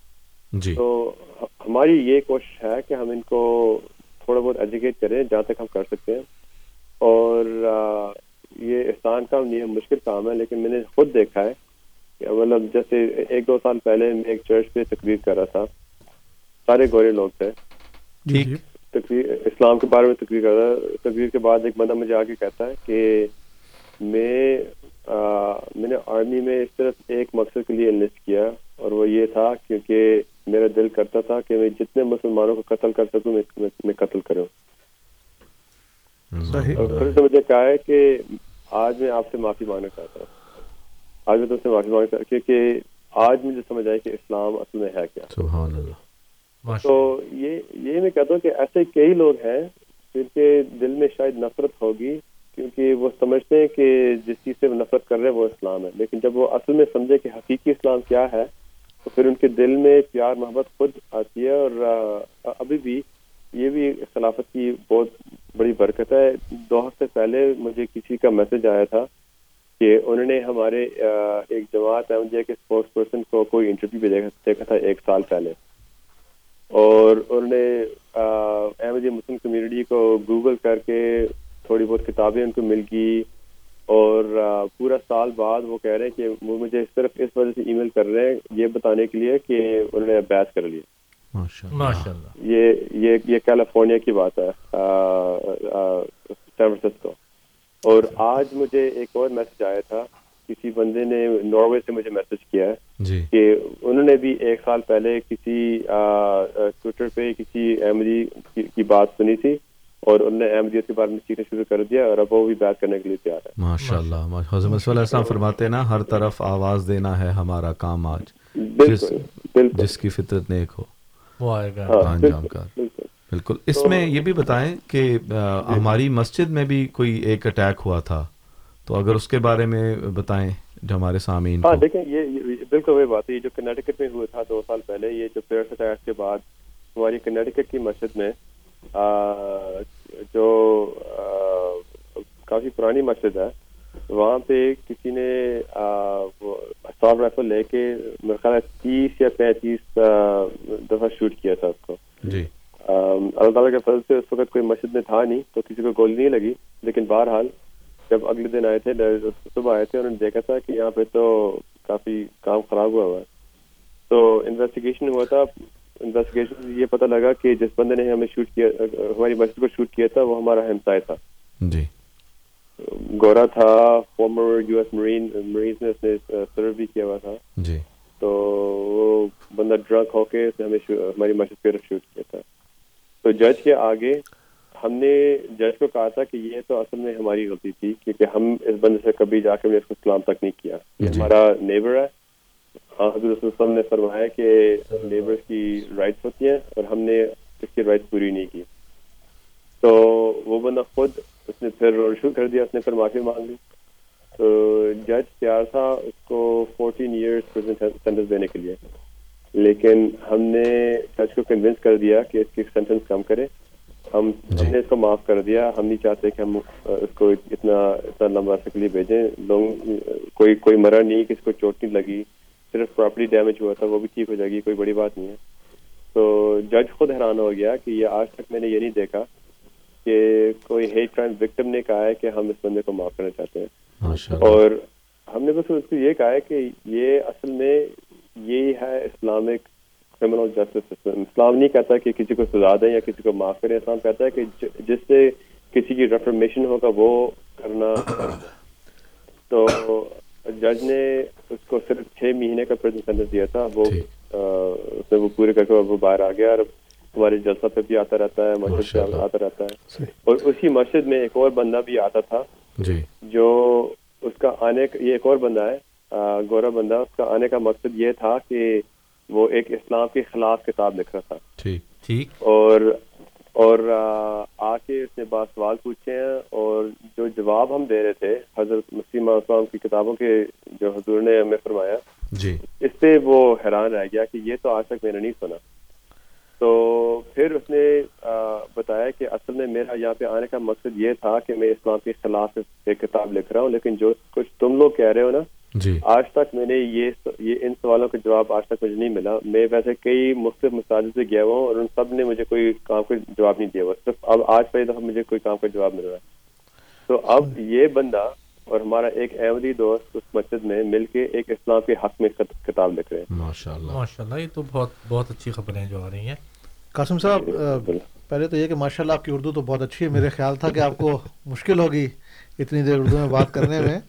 جی۔ تو ہماری یہ کوشش ہے کہ ہم ان کو تھوڑا بہت ایجوکیٹ کریں جہاں تک ہم کر سکتے ہیں۔ اور آ، یہ احسان کام نہیں ہے مشکل کام ہے لیکن میں نے خود دیکھا ہے کہ مطلب جیسے ایک دو سال پہلے میں ایک چرچ پہ تقریر کر رہا تھا سارے گورے لوگ تھے۔ جی۔ جی۔ تقریر اسلام کے بارے میں تقریر کر رہا تقریر کے بعد ایک بندہ مجھے آگے کہتا ہے کہ میں میں نے آرمی میں صرف ایک مقصد کے لیے انلسٹ کیا اور وہ یہ تھا کیونکہ میرا دل کرتا تھا کہ میں جتنے مسلمانوں کو قتل کر سکوں میں قتل کروں۔ اور پھر سے مجھے کہا ہے کہ آج میں آپ سے معافی مانگنا چاہتا ہوں۔ آج میں تم سے معافی مانگنا چاہتا ہوں کیونکہ آج مجھے سمجھ آئی کہ اسلام اصل میں ہے کیا۔ سبحان اللہ۔ تو یہ یہ میں کہتا ہوں کہ ایسے کئی لوگ ہیں جن کے دل میں شاید نفرت ہوگی کیونکہ وہ سمجھتے ہیں کہ جس چیز سے وہ نفرت کر رہے ہیں وہ اسلام ہے۔ لیکن جب وہ اصل میں سمجھے کہ حقیقی اسلام کیا ہے، تو پھر ان کے دل میں پیار، محبت خود آتی ہے اور ابھی بھی یہ بھی خلافت کی بہت بڑی برکت ہے۔ دو ہفتے پہلے مجھے کسی کا میسج آیا تھا کہ انہوں نے ہمارے ایک جماعت احمدیہ کے اسپورٹس پرسن کو کوئی انٹرویو بھی دیکھا تھا ایک سال پہلے۔ اور انہوں نے احمدیہ مسلم کمیونٹی کو گوگل کر کے تھوڑی بہت کتابیں ان کو مل گئی اور پورا سال بعد وہ کہہ رہے ہیں کہ وہ مجھے صرف اس وجہ سے ای میل کر رہے ہیں یہ بتانے کے لیے کہ انہوں نے بیس کر لیا۔ یہ یہ یہ کیلیفورنیا کی بات ہے سین فرانسسکو۔ اور آج مجھے ایک اور میسج آیا تھا کسی بندے نے ناروے سے مجھے میسج کیا ہے جی۔ کہ انہوں نے بھی ایک سال پہلے کسی ٹویٹر پہ کسی احمدی کی بات سنی تھی۔ اور انہوں نے احمدیت کے بارے میں سیکھنا شروع کر دیا اور اب وہ بھی بات کرنے کے لیے تیار ہے ماشاء اللہ حضرت مسیح علیہ السلام فرماتے ہیں نا ہر طرف آواز دینا ہے ہمارا کام آج۔ جس بالکل جس کی فطرت نیک ہو۔ وہ آئے گا۔ ہاں انجام بالکل کار بالکل۔ اس میں یہ بھی بتائیں کہ ہماری مسجد میں بھی کوئی ایک اٹیک ہوا تھا۔ تو اگر اس کے بارے میں بتائیں جو ہمارے سامعین ہاں دیکھیں یہ بالکل وہی بات ہے۔ یہ جو کنیٹیکٹ میں ہوا تھا دو سال پہلے یہ جو پیرس اٹیک کے بعد ہماری کنیٹیکٹ کی مسجد میں جو کافی پرانی مسجد ہے وہاں پہ کسی نے اسٹاف رائفل لے کے میرا خیال ہے تیس یا پینتیس دفعہ شوٹ کیا تھا اس کو۔ جی۔ اللہ تعالیٰ کے فضل سے اس وقت کوئی مسجد میں تھا نہیں تو کسی کو گولی نہیں لگی۔ لیکن بہرحال جب اگلے دن آئے تھے صبح آئے تھے انہوں نے دیکھا تھا کہ یہاں پہ تو کافی کام خراب ہوا ہوا ہے۔ تو انویسٹیگیشن ہوا تھا انویسٹیگیشن سے یہ پتہ لگا کہ جس بندے نے ہمیں شوٹ کیا ہماری مسجد کو شوٹ کیا تھا وہ ہمارا ہمسائے تھا۔ جی۔ گورا تھا former U S Marine Marines نے اس نے سرو بھی کیا ہوا تھا۔ جی۔ تو وہ بندہ ڈرگ ہو کے اس نے ہمیں ہماری مسجد پہ شوٹ کیا تھا۔ تو جج کے آگے ہم نے جج کو کہا تھا کہ یہ تو اصل میں ہماری غلطی تھی کیونکہ ہم اس بندے سے کبھی جا کے اس کو سلام تک نہیں کیا۔ یہ جی۔ ہمارا نیبر ہے حضرت وسلم نے فرمایا کہ نیبر کی رائٹس ہوتی ہیں اور ہم نے اس کی رائٹس پوری نہیں کی۔ تو وہ بندہ خود اس نے پھر شروع کر دیا اس نے پھر معافی مانگ لی۔ تو جج تیار تھا اس کو فورٹین ایئرس سینٹنس دینے کے لیے۔ لیکن ہم نے جج کو کنونس کر دیا کہ اس کی سینٹنس کم کرے۔ ہم جی۔ ہم نے اس کو معاف کر دیا۔ ہم نہیں چاہتے کہ ہم اس کو اتنا اتنا لمبا عرصے کے لیے بھیجیں۔ لوگ کوئی کوئی مرا نہیں کسی کو چوٹ نہیں لگی۔ صرف پراپرٹی ڈیمیج ہوا تھا وہ بھی ٹھیک ہو جائے گی کوئی بڑی بات نہیں ہے۔ تو جج خود حیران ہو گیا کہ یہ آج تک میں نے یہ نہیں دیکھا کہ کوئی ہیٹ کرائم وکٹم نے کہا ہے کہ ہم اس بندے کو معاف کرنا چاہتے ہیں۔ اور ہم نے بس اس کو یہ کہا ہے کہ یہ اصل میں یہی ہے اسلامک کرمنل جسٹس سسٹم اسلام نہیں کہتا کہ کسی کو سزا دیں یا کسی کو معاف کریں اسلام کہتا ہے کہ جس سے کسی کی ریفرمیشن ہوگا وہ کرنا۔ تو جج نے اس کو صرف چھ مہینے کا پریزن سینٹنس دیا تھا وہ اس نے وہ پورے کر کے وہ باہر آ گیا اور ہمارے جلسہ پہ بھی آتا رہتا ہے مسجد پہ آتا رہتا ہے۔ اور اسی مسجد میں ایک اور بندہ بھی آتا تھا۔ جی۔ جو اس کا آنے کا یہ ایک اور بندہ ہے گورا بندہ اس کا آنے کا مقصد یہ تھا کہ وہ ایک اسلام کے خلاف کتاب لکھ رہا تھا۔ ٹھیک۔ ٹھیک۔ اور اور آ کے اس نے بعض سوال پوچھے ہیں اور جو جواب ہم دے رہے تھے حضرت مسیم اسلام کی کتابوں کے جو حضور نے ہمیں فرمایا جی۔ اس سے وہ حیران رہ گیا کہ یہ تو آج تک میں نے نہیں سنا۔ تو پھر اس نے بتایا کہ اصل میں میرا یہاں پہ آنے کا مقصد یہ تھا کہ میں اسلام کے خلاف ایک کتاب لکھ رہا ہوں لیکن جو کچھ تم لوگ کہہ رہے ہو نا جی۔ آج تک میں نے یہ یہ ان سوالوں کا جواب آج تک مجھے نہیں ملا۔ میں ویسے کئی مختلف مساجد سے گیا ہوا ہوں اور ان سب نے مجھے کوئی کام کا جواب نہیں دیا ہوا۔ صرف اب آج پہلی دفعہ مجھے کوئی کام کا جواب مل رہا ہے۔ تو اب یہ بندہ اور ہمارا ایک احمدی دوست اس مسجد میں مل کے ایک اسلام کے حق میں کت- کتاب لکھ رہے ہیں۔ ماشاء اللہ ماشاء اللہ یہ تو بہت بہت اچھی خبریں جو آ رہی ہیں۔ قاسم صاحب آ، پہلے تو یہ کہ ماشاء اللہ آپ کی اردو تو بہت اچھی ہے۔ میرے خیال تھا کہ آپ کو مشکل ہوگی اتنی دیر اردو میں بات کرنے میں۔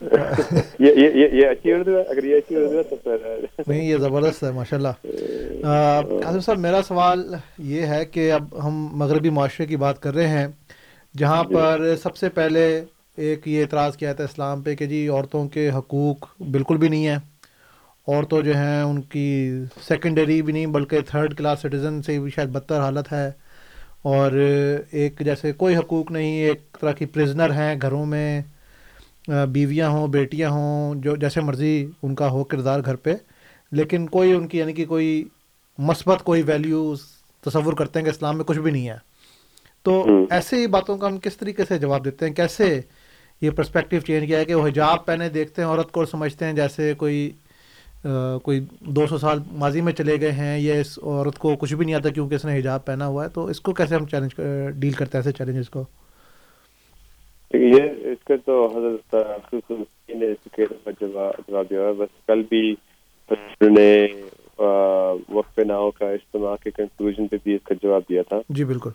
یہ یہ یہ یہ اچھی اردو ہے اگر یہ اچھی اردو ہے تو پھر نہیں یہ زبردست ہے ماشاء اللہ قاسم صاحب میرا سوال یہ ہے کہ اب ہم مغربی معاشرے کی بات کر رہے ہیں جہاں پر سب سے پہلے ایک یہ اعتراض کیا تھا اسلام پہ کہ جی عورتوں کے حقوق بالکل بھی نہیں ہیں عورتوں جو ہیں ان کی سیکنڈری بھی نہیں بلکہ تھرڈ کلاس سٹیزن سے بھی شاید بدتر حالت ہے اور ایک جیسے کوئی حقوق نہیں ایک طرح کی پرزنر ہیں گھروں میں بیویاں ہوں بیٹیاں ہوں جو جیسے مرضی ان کا ہو کردار گھر پہ لیکن کوئی ان کی یعنی کہ کوئی مثبت کوئی ویلیوز تصور کرتے ہیں کہ اسلام میں کچھ بھی نہیں ہے۔ تو ایسے ہی باتوں کا ہم کس طریقے سے جواب دیتے ہیں؟ کیسے یہ پرسپیکٹیو چینج کیا ہے کہ وہ حجاب پہنے دیکھتے ہیں عورت کو سمجھتے ہیں جیسے کوئی آ، کوئی دو سو سال ماضی میں چلے گئے ہیں یا اس عورت کو کچھ بھی نہیں آتا کیونکہ اس نے حجاب پہنا ہوا ہے تو اس کو کیسے ہم چیلنج ڈیل کرتے ہیں ایسے چیلنجز کو؟ یہ اس کا تو حضرت نے اس کے جواب دیا بس کل بھی نے وقف ناؤ کا اجتماع کے کنکلوژن پہ بھی اس کا جواب دیا تھا۔ جی بالکل۔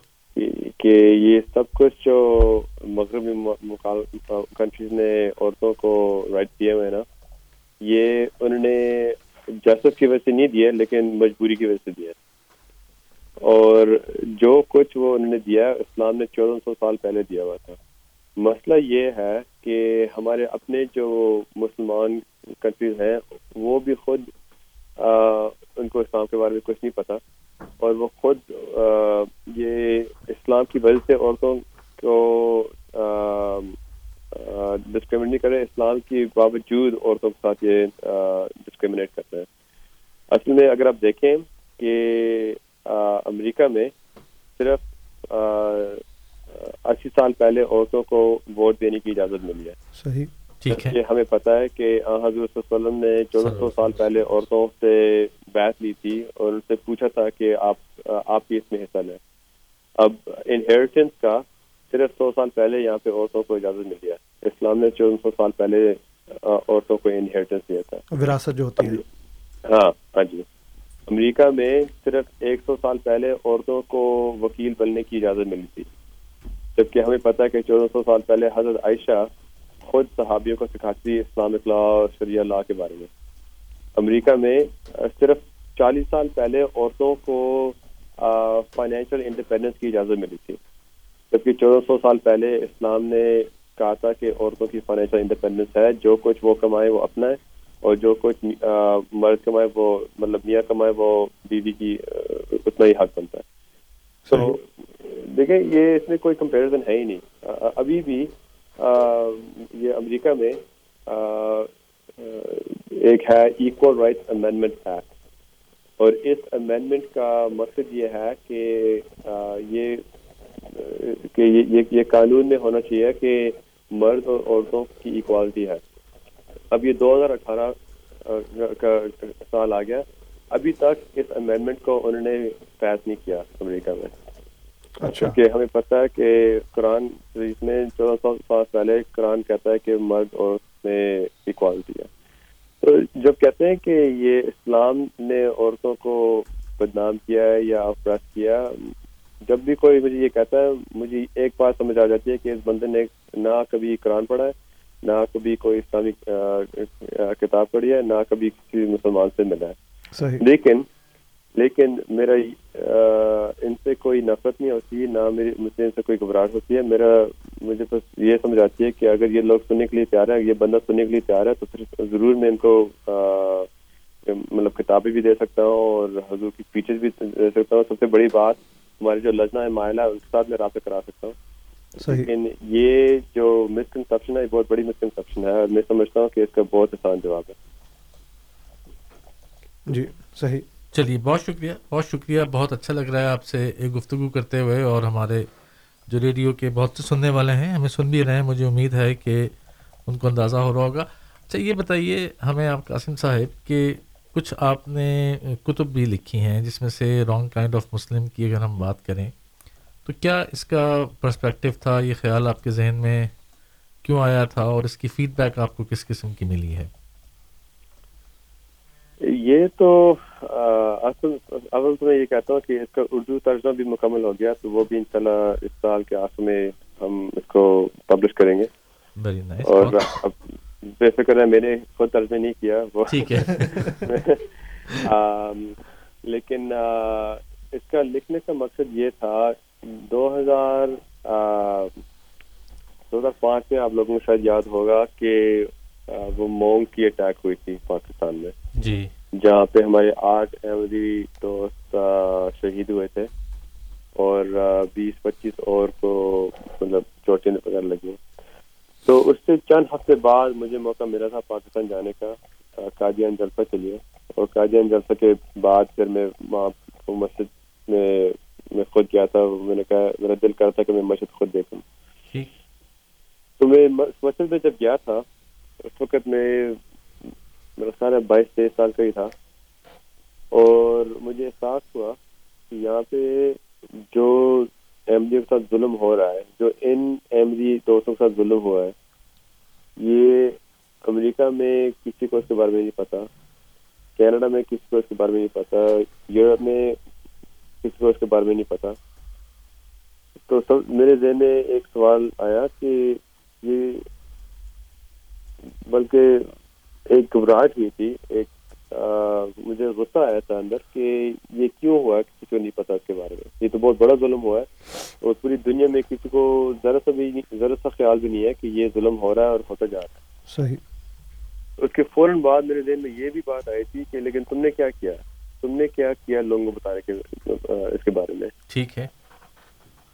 کہ- یہ سب کچھ جو مغربی کنٹریز نے عورتوں کو رائٹ دیے ہوئے نا یہ انہوں نے جسٹس کی وجہ سے نہیں دیے لیکن مجبوری کی وجہ سے دیا۔ اور جو کچھ وہ انہوں نے دیا اسلام نے چودہ سو سال پہلے دیا ہوا تھا۔ مسئلہ یہ ہے کہ ہمارے اپنے جو مسلمان کنٹریز ہیں وہ بھی خود آ، ان کو اسلام کے بارے میں کچھ نہیں پتا اور وہ خود آ، یہ اسلام کی وجہ سے عورتوں کو ڈسکریمنیٹ نہیں کرے اسلام کی باوجود عورتوں کے ساتھ یہ ڈسکریمنیٹ کرتے ہیں۔ اصل میں اگر آپ دیکھیں کہ آ، امریکہ میں صرف آ، اسی سال پہلے عورتوں کو ووٹ دینے کی اجازت ملی ہے۔ صحیح۔ ٹھیک ہے۔ یہ ہمیں پتا ہے کہ آن حضرت صلی اللہ علیہ وسلم نے چودہ سو سال پہلے عورتوں سے بیعت لی تھی اور ان سے پوچھا تھا کہ آپ آپ بھی اس میں حصہ لیں۔ اب انہیریٹنس کا صرف سو سال پہلے یہاں پہ عورتوں کو اجازت ملی ہے۔ اسلام نے چودہ سو سال پہلے عورتوں کو انہیریٹنس دیا تھا۔ وراثت جو ہوتی ہے۔ ہاں ہاں جی۔ امریکہ میں صرف ایک سو سال پہلے عورتوں کو وکیل بننے کی اجازت ملی تھی۔ جبکہ ہمیں پتہ ہے کہ چودہ سو سال پہلے حضرت عائشہ خود صحابیوں کو سکھاتی اسلامک لا اور شریعہ لا کے بارے میں۔ امریکہ میں صرف چالیس سال پہلے عورتوں کو فائنینشیل انڈیپینڈنس کی اجازت ملی تھی۔ جبکہ چودہ سو سال پہلے اسلام نے کہا تھا کہ عورتوں کی فائنینشیل انڈیپینڈنس ہے، جو کچھ وہ کمائے وہ اپنا ہے اور جو کچھ مرد کمائے وہ مطلب میاں کمائے وہ بیوی کی اتنا ہی حق بنتا ہے۔ تو دیکھیں یہ اس میں کوئی کمپیریزن ہے ہی نہیں. ابھی بھی یہ امریکہ میں ایک ہے ایکول رائٹس امینڈمنٹ ایکٹ اور اس امینڈمنٹ کا مقصد یہ ہے کہ یہ کہ یہ قانون میں ہونا چاہیے کہ مرد اور عورتوں کی ایکوالٹی ہے۔ اب یہ دو ہزار اٹھارہ کا سال آ گیا۔ ابھی تک اس امینڈمنٹ کو انہوں نے پیس نہیں کیا امریکہ میں۔ کیونکہ ہمیں پتہ ہے کہ قرآن شریف میں چودہ سو سال پہلے قرآن کہتا ہے کہ مرد اور میں اکوالٹی ہے۔ تو جب کہتے ہیں کہ یہ اسلام نے عورتوں کو بدنام کیا ہے یا اپریس کیا جب بھی کوئی مجھے یہ کہتا ہے مجھے ایک بات سمجھ آ جاتی ہے کہ اس بندے نے نہ کبھی قرآن پڑھا ہے نہ کبھی کوئی اسلامی کتاب پڑھی ہے نہ کبھی کسی مسلمان سے ملا ہے۔ لیکن لیکن میرا ان سے کوئی نفرت نہیں ہوتی نہ میری مجھے ان سے کوئی گھبراہٹ ہوتی ہے۔ میرا مجھے بس یہ سمجھ آتی ہے کہ اگر یہ لوگ سننے کے لیے تیار ہے یہ بندہ سننے کے لیے تیار ہے تو پھر ضرور میں ان کو مطلب کتابیں بھی دے سکتا ہوں اور حضور کی فیچرز بھی دے سکتا ہوں۔ سب سے بڑی بات ہماری جو لجنا ہے مائلہ ہے ان کے ساتھ میں رابطہ کرا سکتا ہوں۔ لیکن یہ جو مسکنسپشن ہے یہ بہت بڑی مسکنسپشن ہے۔ اور میں سمجھتا ہوں کہ اس کا بہت آسان جواب ہے۔ جی صحیح۔ چلیے، بہت شکریہ بہت شکریہ، بہت اچھا لگ رہا ہے آپ سے ایک گفتگو کرتے ہوئے اور ہمارے جو ریڈیو کے بہت سے سننے والے ہیں، ہمیں سن بھی رہے ہیں، مجھے امید ہے کہ ان کو اندازہ ہو رہا ہوگا۔ اچھا یہ بتائیے ہمیں آپ قاسم صاحب کہ کچھ آپ نے کتب بھی لکھی ہیں جس میں سے رانگ کائنڈ آف مسلم کی اگر ہم بات کریں، تو کیا اس کا پرسپیکٹو تھا؟ یہ خیال آپ کے ذہن میں کیوں آیا تھا اور اس کی فیڈ بیک آپ کو کس قسم کی ملی ہے؟ یہ تو اصل اول تو میں یہ کہتا ہوں کہ اس کا اردو ترجمہ بھی مکمل ہو گیا تو وہ بھی انشاءاللہ اس سال کے آخر میں ہم اس کو پبلش کریں گے اور بے فکر ہے میں نے خود ترجمہ نہیں کیا وہ ٹھیک ہے لیکن اس کا لکھنے کا مقصد یہ تھا دو ہزار دو ہزار پانچ میں آپ لوگوں کو شاید یاد ہوگا کہ وہ مونگ کی اٹیک ہوئی تھی پاکستان میں۔ جی۔ جہاں پہ ہمارے آٹھ احمدی دوست شہید ہوئے تھے۔ اور بیس پچیس اور کو مطلب چوٹیں وغیرہ لگی تو اس سے چند ہفتے بعد مجھے موقع ملا تھا پاکستان جانے کا۔ قادیان جلسہ کے لیے اور قادیان جلسہ کے بعد پھر میں وہاں مسجد میں میں خود گیا تھا۔ میں نے کہا میرا دل کرا تھا کہ میں مسجد خود دیکھوں۔ تو میں مسجد میں جب گیا تھا اس وقت میں میرا سارا بائیس تیئیس سال کا ہی تھا۔ اور مجھے احساس ہوا کہ یہاں پہ جو احمدیوں کے ساتھ ظلم ہو رہا ہے، جو ان احمدی دوستوں کے ساتھ ظلم ہوا ہے، یہ امریکہ میں کسی کو اس کے بارے میں نہیں پتا، کینیڈا میں کسی کو اس کے بارے میں نہیں پتا، یورپ میں کسی کو اس کے بارے میں نہیں پتا۔ تو سب میرے ذہن میں ایک سوال آیا کہ یہ بلکہ ایک گھبراہٹ ہوئی تھی ایک مجھے غصہ آیا تھا اندر کہ یہ کیوں ہوا کسی کو نہیں پتا اس کے بارے میں۔ یہ تو بہت بڑا ظلم ہوا ہے اور پوری دنیا میں کسی کو ذرا سا بھی ذرا سا خیال بھی نہیں ہے کہ یہ ظلم ہو رہا ہے اور ہوتا جا رہا ہے۔ صحیح۔ اس کے فوراً بعد میرے ذہن میں یہ بھی بات آئی تھی کہ لیکن تم نے کیا کیا؟ تم نے کیا کیا لوگوں کو بتانے کے اس کے بارے میں؟ ٹھیک ہے۔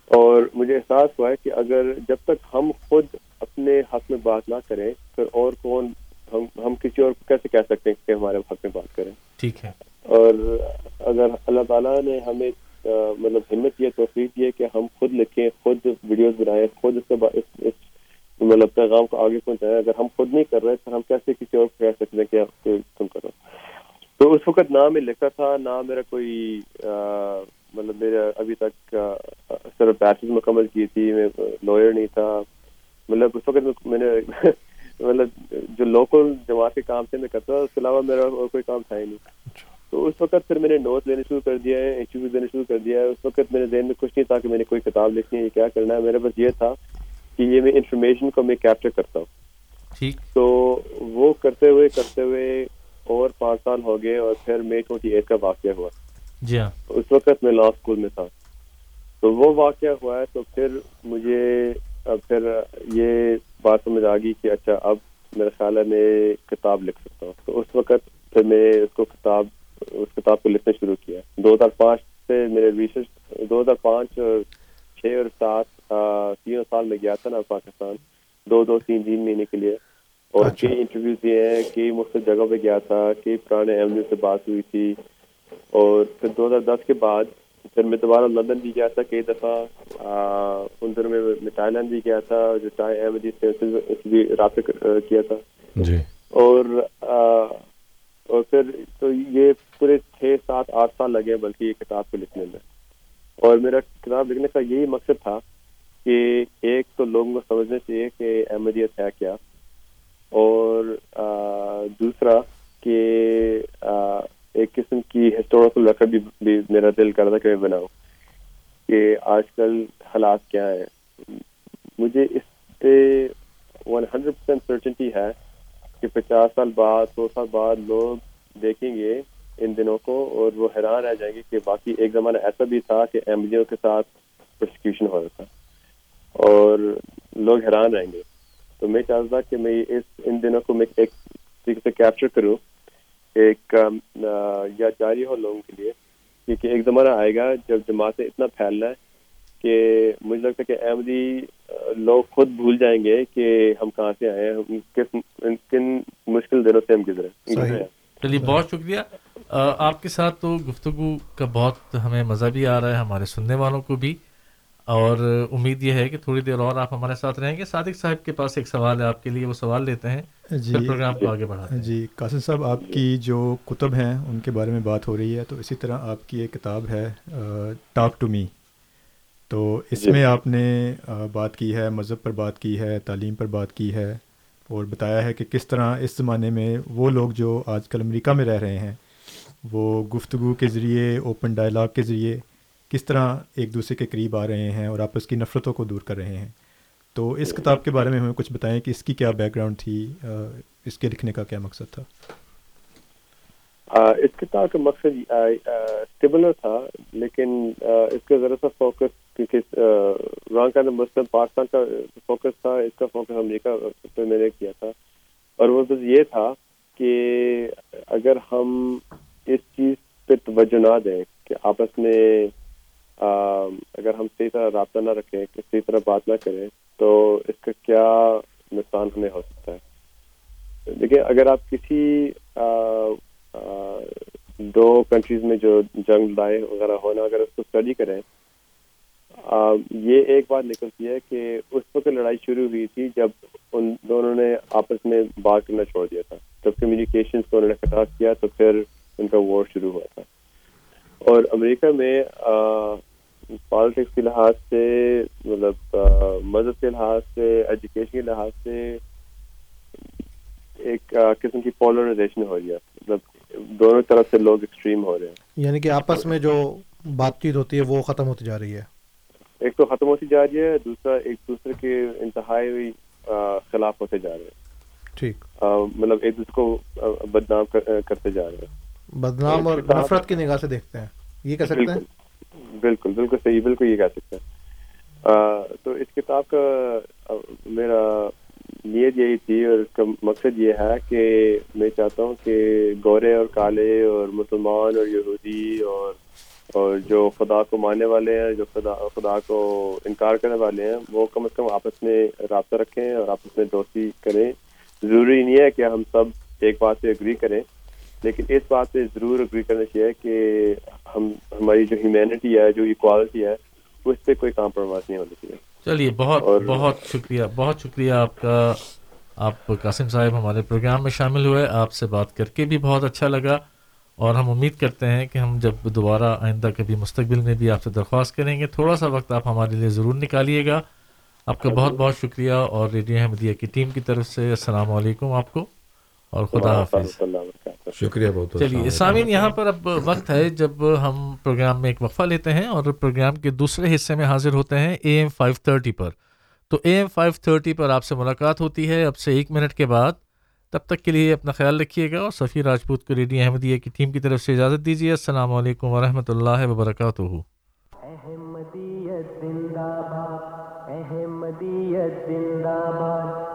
اور مجھے احساس ہوا ہے کہ اگر جب تک ہم خود اپنے حق میں بات نہ کریں پھر اور کون ہم ہم کسی اور کو کیسے کہہ سکتے ہیں کہ ہمارے حق میں بات کریں؟ ٹھیک ہے۔ اور اگر اللہ تعالیٰ نے ہمیں مطلب ہمت یہ توفیق دی کہ ہم خود لکھیں خود ویڈیوز بنائیں خود اس مطلب پیغام کو آگے پہنچائیں اگر ہم خود نہیں کر رہے تو ہم کیسے کسی اور کو کہہ سکتے ہیں کہ تم کرو؟ تو اس وقت نہ میں لکھا تھا نہ میرا کوئی مطلب میرا ابھی تک صرف بیچز مکمل کی تھی میں لائر نہیں تھا مطلب اس وقت میں نے مطلب جو لوکل جماعت کے کام سے میں کرتا اس کے علاوہ میرا اور کوئی کام تھا ہی نہیں۔ تو اس وقت پھر میں نے نوٹ لینے شروع کر دیا ہے انٹرویو دینے شروع کر دیا ہے۔ اس وقت میرے ذہن میں کچھ نہیں تھا کہ میں نے کوئی کتاب لکھنی ہے کیا کرنا ہے۔ میرے پاس یہ تھا کہ یہ میں انفارمیشن کو میں کیپچر کرتا ہوں۔ تو وہ کرتے ہوئے کرتے ہوئے اور پانچ سال ہو گئے اور پھر مئی ٹوینٹی ایٹ کا واقعہ ہوا۔ جی ہاں۔ اس وقت میں لا اسکول میں تھا۔ تو وہ واقعہ ہوا ہے تو پھر مجھے پھر یہ بات سمجھ آ گئی کہ اچھا اب میرا خیال ہے میں کتاب لکھ سکتا ہوں۔ تو اس وقت پھر میں اس کو کتاب اس کتاب کو لکھنا شروع کیا۔ دو ہزار پانچ سے میرے ریسرچ دو ہزار پانچ چھ اور سات تینوں سال میں گیا تھا نا پاکستان۔ دو دو تین تین مہینے کے لیے۔ اور کئی انٹرویوز دیے ہیں کئی مختلف جگہ پہ گیا تھا کئی پرانے ایم سے بات ہوئی تھی۔ اور پھر دو ہزار دس کے بعد پھر میں دوبارہ لندن بھی گیا تھا کئی دفعہ ان دنوں میں میں لینڈ بھی گیا تھا جو احمدی سے بھی رابطہ کیا تھا۔ جی۔ اور اور پھر تو یہ پورے چھ سات آٹھ سال لگے بلکہ یہ کتاب کو لکھنے میں۔ اور میرا کتاب لکھنے کا یہی مقصد تھا کہ ایک تو لوگوں کو سمجھنا چاہیے کہ احمدیت ہے کیا۔ اور دوسرا کہ ایک قسم کی ہسٹوریکل ریکارڈ بھی, بھی میرا دل کرتا کہ میں بناؤں۔ کہ آج کل حالات کیا ہیں؟ مجھے اس پہ ون ہنڈریڈ پرسینٹ سرٹنٹی ہے کہ پچاس سال بعد سو سال بعد لوگ دیکھیں گے ان دنوں کو اور وہ حیران رہ جائیں گے کہ باقی ایک زمانہ ایسا بھی تھا کہ ایم جی او کے ساتھ پروسیکیوشن ہو رہا تھا۔ اور لوگ حیران رہیں گے۔ تو میں چاہتا تھا کہ میں اس ان دنوں کو میں ایک طریقے سے کیپچر کروں۔ ایک یا جاری ہو لوگوں کے لیے کیونکہ ایک زمانہ آئے گا جب جماعتیں اتنا پھیلنا ہے کہ مجھے لگتا ہے کہ احمدی لوگ خود بھول جائیں گے کہ ہم کہاں سے آئے ہیں کس کن مشکل دنوں سے ہم گزرے چلیے بہت شکریہ۔ آپ کے ساتھ تو گفتگو کا بہت ہمیں مزہ بھی آ رہا ہے ہمارے سننے والوں کو بھی۔ اور امید یہ ہے کہ تھوڑی دیر اور آپ ہمارے ساتھ رہیں گے۔ صادق صاحب کے پاس ایک سوال ہے آپ کے لیے وہ سوال لیتے ہیں۔ جی۔ پروگرام کو آگے بڑھا جی قاسم صاحب آپ کی جو کتب ہیں ان کے بارے میں بات ہو رہی ہے تو اسی طرح آپ کی ایک کتاب ہے ٹاک ٹو می تو اس جی۔ میں آپ نے بات کی ہے مذہب پر بات کی ہے تعلیم پر بات کی ہے اور بتایا ہے کہ کس طرح اس زمانے میں وہ لوگ جو آج کل امریکہ میں رہ رہے ہیں وہ گفتگو کے ذریعے اوپن ڈائلاگ کے ذریعے کس طرح ایک دوسرے کے قریب آ رہے ہیں اور آپس کی نفرتوں کو دور کر رہے ہیں۔ تو اس کتاب کے بارے میں ہمیں کچھ بتائیں کہ اس کی کیا بیک گراؤنڈ تھی اس کے لکھنے کا کیا مقصد تھا۔ اس کتاب کا مقصد سملر تھا لیکن اس کا ذرا سا فوکس کیونکہ کا مسلم پاکستان کا فوکس تھا اس کا فوکس امریکہ پہ میں نے کیا تھا۔ اور وہ بس یہ تھا کہ اگر ہم اس چیز پہ توجہ نہ دیں کہ آپس میں اگر ہم صحیح طرح رابطہ نہ رکھیں صحیح طرح بات نہ کریں، تو اس کا کیا نقصان ہمیں ہو سکتا ہے؟ دیکھیں، اگر آپ کسی دو کنٹریز میں جو جنگ لڑائی وغیرہ ہونا، اگر اس کو اسٹڈی کریں یہ ایک بات نکلتی ہے کہ اس وقت لڑائی شروع ہوئی تھی جب ان دونوں نے آپس میں بات کرنا چھوڑ دیا تھا۔ جب کمیونیکیشن کو انہوں نے کٹا کیا تو پھر ان کا وار شروع ہوا تھا۔ اور امریکہ میں پالیٹکس کے لحاظ سے مطلب مذہب کے لحاظ سے ایجوکیشن کے لحاظ سے ایک قسم کی پولرائزیشن ہو رہی ہے۔ مطلب دونوں طرف سے لوگ ایکسٹریم ہو رہے ہیں۔ یعنی کہ آپس میں جو بات چیت ہوتی ہے وہ ختم ہوتی جا رہی ہے۔ ایک تو ختم ہوتی جا رہی ہے دوسرا ایک دوسرے کے انتہائی خلاف ہوتے جا رہے ہیں۔ ٹھیک۔ مطلب ایک دوسرے کو بدنام کرتے جا رہے ہیں۔ بدنام اور نفرت کی نگاہ سے دیکھتے ہیں۔ یہ کہہ سکتے ہیں؟ بالکل بالکل صحیح بالکل یہ کہہ سکتے ہیں۔ تو اس کتاب کا میرا نیت یہی تھی اور اس کا مقصد یہ ہے کہ میں چاہتا ہوں کہ گورے اور کالے اور مسلمان اور یہودی اور اور جو خدا کو ماننے والے ہیں جو خدا خدا کو انکار کرنے والے ہیں وہ کم از کم آپس میں رابطہ رکھیں اور آپس میں دوستی کریں۔ ضروری نہیں ہے کہ ہم سب ایک بات سے اگری کریں۔ لیکن اس بات پہ ضرور اگری کرنا چاہیے کہ ہم ہماری جو ہیومینٹی ہے جو اکوالٹی ہے اس پہ کوئی کمپرومائز نہیں ہونی چاہیے۔ چلیے بہت بہت شکریہ بہت شکریہ آپ کا آپ قاسم صاحب ہمارے پروگرام میں شامل ہوئے۔ آپ سے بات کر کے بھی بہت اچھا لگا۔ اور ہم امید کرتے ہیں کہ ہم جب دوبارہ آئندہ کبھی مستقبل میں بھی آپ سے درخواست کریں گے تھوڑا سا وقت آپ ہمارے لیے ضرور نکالیے گا۔ آپ کا بہت بہت شکریہ۔ اور ریڈیو احمدیہ کی ٹیم کی طرف سے السلام علیکم آپ کو۔ اور خدا حافظ۔ شکریہ بہت چلیے سامعین یہاں پر اب وقت ہے جب ہم پروگرام میں ایک وقفہ لیتے ہیں اور پروگرام کے دوسرے حصے میں حاضر ہوتے ہیں اے ایم فائیو تھرٹی پر۔ تو اے ایم فائیو تھرٹی پر آپ سے ملاقات ہوتی ہے اب سے ایک منٹ کے بعد۔ تب تک کے لیے اپنا خیال رکھیے گا اور سفیر راجپوت کو ریڈی احمدیہ کی ٹیم کی طرف سے اجازت دیجیے۔ السلام علیکم ورحمۃ اللہ وبرکاتہ۔ احمدیت زندہ باد احمدیت زندہ باد احمدیت زندہ باد۔